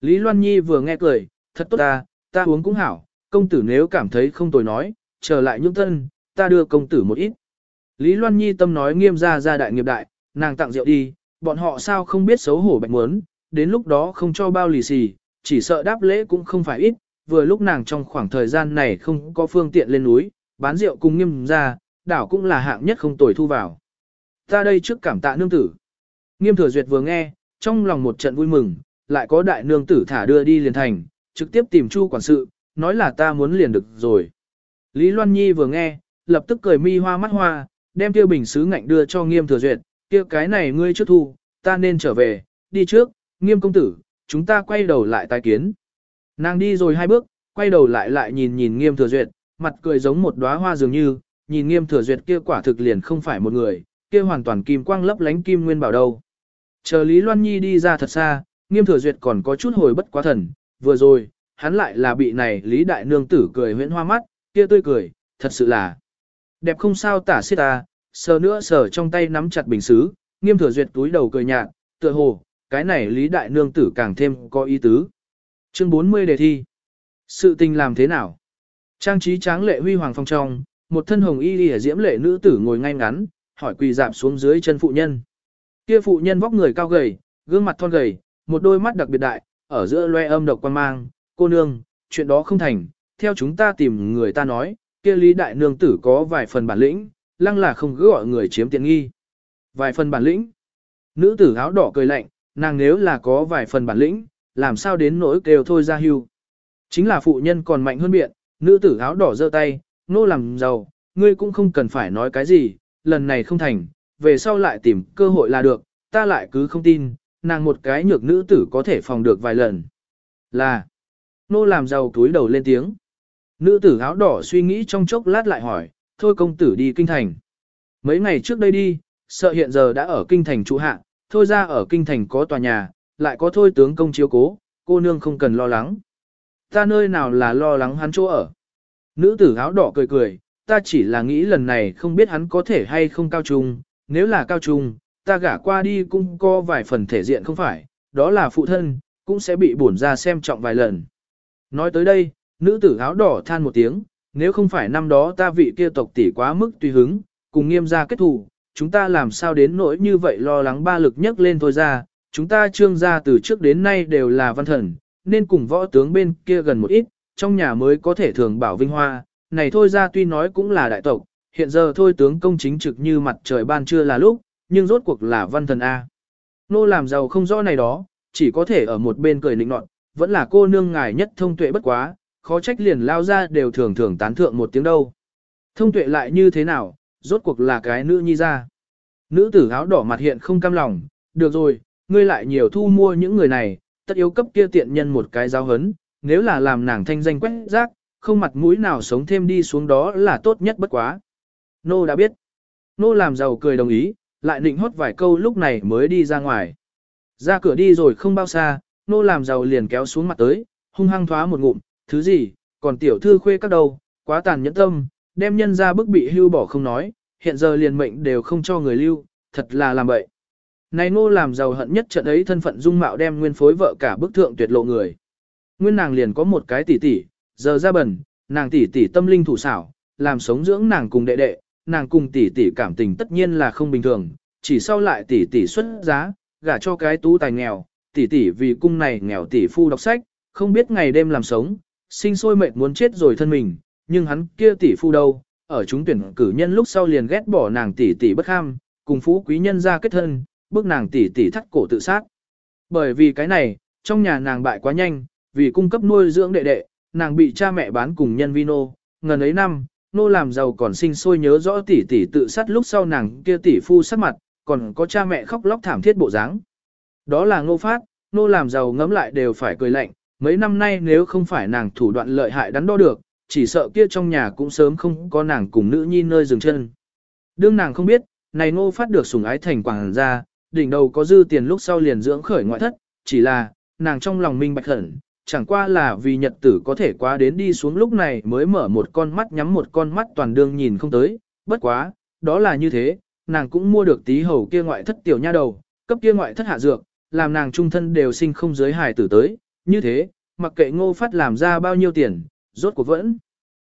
Lý Loan Nhi vừa nghe cười, thật tốt ta, ta uống cũng hảo, công tử nếu cảm thấy không tồi nói, trở lại nhung thân, ta đưa công tử một ít. Lý Loan Nhi tâm nói nghiêm ra ra đại nghiệp đại, nàng tặng rượu đi, bọn họ sao không biết xấu hổ bạch muốn, đến lúc đó không cho bao lì xì, chỉ sợ đáp lễ cũng không phải ít, vừa lúc nàng trong khoảng thời gian này không có phương tiện lên núi, bán rượu cùng nghiêm ra, đảo cũng là hạng nhất không tồi thu vào. Ta đây trước cảm tạ nương tử. Nghiêm thừa duyệt vừa nghe, trong lòng một trận vui mừng, lại có đại nương tử thả đưa đi liền thành, trực tiếp tìm chu quản sự, nói là ta muốn liền được rồi. Lý Loan Nhi vừa nghe, lập tức cười mi hoa mắt hoa, đem kia bình sứ ngạnh đưa cho nghiêm thừa duyệt, kia cái này ngươi trước thu, ta nên trở về, đi trước, nghiêm công tử, chúng ta quay đầu lại tái kiến. Nàng đi rồi hai bước, quay đầu lại lại nhìn nhìn nghiêm thừa duyệt, mặt cười giống một đóa hoa dường như, nhìn nghiêm thừa duyệt kia quả thực liền không phải một người, kia hoàn toàn kim quang lấp lánh kim nguyên bảo đâu. Chờ Lý Loan Nhi đi ra thật xa, nghiêm thừa duyệt còn có chút hồi bất quá thần, vừa rồi, hắn lại là bị này Lý Đại Nương tử cười huyễn hoa mắt, kia tươi cười, thật sự là đẹp không sao tả xiết ta, sờ nữa sờ trong tay nắm chặt bình xứ, nghiêm thừa duyệt túi đầu cười nhạt, tựa hồ, cái này Lý Đại Nương tử càng thêm có ý tứ. Chương 40 đề thi. Sự tình làm thế nào? Trang trí tráng lệ huy hoàng phong trong, một thân hồng y lìa diễm lệ nữ tử ngồi ngay ngắn, hỏi quỳ dạp xuống dưới chân phụ nhân. Kia phụ nhân vóc người cao gầy, gương mặt thon gầy, một đôi mắt đặc biệt đại, ở giữa loe âm độc quan mang, cô nương, chuyện đó không thành, theo chúng ta tìm người ta nói, kia lý đại nương tử có vài phần bản lĩnh, lăng là không cứ gọi người chiếm tiện nghi. Vài phần bản lĩnh. Nữ tử áo đỏ cười lạnh, nàng nếu là có vài phần bản lĩnh, làm sao đến nỗi kêu thôi ra hưu. Chính là phụ nhân còn mạnh hơn biện, nữ tử áo đỏ giơ tay, nô làm giàu, ngươi cũng không cần phải nói cái gì, lần này không thành, về sau lại tìm cơ hội là được, ta lại cứ không tin, nàng một cái nhược nữ tử có thể phòng được vài lần. Là, Nô làm giàu túi đầu lên tiếng. Nữ tử áo đỏ suy nghĩ trong chốc lát lại hỏi, thôi công tử đi kinh thành. Mấy ngày trước đây đi, sợ hiện giờ đã ở kinh thành trụ hạ, thôi ra ở kinh thành có tòa nhà, lại có thôi tướng công chiếu cố, cô nương không cần lo lắng. Ta nơi nào là lo lắng hắn chỗ ở. Nữ tử áo đỏ cười cười, ta chỉ là nghĩ lần này không biết hắn có thể hay không cao trung, nếu là cao trung, ta gả qua đi cũng có vài phần thể diện không phải, đó là phụ thân, cũng sẽ bị bổn ra xem trọng vài lần. Nói tới đây, nữ tử áo đỏ than một tiếng, nếu không phải năm đó ta vị kia tộc tỷ quá mức tùy hứng, cùng nghiêm gia kết thù, chúng ta làm sao đến nỗi như vậy lo lắng ba lực nhất lên thôi ra, chúng ta trương gia từ trước đến nay đều là văn thần, nên cùng võ tướng bên kia gần một ít, trong nhà mới có thể thường bảo vinh hoa, này thôi ra tuy nói cũng là đại tộc, hiện giờ thôi tướng công chính trực như mặt trời ban trưa là lúc, nhưng rốt cuộc là văn thần A. Nô làm giàu không rõ này đó, chỉ có thể ở một bên cười nịnh nọt, vẫn là cô nương ngài nhất thông tuệ bất quá, khó trách liền lao ra đều thường thường tán thượng một tiếng đâu. Thông tuệ lại như thế nào, rốt cuộc là cái nữ nhi ra. Nữ tử áo đỏ mặt hiện không cam lòng, được rồi, ngươi lại nhiều thu mua những người này, tất yếu cấp kia tiện nhân một cái giáo hấn, nếu là làm nàng thanh danh quét rác, không mặt mũi nào sống thêm đi xuống đó là tốt nhất bất quá. Nô đã biết. Nô làm giàu cười đồng ý, lại định hót vài câu lúc này mới đi ra ngoài. Ra cửa đi rồi không bao xa, nô làm giàu liền kéo xuống mặt tới, hung hăng thoá một ngụm, thứ gì, còn tiểu thư khuê các đầu, quá tàn nhẫn tâm, đem nhân ra bức bị hưu bỏ không nói, hiện giờ liền mệnh đều không cho người lưu, thật là làm bậy. Này nô làm giàu hận nhất trận ấy thân phận dung mạo đem nguyên phối vợ cả bức thượng tuyệt lộ người. Nguyên nàng liền có một cái tỷ tỷ, giờ ra bẩn, nàng tỷ tỷ tâm linh thủ xảo, làm sống dưỡng nàng cùng đệ đệ, nàng cùng tỷ tỷ cảm tình tất nhiên là không bình thường, chỉ sau lại tỷ tỷ xuất giá, gả cho cái tú tài nghèo, tỷ tỷ vì cung này nghèo tỷ phu đọc sách, không biết ngày đêm làm sống, sinh sôi mệt muốn chết rồi thân mình, nhưng hắn kia tỷ phu đâu, ở chúng tuyển cử nhân lúc sau liền ghét bỏ nàng tỷ tỷ bất ham, cùng phú quý nhân ra kết thân, bước nàng tỷ tỷ thắt cổ tự sát. Bởi vì cái này, trong nhà nàng bại quá nhanh, vì cung cấp nuôi dưỡng đệ đệ, nàng bị cha mẹ bán cùng nhân vino, ngần ấy năm, nô làm giàu còn sinh sôi nhớ rõ tỷ tỷ tự sát lúc sau nàng kia tỷ phu sát mặt, còn có cha mẹ khóc lóc thảm thiết bộ dáng. Đó là ngô phát, nô làm giàu ngấm lại đều phải cười lạnh, mấy năm nay nếu không phải nàng thủ đoạn lợi hại đắn đo được, chỉ sợ kia trong nhà cũng sớm không có nàng cùng nữ nhi nơi dừng chân. Đương nàng không biết, này ngô phát được sủng ái thành quảng ra, đỉnh đầu có dư tiền lúc sau liền dưỡng khởi ngoại thất, chỉ là, nàng trong lòng minh bạch hẳn, chẳng qua là vì nhật tử có thể qua đến đi xuống lúc này mới mở một con mắt nhắm một con mắt toàn đương nhìn không tới, bất quá, đó là như thế, nàng cũng mua được tí hầu kia ngoại thất tiểu nha đầu, cấp kia ngoại thất hạ dược, làm nàng trung thân đều sinh không giới hài tử tới, như thế, mặc kệ ngô phát làm ra bao nhiêu tiền, rốt cuộc vẫn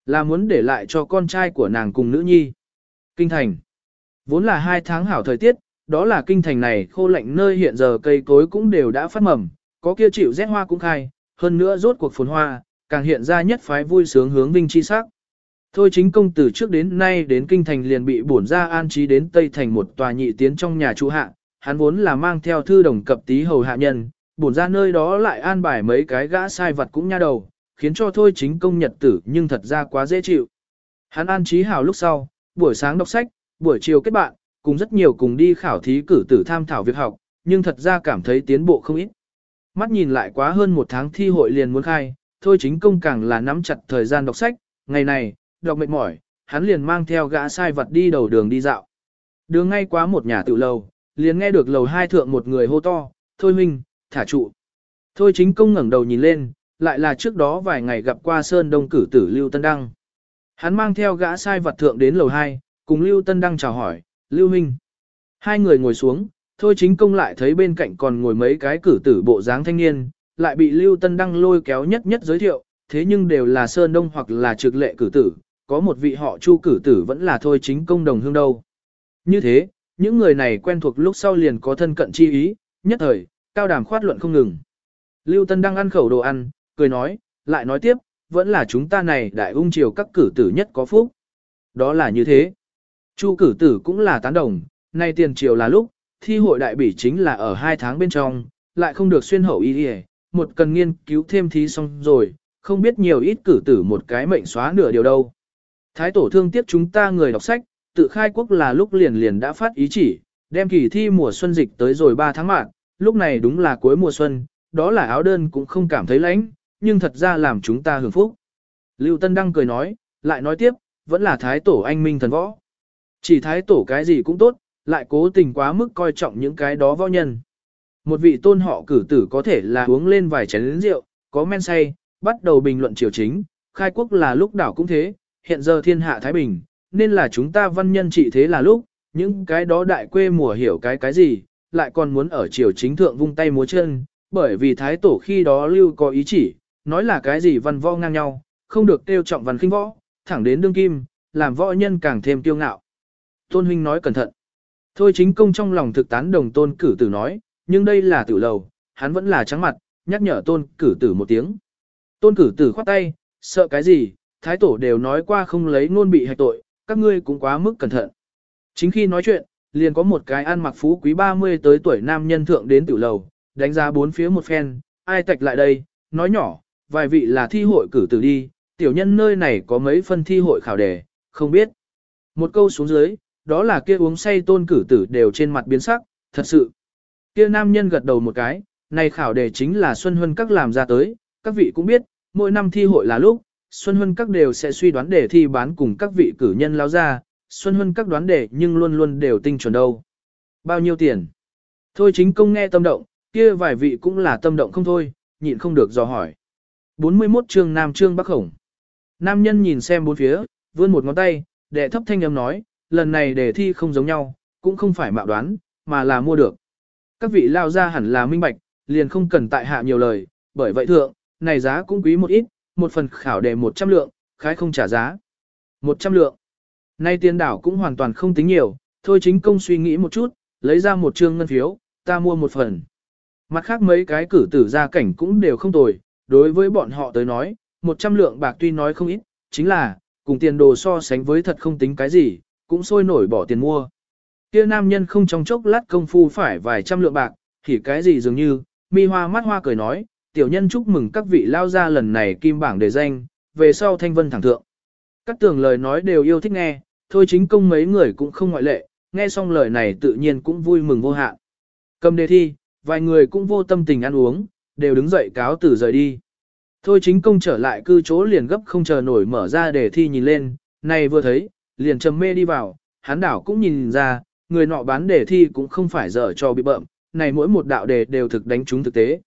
là muốn để lại cho con trai của nàng cùng nữ nhi. Kinh thành Vốn là hai tháng hảo thời tiết, đó là kinh thành này khô lạnh nơi hiện giờ cây cối cũng đều đã phát mầm, có kia chịu rét hoa cũng khai, hơn nữa rốt cuộc phồn hoa, càng hiện ra nhất phái vui sướng hướng vinh chi sắc. Thôi chính công từ trước đến nay đến kinh thành liền bị bổn ra an trí đến Tây thành một tòa nhị tiến trong nhà trụ hạ, hắn vốn là mang theo thư đồng cập tí hầu hạ nhân, bổn ra nơi đó lại an bài mấy cái gã sai vật cũng nha đầu, khiến cho thôi chính công nhật tử nhưng thật ra quá dễ chịu. Hắn an trí hào lúc sau, buổi sáng đọc sách, buổi chiều kết bạn, cùng rất nhiều cùng đi khảo thí cử tử tham thảo việc học, nhưng thật ra cảm thấy tiến bộ không ít. Mắt nhìn lại quá hơn một tháng thi hội liền muốn khai, thôi chính công càng là nắm chặt thời gian đọc sách, ngày này, đọc mệt mỏi, hắn liền mang theo gã sai vật đi đầu đường đi dạo. Đường ngay quá một nhà tự lầu, liền nghe được lầu hai thượng một người hô to, thôi huynh, thả trụ. Thôi chính công ngẩng đầu nhìn lên, lại là trước đó vài ngày gặp qua Sơn Đông cử tử Lưu Tân Đăng. Hắn mang theo gã sai vật thượng đến lầu hai, cùng Lưu Tân Đăng chào hỏi, Lưu huynh. Hai người ngồi xuống, thôi chính công lại thấy bên cạnh còn ngồi mấy cái cử tử bộ dáng thanh niên, lại bị Lưu Tân Đăng lôi kéo nhất nhất giới thiệu, thế nhưng đều là Sơn Đông hoặc là trực lệ cử tử, có một vị họ chu cử tử vẫn là thôi chính công đồng hương đâu. Như thế, những người này quen thuộc lúc sau liền có thân cận chi ý, nhất thời, cao đàm khoát luận không ngừng. Lưu Tân đang ăn khẩu đồ ăn, cười nói, lại nói tiếp, vẫn là chúng ta này đại ung triều các cử tử nhất có phúc. Đó là như thế. Chu cử tử cũng là tán đồng, nay tiền triều là lúc, thi hội đại bỉ chính là ở hai tháng bên trong, lại không được xuyên hậu y đi một cần nghiên cứu thêm thí xong rồi, không biết nhiều ít cử tử một cái mệnh xóa nửa điều đâu. Thái tổ thương tiếc chúng ta người đọc sách, tự khai quốc là lúc liền liền đã phát ý chỉ, đem kỳ thi mùa xuân dịch tới rồi 3 tháng mạng, lúc này đúng là cuối mùa xuân, đó là áo đơn cũng không cảm thấy lạnh, nhưng thật ra làm chúng ta hưởng phúc. Lưu Tân Đăng cười nói, lại nói tiếp, vẫn là thái tổ anh minh thần võ. Chỉ thái tổ cái gì cũng tốt, lại cố tình quá mức coi trọng những cái đó võ nhân. Một vị tôn họ cử tử có thể là uống lên vài chén rượu, có men say, bắt đầu bình luận triều chính, khai quốc là lúc đảo cũng thế, hiện giờ thiên hạ Thái Bình, nên là chúng ta văn nhân trị thế là lúc, những cái đó đại quê mùa hiểu cái cái gì, lại còn muốn ở triều chính thượng vung tay múa chân, bởi vì Thái Tổ khi đó lưu có ý chỉ, nói là cái gì văn võ ngang nhau, không được tiêu trọng văn khinh võ, thẳng đến đương kim, làm võ nhân càng thêm kiêu ngạo. Tôn huynh nói cẩn thận. Thôi chính công trong lòng thực tán đồng tôn cử tử nói, nhưng đây là tử lầu, hắn vẫn là trắng mặt, nhắc nhở tôn cử tử một tiếng. Tôn cử tử khoát tay, sợ cái gì, thái tổ đều nói qua không lấy ngôn bị hạch tội, các ngươi cũng quá mức cẩn thận. Chính khi nói chuyện, liền có một cái ăn mặc phú quý 30 tới tuổi nam nhân thượng đến tiểu lầu, đánh giá bốn phía một phen, ai tạch lại đây, nói nhỏ, vài vị là thi hội cử tử đi, tiểu nhân nơi này có mấy phân thi hội khảo đề, không biết. Một câu xuống dưới, đó là kia uống say tôn cử tử đều trên mặt biến sắc, thật sự. Kia nam nhân gật đầu một cái, này khảo đề chính là Xuân Huân các làm ra tới, các vị cũng biết, mỗi năm thi hội là lúc, Xuân Hân các đều sẽ suy đoán đề thi bán cùng các vị cử nhân lao ra, Xuân Hân các đoán đề nhưng luôn luôn đều tinh chuẩn đâu. Bao nhiêu tiền? Thôi chính công nghe tâm động, kia vài vị cũng là tâm động không thôi, nhịn không được dò hỏi. 41 chương Nam Trương Bắc Khổng. Nam nhân nhìn xem bốn phía, vươn một ngón tay, đệ thấp thanh âm nói, lần này đề thi không giống nhau, cũng không phải mạo đoán, mà là mua được. Các vị lao ra hẳn là minh bạch, liền không cần tại hạ nhiều lời, bởi vậy thượng, này giá cũng quý một ít, một phần khảo đề 100 lượng, khái không trả giá. 100 lượng. Nay tiền đảo cũng hoàn toàn không tính nhiều, thôi chính công suy nghĩ một chút, lấy ra một trương ngân phiếu, ta mua một phần. Mặt khác mấy cái cử tử gia cảnh cũng đều không tồi, đối với bọn họ tới nói, 100 lượng bạc tuy nói không ít, chính là, cùng tiền đồ so sánh với thật không tính cái gì, cũng sôi nổi bỏ tiền mua. Kia nam nhân không trong chốc lát công phu phải vài trăm lượng bạc, thì cái gì dường như, mi hoa mắt hoa cười nói, tiểu nhân chúc mừng các vị lao ra lần này kim bảng đề danh, về sau thanh vân thẳng thượng. Các tường lời nói đều yêu thích nghe, thôi chính công mấy người cũng không ngoại lệ, nghe xong lời này tự nhiên cũng vui mừng vô hạn. Cầm đề thi, vài người cũng vô tâm tình ăn uống, đều đứng dậy cáo từ rời đi. Thôi chính công trở lại cư chỗ liền gấp không chờ nổi mở ra đề thi nhìn lên, này vừa thấy, liền trầm mê đi vào, hắn đảo cũng nhìn ra, người nọ bán đề thi cũng không phải dở cho bị bợm, này mỗi một đạo đề đều thực đánh trúng thực tế.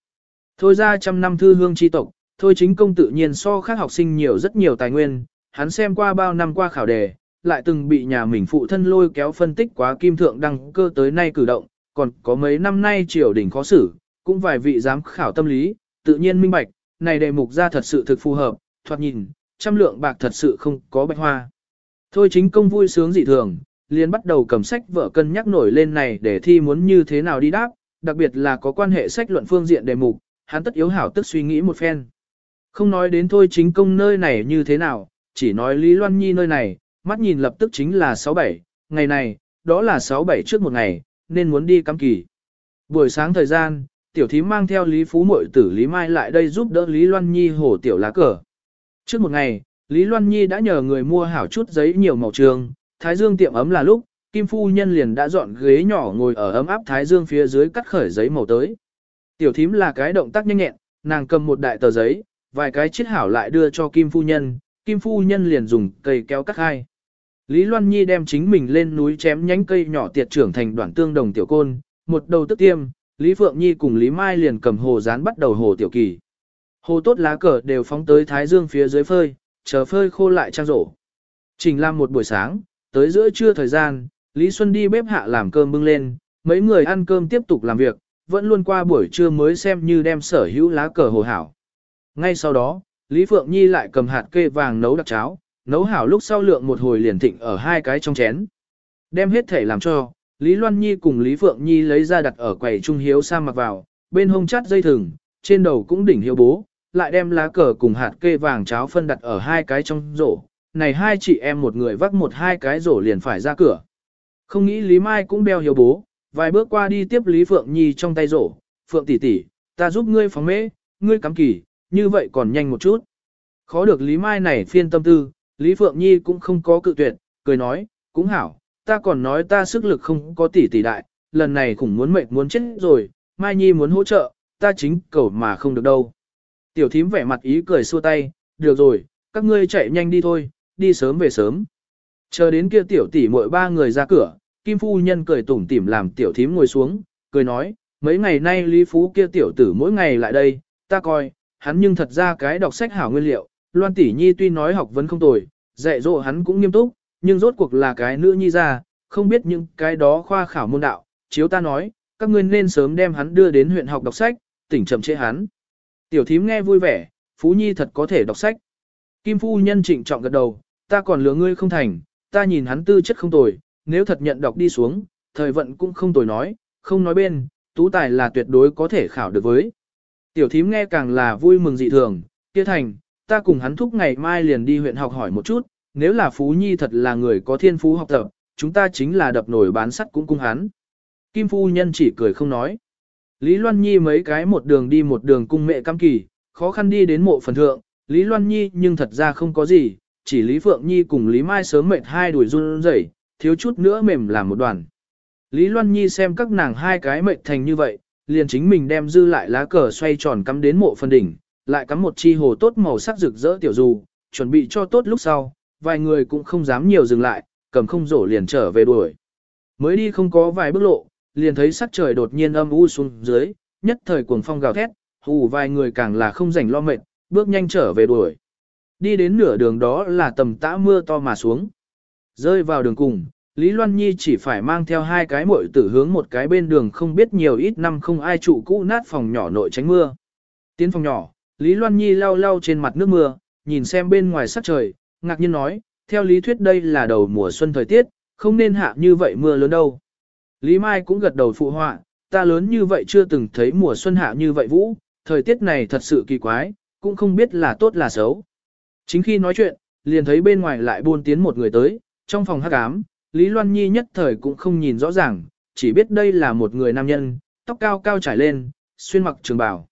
Thôi ra trăm năm thư hương chi tộc, thôi chính công tự nhiên so khác học sinh nhiều rất nhiều tài nguyên, hắn xem qua bao năm qua khảo đề, lại từng bị nhà mình phụ thân lôi kéo phân tích quá kim thượng đăng cơ tới nay cử động, còn có mấy năm nay triều đình khó xử, cũng vài vị giám khảo tâm lý, tự nhiên minh bạch, này đề mục ra thật sự thực phù hợp, thoạt nhìn, trăm lượng bạc thật sự không có bạch hoa. Thôi chính công vui sướng dị thường, liền bắt đầu cầm sách vợ cân nhắc nổi lên này để thi muốn như thế nào đi đáp, đặc biệt là có quan hệ sách luận phương diện đề mục, hắn tất yếu hảo tức suy nghĩ một phen. Không nói đến thôi chính công nơi này như thế nào, chỉ nói Lý Loan Nhi nơi này, mắt nhìn lập tức chính là 67, ngày này, đó là 67 trước một ngày, nên muốn đi cắm kỳ. Buổi sáng thời gian, tiểu thím mang theo Lý Phú Mội tử Lý Mai lại đây giúp đỡ Lý Loan Nhi hổ tiểu lá cờ. Trước một ngày, Lý Loan Nhi đã nhờ người mua hảo chút giấy nhiều màu trường, Thái Dương tiệm ấm là lúc, Kim Phu Nhân liền đã dọn ghế nhỏ ngồi ở ấm áp Thái Dương phía dưới cắt khởi giấy màu tới. Tiểu thím là cái động tác nhanh nhẹn, nàng cầm một đại tờ giấy, vài cái chiết hảo lại đưa cho Kim Phu Nhân, Kim Phu Nhân liền dùng cây kéo cắt hai. Lý Loan Nhi đem chính mình lên núi chém nhánh cây nhỏ tiệt trưởng thành đoạn tương đồng tiểu côn, một đầu tức tiêm, Lý Phượng Nhi cùng Lý Mai liền cầm hồ rán bắt đầu hồ tiểu kỳ. Hồ tốt lá cờ đều phóng tới Thái Dương phía dưới phơi, chờ phơi khô lại trang rổ. Trình làm một buổi sáng, tới giữa trưa thời gian, Lý Xuân đi bếp hạ làm cơm bưng lên, mấy người ăn cơm tiếp tục làm việc, vẫn luôn qua buổi trưa mới xem như đem sở hữu lá cờ hồ hảo. Ngay sau đó, Lý Phượng Nhi lại cầm hạt kê vàng nấu đặc cháo, nấu hảo lúc sau lượng một hồi liền thịnh ở hai cái trong chén. Đem hết thể làm cho, Lý Loan Nhi cùng Lý Phượng Nhi lấy ra đặt ở quầy trung hiếu sa mặc vào, bên hông chắt dây thừng, trên đầu cũng đỉnh hiếu bố, lại đem lá cờ cùng hạt kê vàng cháo phân đặt ở hai cái trong rổ. Này hai chị em một người vác một hai cái rổ liền phải ra cửa. Không nghĩ Lý Mai cũng đeo hiếu bố, vài bước qua đi tiếp Lý Phượng Nhi trong tay rổ. Phượng tỷ tỷ, ta giúp ngươi phóng mễ, ngươi cắm kỳ, như vậy còn nhanh một chút. Khó được Lý Mai này phiên tâm tư, Lý Phượng Nhi cũng không có cự tuyệt, cười nói, cũng hảo, ta còn nói ta sức lực không có tỷ tỷ đại, lần này cũng muốn mệt muốn chết rồi, Mai Nhi muốn hỗ trợ, ta chính cầu mà không được đâu. Tiểu thím vẻ mặt ý cười xua tay, được rồi, các ngươi chạy nhanh đi thôi, đi sớm về sớm. Chờ đến kia tiểu tỷ mỗi ba người ra cửa, Kim Phu Nhân cười tủm tỉm làm tiểu thím ngồi xuống, cười nói, mấy ngày nay Lý Phú kia tiểu tử mỗi ngày lại đây, ta coi, hắn nhưng thật ra cái đọc sách hảo nguyên liệu, Loan tỷ nhi tuy nói học vấn không tồi, dạy dỗ hắn cũng nghiêm túc, nhưng rốt cuộc là cái nữ nhi ra, không biết những cái đó khoa khảo môn đạo, chiếu ta nói, các ngươi nên sớm đem hắn đưa đến huyện học đọc sách, tỉnh chậm chế hắn. Tiểu thím nghe vui vẻ, Phú Nhi thật có thể đọc sách. Kim Phu Nhân trịnh trọng gật đầu, ta còn lừa ngươi không thành, ta nhìn hắn tư chất không tồi, nếu thật nhận đọc đi xuống, thời vận cũng không tồi nói, không nói bên, tú tài là tuyệt đối có thể khảo được với. Tiểu thím nghe càng là vui mừng dị thường, kia thành, ta cùng hắn thúc ngày mai liền đi huyện học hỏi một chút, nếu là Phú Nhi thật là người có thiên phú học tập, chúng ta chính là đập nổi bán sắt cũng cung hắn. Kim Phu Nhân chỉ cười không nói. Lý Loan Nhi mấy cái một đường đi một đường cung mẹ cam kỳ, khó khăn đi đến mộ phần thượng, Lý Loan Nhi nhưng thật ra không có gì, chỉ Lý Phượng Nhi cùng Lý Mai sớm mệt hai đuổi run rẩy, thiếu chút nữa mềm làm một đoàn. Lý Loan Nhi xem các nàng hai cái mệt thành như vậy, liền chính mình đem dư lại lá cờ xoay tròn cắm đến mộ phân đỉnh, lại cắm một chi hồ tốt màu sắc rực rỡ tiểu dù, chuẩn bị cho tốt lúc sau, vài người cũng không dám nhiều dừng lại, cầm không rổ liền trở về đuổi. Mới đi không có vài bước lộ, liền thấy sắc trời đột nhiên âm u xuống dưới, nhất thời cuồng phong gào thét, hù vài người càng là không rảnh lo mệt, bước nhanh trở về đuổi. Đi đến nửa đường đó là tầm tã mưa to mà xuống. Rơi vào đường cùng, Lý Loan Nhi chỉ phải mang theo hai cái muội tử hướng một cái bên đường không biết nhiều ít năm không ai trụ cũ nát phòng nhỏ nội tránh mưa. Tiến phòng nhỏ, Lý Loan Nhi lau lau trên mặt nước mưa, nhìn xem bên ngoài sắc trời, ngạc nhiên nói, theo lý thuyết đây là đầu mùa xuân thời tiết, không nên hạ như vậy mưa lớn đâu. Lý Mai cũng gật đầu phụ họa, ta lớn như vậy chưa từng thấy mùa xuân hạ như vậy vũ, thời tiết này thật sự kỳ quái, cũng không biết là tốt là xấu. Chính khi nói chuyện, liền thấy bên ngoài lại buôn tiến một người tới, trong phòng hắc ám, Lý Loan Nhi nhất thời cũng không nhìn rõ ràng, chỉ biết đây là một người nam nhân, tóc cao cao trải lên, xuyên mặc trường bào.